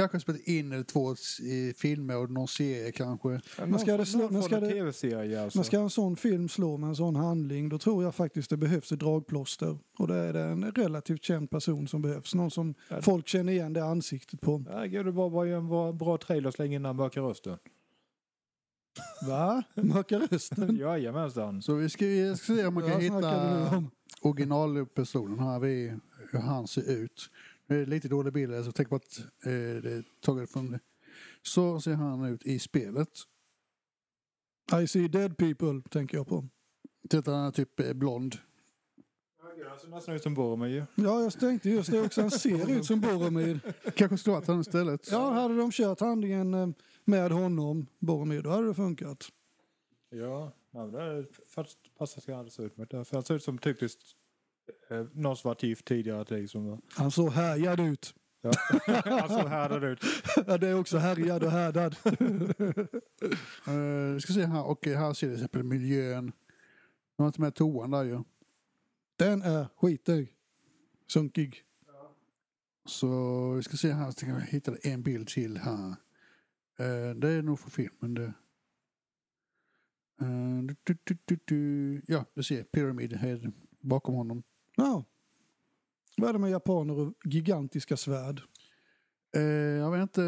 kanske spelat in eller två i filmer och någon serie kanske. Men ska det slå- någon men form ska det- alltså. Men ska en sån film slå med en sån handling då tror jag faktiskt det behövs ett dragplåster. Och det är det en relativt känd person som behövs. Någon som Ja. folk känner igen det ansiktet på. Herregud, det bara bara en bra, bra trailer och slänga in den mörka rösten. Va? Mörka rösten? Jajamensan. Så vi ska, jag ska se om man kan hitta originalpersonen här, vi, hur han ser ut. Det är lite dålig bild, så tänk på att eh, det är taget från det. Så ser han ut i spelet. I see dead people tänker jag på. Titta, han är typ eh, blond. Han ser nästan ut som Boromir ju. Ja, jag tänkte just det också. Han ser ut som Boromir. Kanske skulle ha han istället. Ja, hade de kört handlingen eh, med honom, Boromir, då hade det funkat. Ja, ja men det är fast passar sig alldeles utmärkt. För han ser ut som typiskt eh, någon som varit gift tidigare till liksom. Han såg härjad ut. Ja. han såg härdad ut. Ja, det är också härjad och härdad. Eh, vi ska se här, och här ser vi till exempel miljön. De har inte med toan där ju. Den är skitig. Sunkig. Så vi ska se här, så kan vi hitta en bild till här. Eh, det är nog för filmen det. Du, du, du, du, du. Ja, du ser Pyramid Head bakom honom. Ja. Vad är det med japaner och gigantiska svärd? Eh, jag vet inte,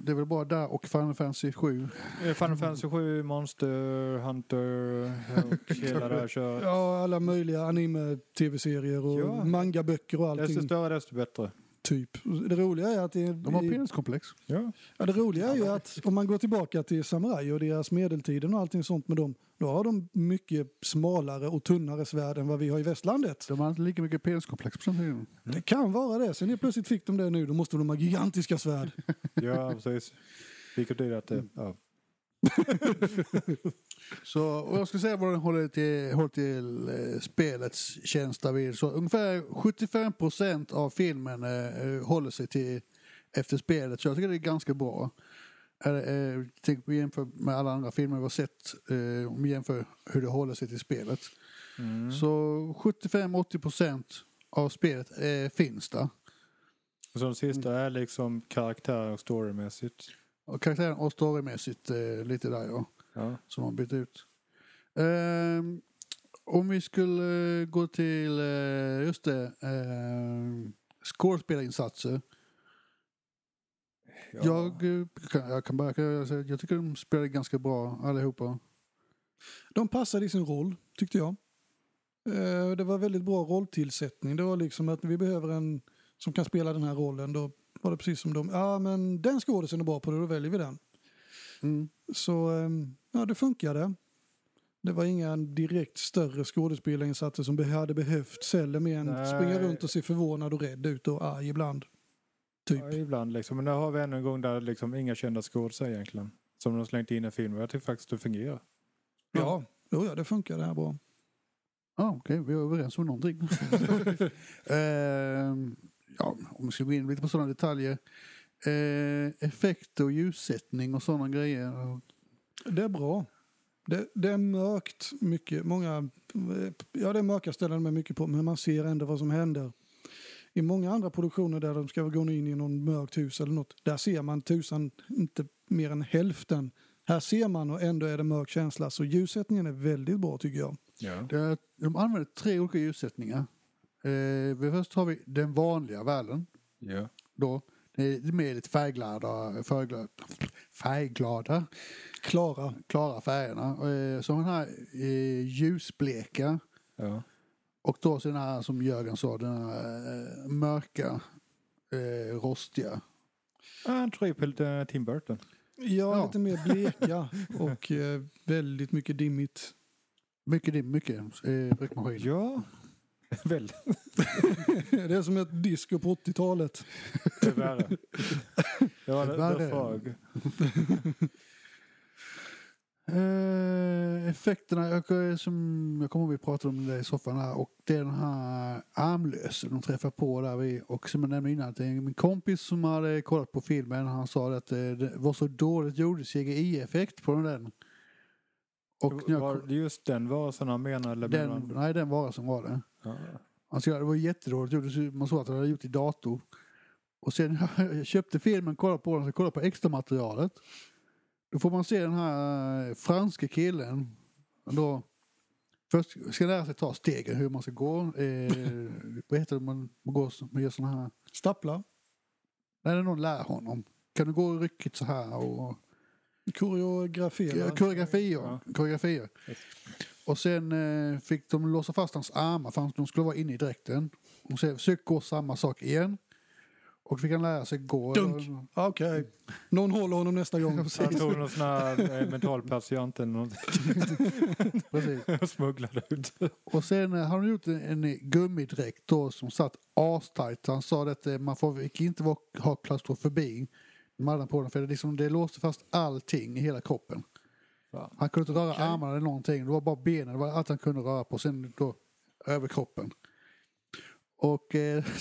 det är väl bara där och Final Fantasy 7. Eh, Final Fantasy 7, Monster, Hunter och hela det här kör. Ja, alla möjliga anime-tv-serier och Ja. mangaböcker och Desto allting. större desto bättre. Typ. Det roliga är att det, De har peniskomplex. Ja. ja, det roliga är ju att om man går tillbaka till samuraj och deras medeltiden och allting sånt med dem, då har de mycket smalare och tunnare svärd än vad vi har i västlandet. De har inte lika mycket peniskomplex på den tiden. Det kan vara det. Sen helt plötsligt fick de det nu, då måste de ha gigantiska svärd. ja, precis. Vilket betyder att det, ja. Så, och jag ska säga vad den håller till, håller till eh, spelets tjänst vid. Så ungefär 75% av filmen eh, håller sig till efter spelet. Så jag tycker det är ganska bra. Eh, eh, tänk på jämför med alla andra filmer vi har sett. Eh, om vi jämför hur det håller sig till spelet. Mm. Så 75-80% av spelet eh, finns där. Så den sista är liksom karaktär och storymässigt. Och karaktären och storymässigt eh, lite där ja. Ja. som har bytt ut. Ehm, om vi skulle eh, gå till, eh, just det, uh, skådespelarinsatser. Ja. Jag, eh, kan, jag kan bara jag, säga, jag tycker de spelade ganska bra allihopa. De passade i sin roll, tyckte jag. Eh, Det var väldigt bra rolltillsättning. Det var liksom att vi behöver en som kan spela den här rollen. Då var det precis som de, ja men den skådisen är bra på det, då väljer vi den. Mm. Så ehm, ja, det funkade. Det var inga direkt större skådespelarinsatser som hade behövts heller mer än Nej. springa runt och se förvånad och rädd ut och arg ibland. Typ. Ja, ibland liksom. Men där har vi ännu en gång där liksom inga kända skådespelare egentligen. Som de har slängt in i filmen. Jag tycker faktiskt det fungerar. Ja, jo, ja det funkar det här bra. Ja, okej, vi är överens om någonting. Ehm, ja, om vi ska gå in lite på sådana detaljer. Eh, effekter och ljussättning och sådana grejer. Det är bra. Det, det är mörkt mycket. Många, ja det är mörka ställen med mycket på, men man ser ändå vad som händer. I många andra produktioner där de ska gå in i någon mörkt hus eller något, där ser man tusan inte mer än hälften. Här ser man och ändå är det mörk känsla, så ljussättningen är väldigt bra tycker jag. Ja. Det de använder tre olika ljussättningar. Eh, först har vi den vanliga världen. Ja. Då. Det är mer lite färgglada, färgglada, färgglada Klara. klara färgerna. Eh, så den här eh, ljusbleka ja. Och då så den här som Jörgen sa, den här eh, mörka, eh, rostiga. En trippel till Tim Burton. Ja, Ja. lite mer bleka och eh, väldigt mycket dimmigt. Mycket dim, mycket eh, tryckmaskin. Ja. Väl, Det är som ett disco på 80-talet. det är värre. Ja, det, Värre. det är för. Eh, effekterna, jag, som, jag kommer ihåg vi pratade om det i soffan här och det är den här armlöse de träffar på där vi och som jag nämnde innan att det är min kompis som hade kollat på filmen han sa att det, det var så dåligt gjord CGI-effekt på den. Och jag, Var det just den varelsen han menar? Eller den, han- nej den var som var det. Ja. Alltså, det var jättedåligt gjort. Man såg att det hade gjort i dator. Och sen jag köpte filmen, kollade på den, så kollade på extra materialet. Då får man se den här eh, franska killen. Då först ska lära sig ta stegen, hur man ska gå. Eh, vad heter det, man, man, går, man gör såna här... Stappla. Nej, någon lär honom. Kan du gå ryckigt så här och... Koreografera. Koreografier. Ja. koreografier. Och sen eh, fick de låsa fast hans armar för att de skulle vara inne i dräkten. Och sen försökte gå samma sak igen. Och fick han lära sig gå. Dunk. Okej. Någon håller honom nästa gång. Han tog någon sån här eh, mental patient eller något Precis. och smugglade ut. Och sen eh, har de gjort en, en gummidräkt då som satt astajt. Han sa att eh, man får inte vara, ha klaustrofobi. De hade på den för det, liksom, det låste fast allting i hela kroppen. Fan. Han kunde inte röra Okej. armarna eller någonting. Det var bara benen, det var allt han kunde röra på. Sen då överkroppen. Och eh,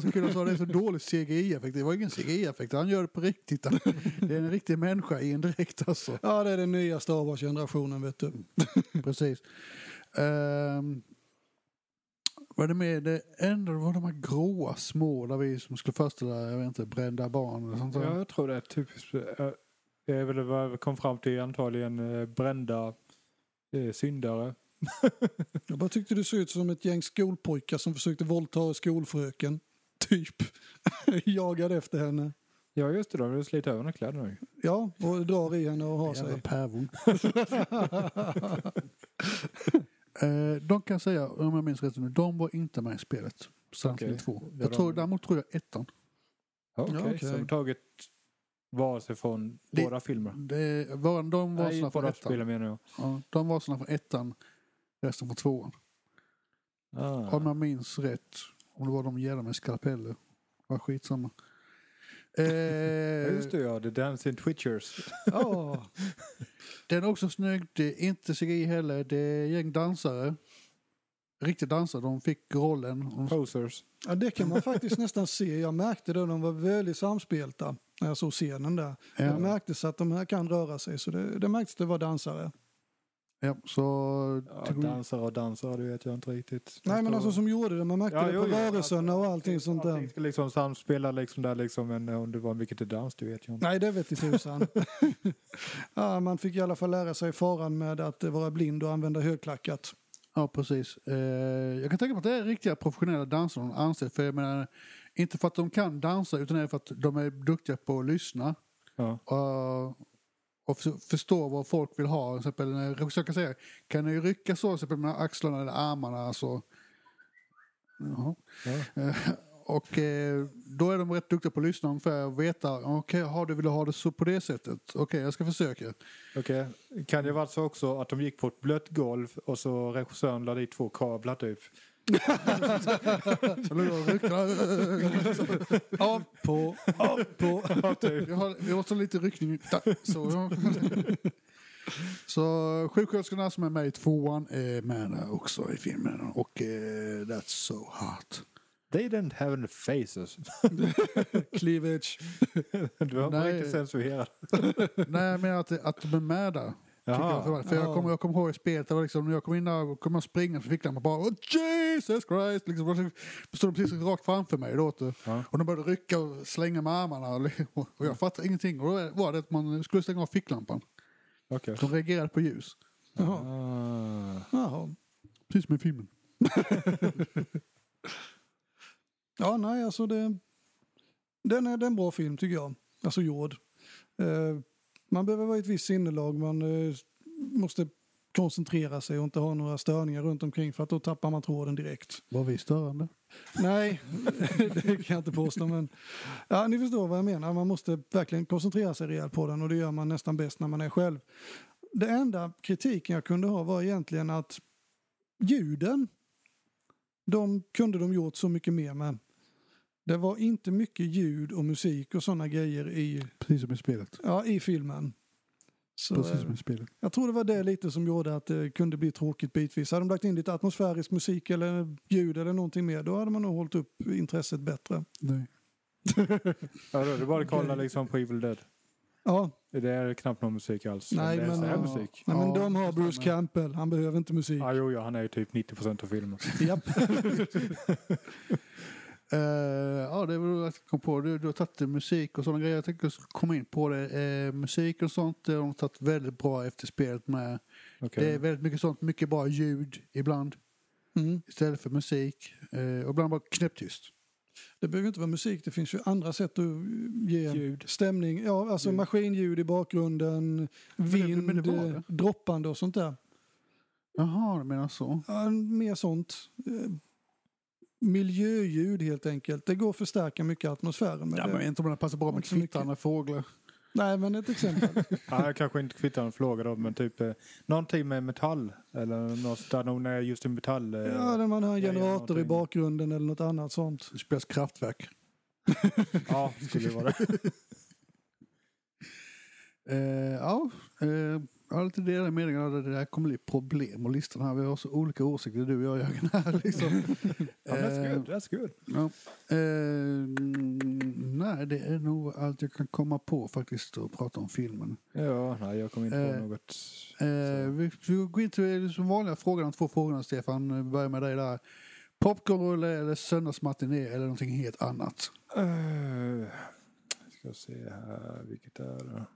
så kul, han sa det är så dålig CGI-effekt. Det var ingen CGI-effekt, han gör det på riktigt. Det är en riktig människa i en dräkt alltså. Ja, det är den nya Star Wars-generationen, vet du. Precis. Um, var det med det enda var de här gråa små där vi som skulle föreställa, jag vet inte, brända barn eller sånt där. Ja, jag tror det är typiskt. eh, Det är väl vad vi kom fram till antagligen eh, brända eh, syndare. Jag bara tyckte det såg ut som ett gäng skolpojkar som försökte våldta skolfröken. Typ. Jagade efter henne. Ja, just det. De vill slita över kläderna. ju. Ja, och drar i henne och har Jävla sig. päron. Eh, de kan säga, om jag minns rätt nu, de var inte med i spelet. Okej. 2. Det Jag var tror, däremot tror jag ettan. Okej, så de har tagit varelser från Det- båda filmer. Det var, de var Nej, såna från ettan. spelen menar jag. Ja, de var såna från ettan, resten från tvåan. Ah. Om jag minns rätt. Om det var de jävla med skalpeller. Var skitsamma. Eh, Ja, just det, ja. The Dancing Twitchers. Ja, Den är också snygg. Det är inte CGI heller. Det är gäng dansare. Riktiga dansare. De fick rollen. Posers. ja, det kan man faktiskt nästan se. Jag märkte det, de var väldigt samspelta när jag såg scenen där. Det Ja, märktes att de här kan röra sig, så det, det märktes det var dansare. Ja, så... Ja, dansare och dansare, det vet jag inte riktigt. Nej, men alltså som gjorde det, man märkte Ja, det jo, på att- och allting sånt där. Allting ska liksom samspela liksom där liksom, men om det var mycket till dans, det vet jag inte. Nej, det vet i tusan. ja, man fick i alla fall lära sig faran med att vara blind och använda högklackat. Ja, precis. Eh, jag kan tänka mig att det är riktiga professionella dansare de anser. För jag menar, inte för att de kan dansa utan det är för att de är duktiga på att lyssna. Ja. och, och för, förstå vad folk vill ha. Till exempel när kan säga, kan ni rycka så till exempel med axlarna eller armarna så... Jaha. Ja. Eh, Och eh, då är de rätt duktiga på att lyssna ungefär och veta, okej, okay, du vill ha det så på det sättet. Okej, jag ska försöka. Okej. Kan det vara så också att de gick på ett blött golv och så regissören lade dit två kablar typ? Av, på, av, på. Ja. Vi har, vi har så lite ryckning. Så, ja. så sjuksköterskorna som är med i tvåan är med där också i filmen. Och eh, that's so hot. They didn't have any faces. Cleavage. Du var Nej. riktigt censurerad. Nej, men att, att de är med där. Jag, för för jag Ja. kommer jag kommer ihåg i spelet, det var liksom, när jag kom in där och kom jag springa så fick jag bara oh, Jesus Christ! Liksom, så stod de precis rakt framför mig då. Ja. Och de började rycka och slänga med armarna och, och jag fattade ingenting. Och då var det att man skulle stänga av ficklampan. Okej. De reagerade på ljus. Jaha. Ah. Jaha. Precis som i filmen. Ja, nej, alltså det... Den är, det är en bra film tycker jag. Alltså gjord. Eh, man behöver vara i ett visst sinnelag. Man eh, måste koncentrera sig och inte ha några störningar runt omkring för att då tappar man tråden direkt. Var vi störande? Nej, det kan jag inte påstå. Men ja, ni förstår vad jag menar. Man måste verkligen koncentrera sig rejält på den och det gör man nästan bäst när man är själv. Det enda kritiken jag kunde ha var egentligen att ljuden De kunde de gjort så mycket mer med. Det var inte mycket ljud och musik och sådana grejer i, Precis som i spelet. ja, i filmen. Så, Precis som eh, i spelet. jag tror det var det lite som gjorde att det kunde bli tråkigt bitvis. Hade de lagt in lite atmosfärisk musik eller ljud eller någonting mer, då hade man nog hållit upp intresset bättre. Nej. Ja, då det bara kolla liksom på Evil Dead. Ja, Det är knappt någon musik alls. Nej, det är men- Ja. musik. nej, men de har Bruce. Campbell, han behöver inte musik. Ja, jo, ja, han är ju typ 90% av filmen. Japp. Eh, ja, det var att jag kom på. Du, du har tagit musik och sådana grejer. Jag tänkte komma in på det. Uh, musik och sånt det har de tagit väldigt bra efter spelet med. Okej. Det är väldigt mycket sånt. Mycket bra ljud ibland. Mm. Istället för musik. Eh, och ibland bara knäpptyst. Det behöver inte vara musik, det finns ju andra sätt att ge Ljud. stämning. Ja, alltså Ljud. maskinljud i bakgrunden, vind, men det var det. droppande och sånt där. Jaha, du menar så. Ja, mer sånt. Miljöljud helt enkelt. Det går att förstärka mycket atmosfären med Ja, det. men inte om det passar bra med Inte så mycket. kvittrande fåglar. Nej, men ett exempel. Ja, jag kanske inte kvittar en fråga då, men typ eh, någonting med metall. Eller något där någon är just en metall. Eh, ja, när man har en generator i bakgrunden eller något annat sånt. Det spelas kraftverk. ja, skulle det vara det. Eh, ja, eh, jag har lite delade meningar. Det där kommer bli problem och listan här. Vi har så olika åsikter du och jag Jörgen. Här, liksom. Ja, that's good, that's good. Ja. Eh, nej, det är nog allt jag kan komma på faktiskt att prata om filmen. Ja, nej, jag kommer inte på Eh, något. Eh, vi, vi går in till de vanliga frågorna, de två frågorna Stefan. Vi börjar med dig där. Popcornrulle eller söndagsmatiné eller någonting helt annat? Uh, ska se här, vilket är det?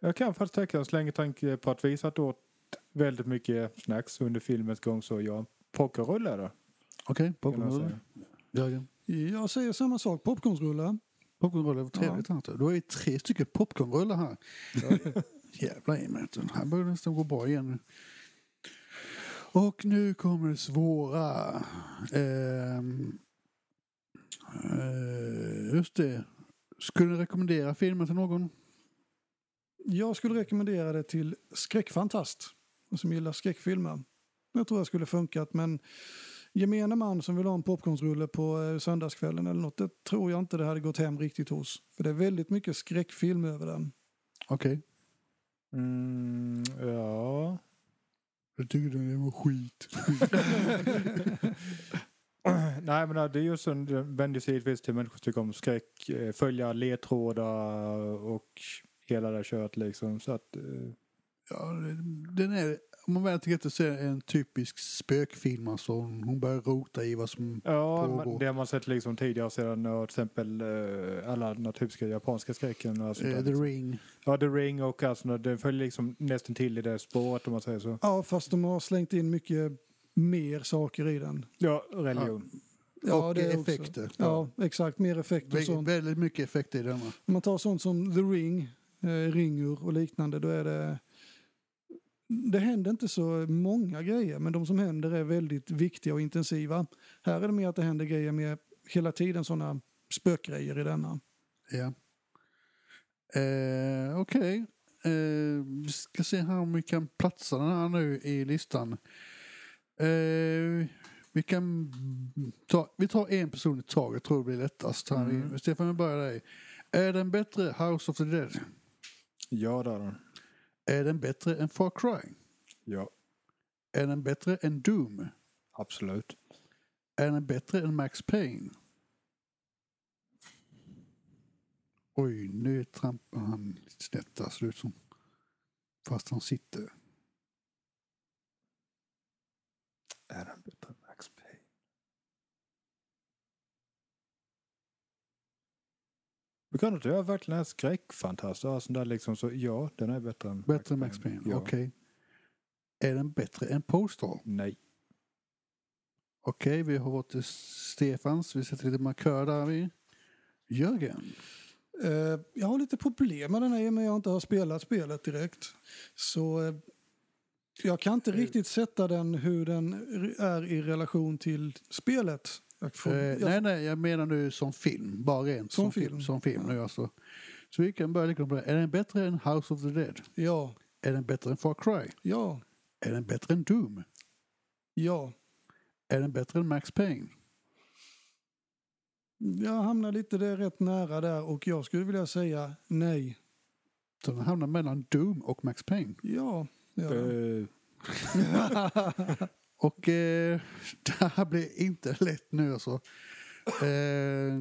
Jag kan faktiskt tänka så länge tanke på att vi satt åt väldigt mycket snacks under filmens gång så ja, popcornrulle det. Okej, popcornrulle. Jörgen? Jag säger samma sak, popcornsrullar. Popcornrulle, vad trevligt. Ja. Då är vi tre stycken popcornrullar här. Mig. Det här börjar nästan gå bra igen. Och nu kommer det svåra. Ehm, eh, just det. Skulle du rekommendera filmen till någon? Jag skulle rekommendera det till skräckfantast som gillar skräckfilmer. Jag tror jag skulle funkat men gemene man som vill ha en popcornsrulle på eh, söndagskvällen eller något, det tror jag inte det hade gått hem riktigt hos. För det är väldigt mycket skräckfilm över den. Okej. Mm, ja. Jag tycker det var skit. Nej men det är ju så, det vänder sig givetvis till människor som tycker om skräck, eh, följa ledtrådar och hela det här köret liksom. Så att, eh, Ja, den är, om man väl tycker att det är en typisk spökfilm. Alltså, hon börjar rota i vad som... Ja, pågår. men det har man sett liksom tidigare sedan ja, till exempel eh, alla den typiska japanska skräcken. Och där, Eh, The liksom. Ring. Ja, The Ring och alltså, det följer liksom nästan till i det spåret om man säger så. Ja, fast de har slängt in mycket mer saker i den. Ja, religion. Ja, och det är också- effekter. Ja, exakt. Mer effekter Vä- sånt. Väldigt mycket effekter i denna. Om man tar sånt som The Ring, eh, Ringur och liknande, då är det... Det händer inte så många grejer, men de som händer är väldigt viktiga och intensiva. Här är det mer att det händer grejer med hela tiden sådana spökgrejer i denna. Ja. Eh, Okej. Eh, vi ska se här om vi kan platsa den här nu i listan. Eh, vi kan ta, vi tar en person i taget, tror det blir lättast. Här. Mm. Stefan, vi börjar dig. Är den bättre House of the Dead? Ja, det är den. Är den bättre än Far Cry? Ja, Är den bättre än Doom? absolut. Är den bättre än Max Payne? Oj, nu trampar han lite snett där, ser det ut som. Fast han sitter. Är den bättre än Max Payne? Men kan inte jag verkligen är skräckfantast? Där liksom så, ja, den är bättre än Bättre än Max Payne? Ja. Okej. Är den bättre än Postal? Nej. Okej, vi har fått till Stefans. Vi sätter lite markör där. Jörgen. Eh, jag har lite problem med den här i och med att jag inte har spelat spelet direkt. Så eh, jag kan inte riktigt sätta den hur den är i relation till spelet. Jag får, Eh, jag, nej, nej, jag menar nu som film. Bara rent som, Som film. film. Som film Ja. nu alltså. Så vi kan börja lika på det. Är den bättre än House of the Dead? Ja, Är den bättre än Far Cry? ja, Är den bättre än Doom? Ja. Är den bättre än Max Payne? Jag hamnar lite där rätt nära där och jag skulle vilja säga nej. Så den hamnar mellan Doom och Max Payne. Ja. ja. Eh, Och eh, det här blir inte lätt nu alltså. Eh,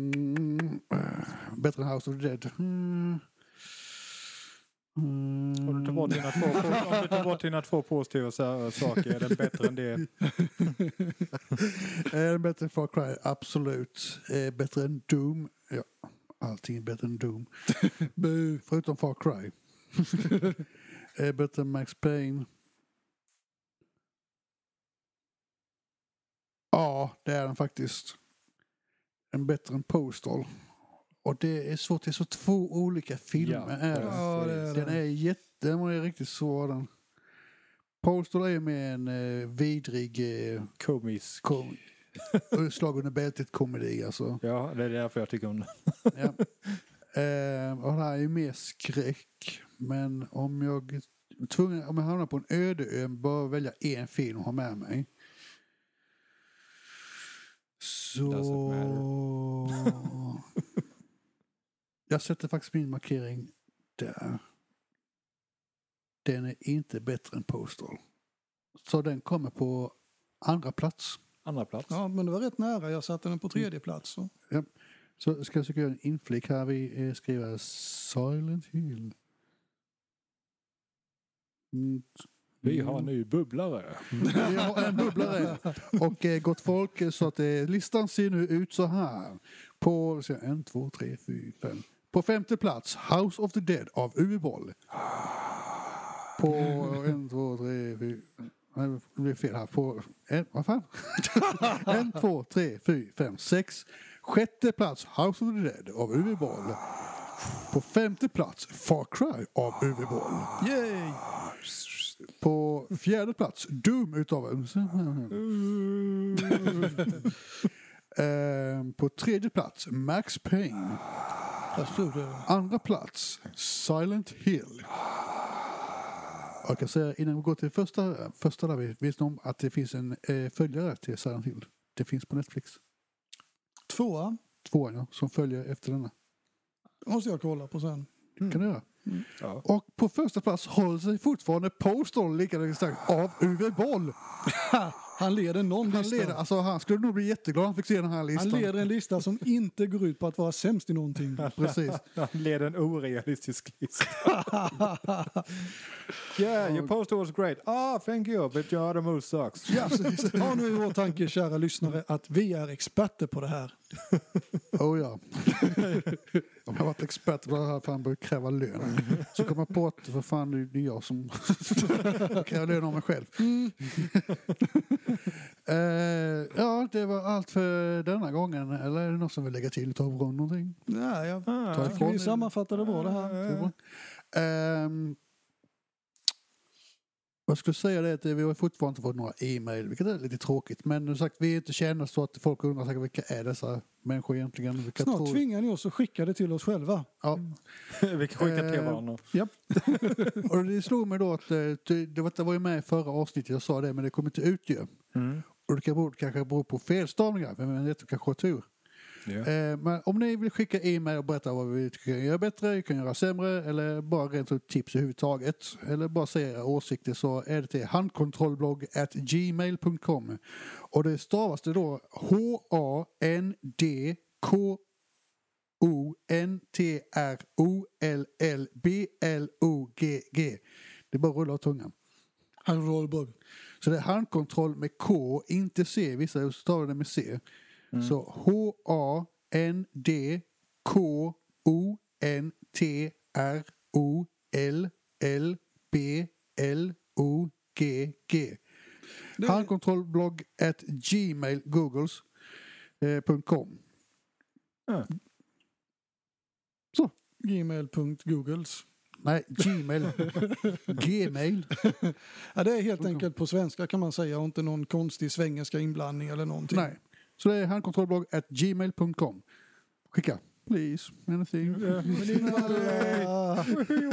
eh, bättre än House of the Dead. Mm. Mm. Om du tar bort dina två, om du tar bort dina två positiva sa- saker, är den bättre än det? Är den bättre än Far Cry? Absolut. Eh, bättre än Doom? Ja, allting är bättre än Doom. Bu. Förutom Far Cry. är bättre än Max Payne? Ja, det är den faktiskt. En bättre än Postal. Och det är svårt, det är så två olika filmer. Ja, är det. Ja, det är Den är jätte, den är riktigt svår den. Postal är med en eh, vidrig eh, Komisk. kom, slag under bältet komedi alltså. Ja, det är därför jag tycker om den. Ja. Eh, och det här är ju mer skräck. Men om jag, tvungen, om jag hamnar på en öde ö bara välja en film att ha med mig. Så... jag sätter faktiskt min markering där. Den är inte bättre än Postal. Så den kommer på andra plats. Andra plats. Ja, men det var rätt nära. Jag satte den på tredje plats. Så. Så ska jag försöka göra en inflik här. Vi eh, skriver Silent Hill. Mm. Vi har ny bubblare. Vi har en bubblare. Och eh, gott folk, så att eh, listan ser nu ut så här. På en, två, tre, fyra, fem. På femte plats House of the Dead av Uwe Boll. På en, två, tre, fyra. Nej, det blev fel här. På en, vad fan? en, två, tre, fyra, fem, sex. Sjätte plats House of the Dead av Uwe Boll. På femte plats Far Cry av Uwe Boll. Yay! På fjärde plats Doom utav... Ehm, på tredje plats Max Payne. Det. Andra plats Silent Hill. Jag kan säga innan vi går till första, första där vi visste om att det finns en eh, följare till Silent Hill. Det finns på Netflix. Tvåa. Tvåan ja, som följer efter denna. måste jag kolla på sen. kan du göra. Ja. Och på första plats håller sig fortfarande Postal lika starkt av Uwe Boll. Han leder någon Han, lista. leder, alltså, han skulle nog bli jätteglad om han fick se den här Han listan. leder en lista som inte går ut på att vara sämst i någonting. Precis. Han leder en orealistisk lista. yeah, your poster was great. Ah, thank you, but your other move sucks. Ja, precis. Ha nu i vår tanke, kära lyssnare, att vi är experter på det här. Oh ja. Om jag varit expert på det här fan börjat kräva lön. Så kom jag på att för fan det är jag som kräver lön av mig själv. Eh, ja, det var allt för denna gången. Eller är det någon som vill lägga till? Ta ifrån någonting? Nej, jag Ah, Ta tycker ifrån vi sammanfattade bra det här. Det. Ehm, jag skulle säga det att vi har fortfarande inte fått några e-mail, vilket är lite tråkigt. Men som sagt, vi är inte kända så att folk undrar säkert vilka är dessa människor egentligen? Vilka Snart tror- tvingar ni oss att skicka det till oss själva. Ja. Vi kan skicka till Eh, varandra. Japp. Och det slog mig då att eh, det, det var- det var ju med i förra avsnittet, jag sa det, men det kommer inte ut ju. Mm. Och det kan bero, kanske beror på felstavningar, men det kanske har tur. Eh, men om ni vill skicka e-mail och berätta vad vi kan göra bättre, kan göra sämre eller bara rent ut tips överhuvudtaget. Eller bara säga era åsikter så är det till handkontrollblogg at gmail.com. Och det stavas det då H-A-N-D-K-O-N-T-R-O-L-L-B-L-O-G-G. Det är bara att rulla av tungan. Han rollbug. Så det är handkontroll med K, inte C. Vissa stavar det med C. Så H-A-N-D-K-O-N-T-R-O-L-L-B-L-O-G-G. Det- Handkontrollblogg at gmail.googles.com. Ja. Så. Gmail.googles. Nej, Gmail. Gmail. Ja, det är helt enkelt på svenska kan man säga och inte någon konstig svengelska inblandning eller någonting. Nej. Så det är handkontrollblogg at gmail.com. Skicka. Please. Anything. We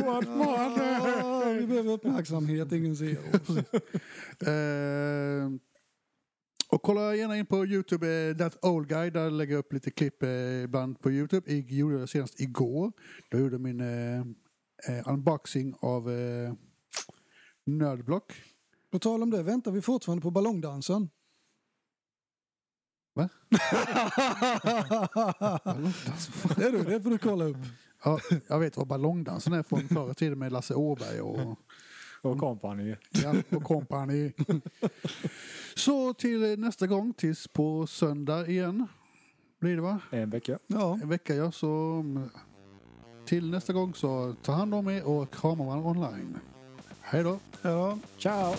want money! ah, vi behöver uppmärksamhet, ingen ser oss. Eh, Och kolla gärna in på Youtube, eh, That Old Guy. Där lägger jag upp lite klipp eh, ibland på Youtube. Jag gjorde det senast igår. Då gjorde min eh, unboxing av eh, Nördblock. På tal om det, väntar vi fortfarande på ballongdansen? Va? det är du, det får du kolla upp. Ja, jag vet vad ballongdansen är från förr i tiden med Lasse Åberg och, Och company. ja, och company. Så till nästa gång, tills på söndag igen. Blir det va? En vecka. Ja, En vecka ja, så till nästa gång så ta hand om er och krama varandra online. Hej då! ja. Ciao!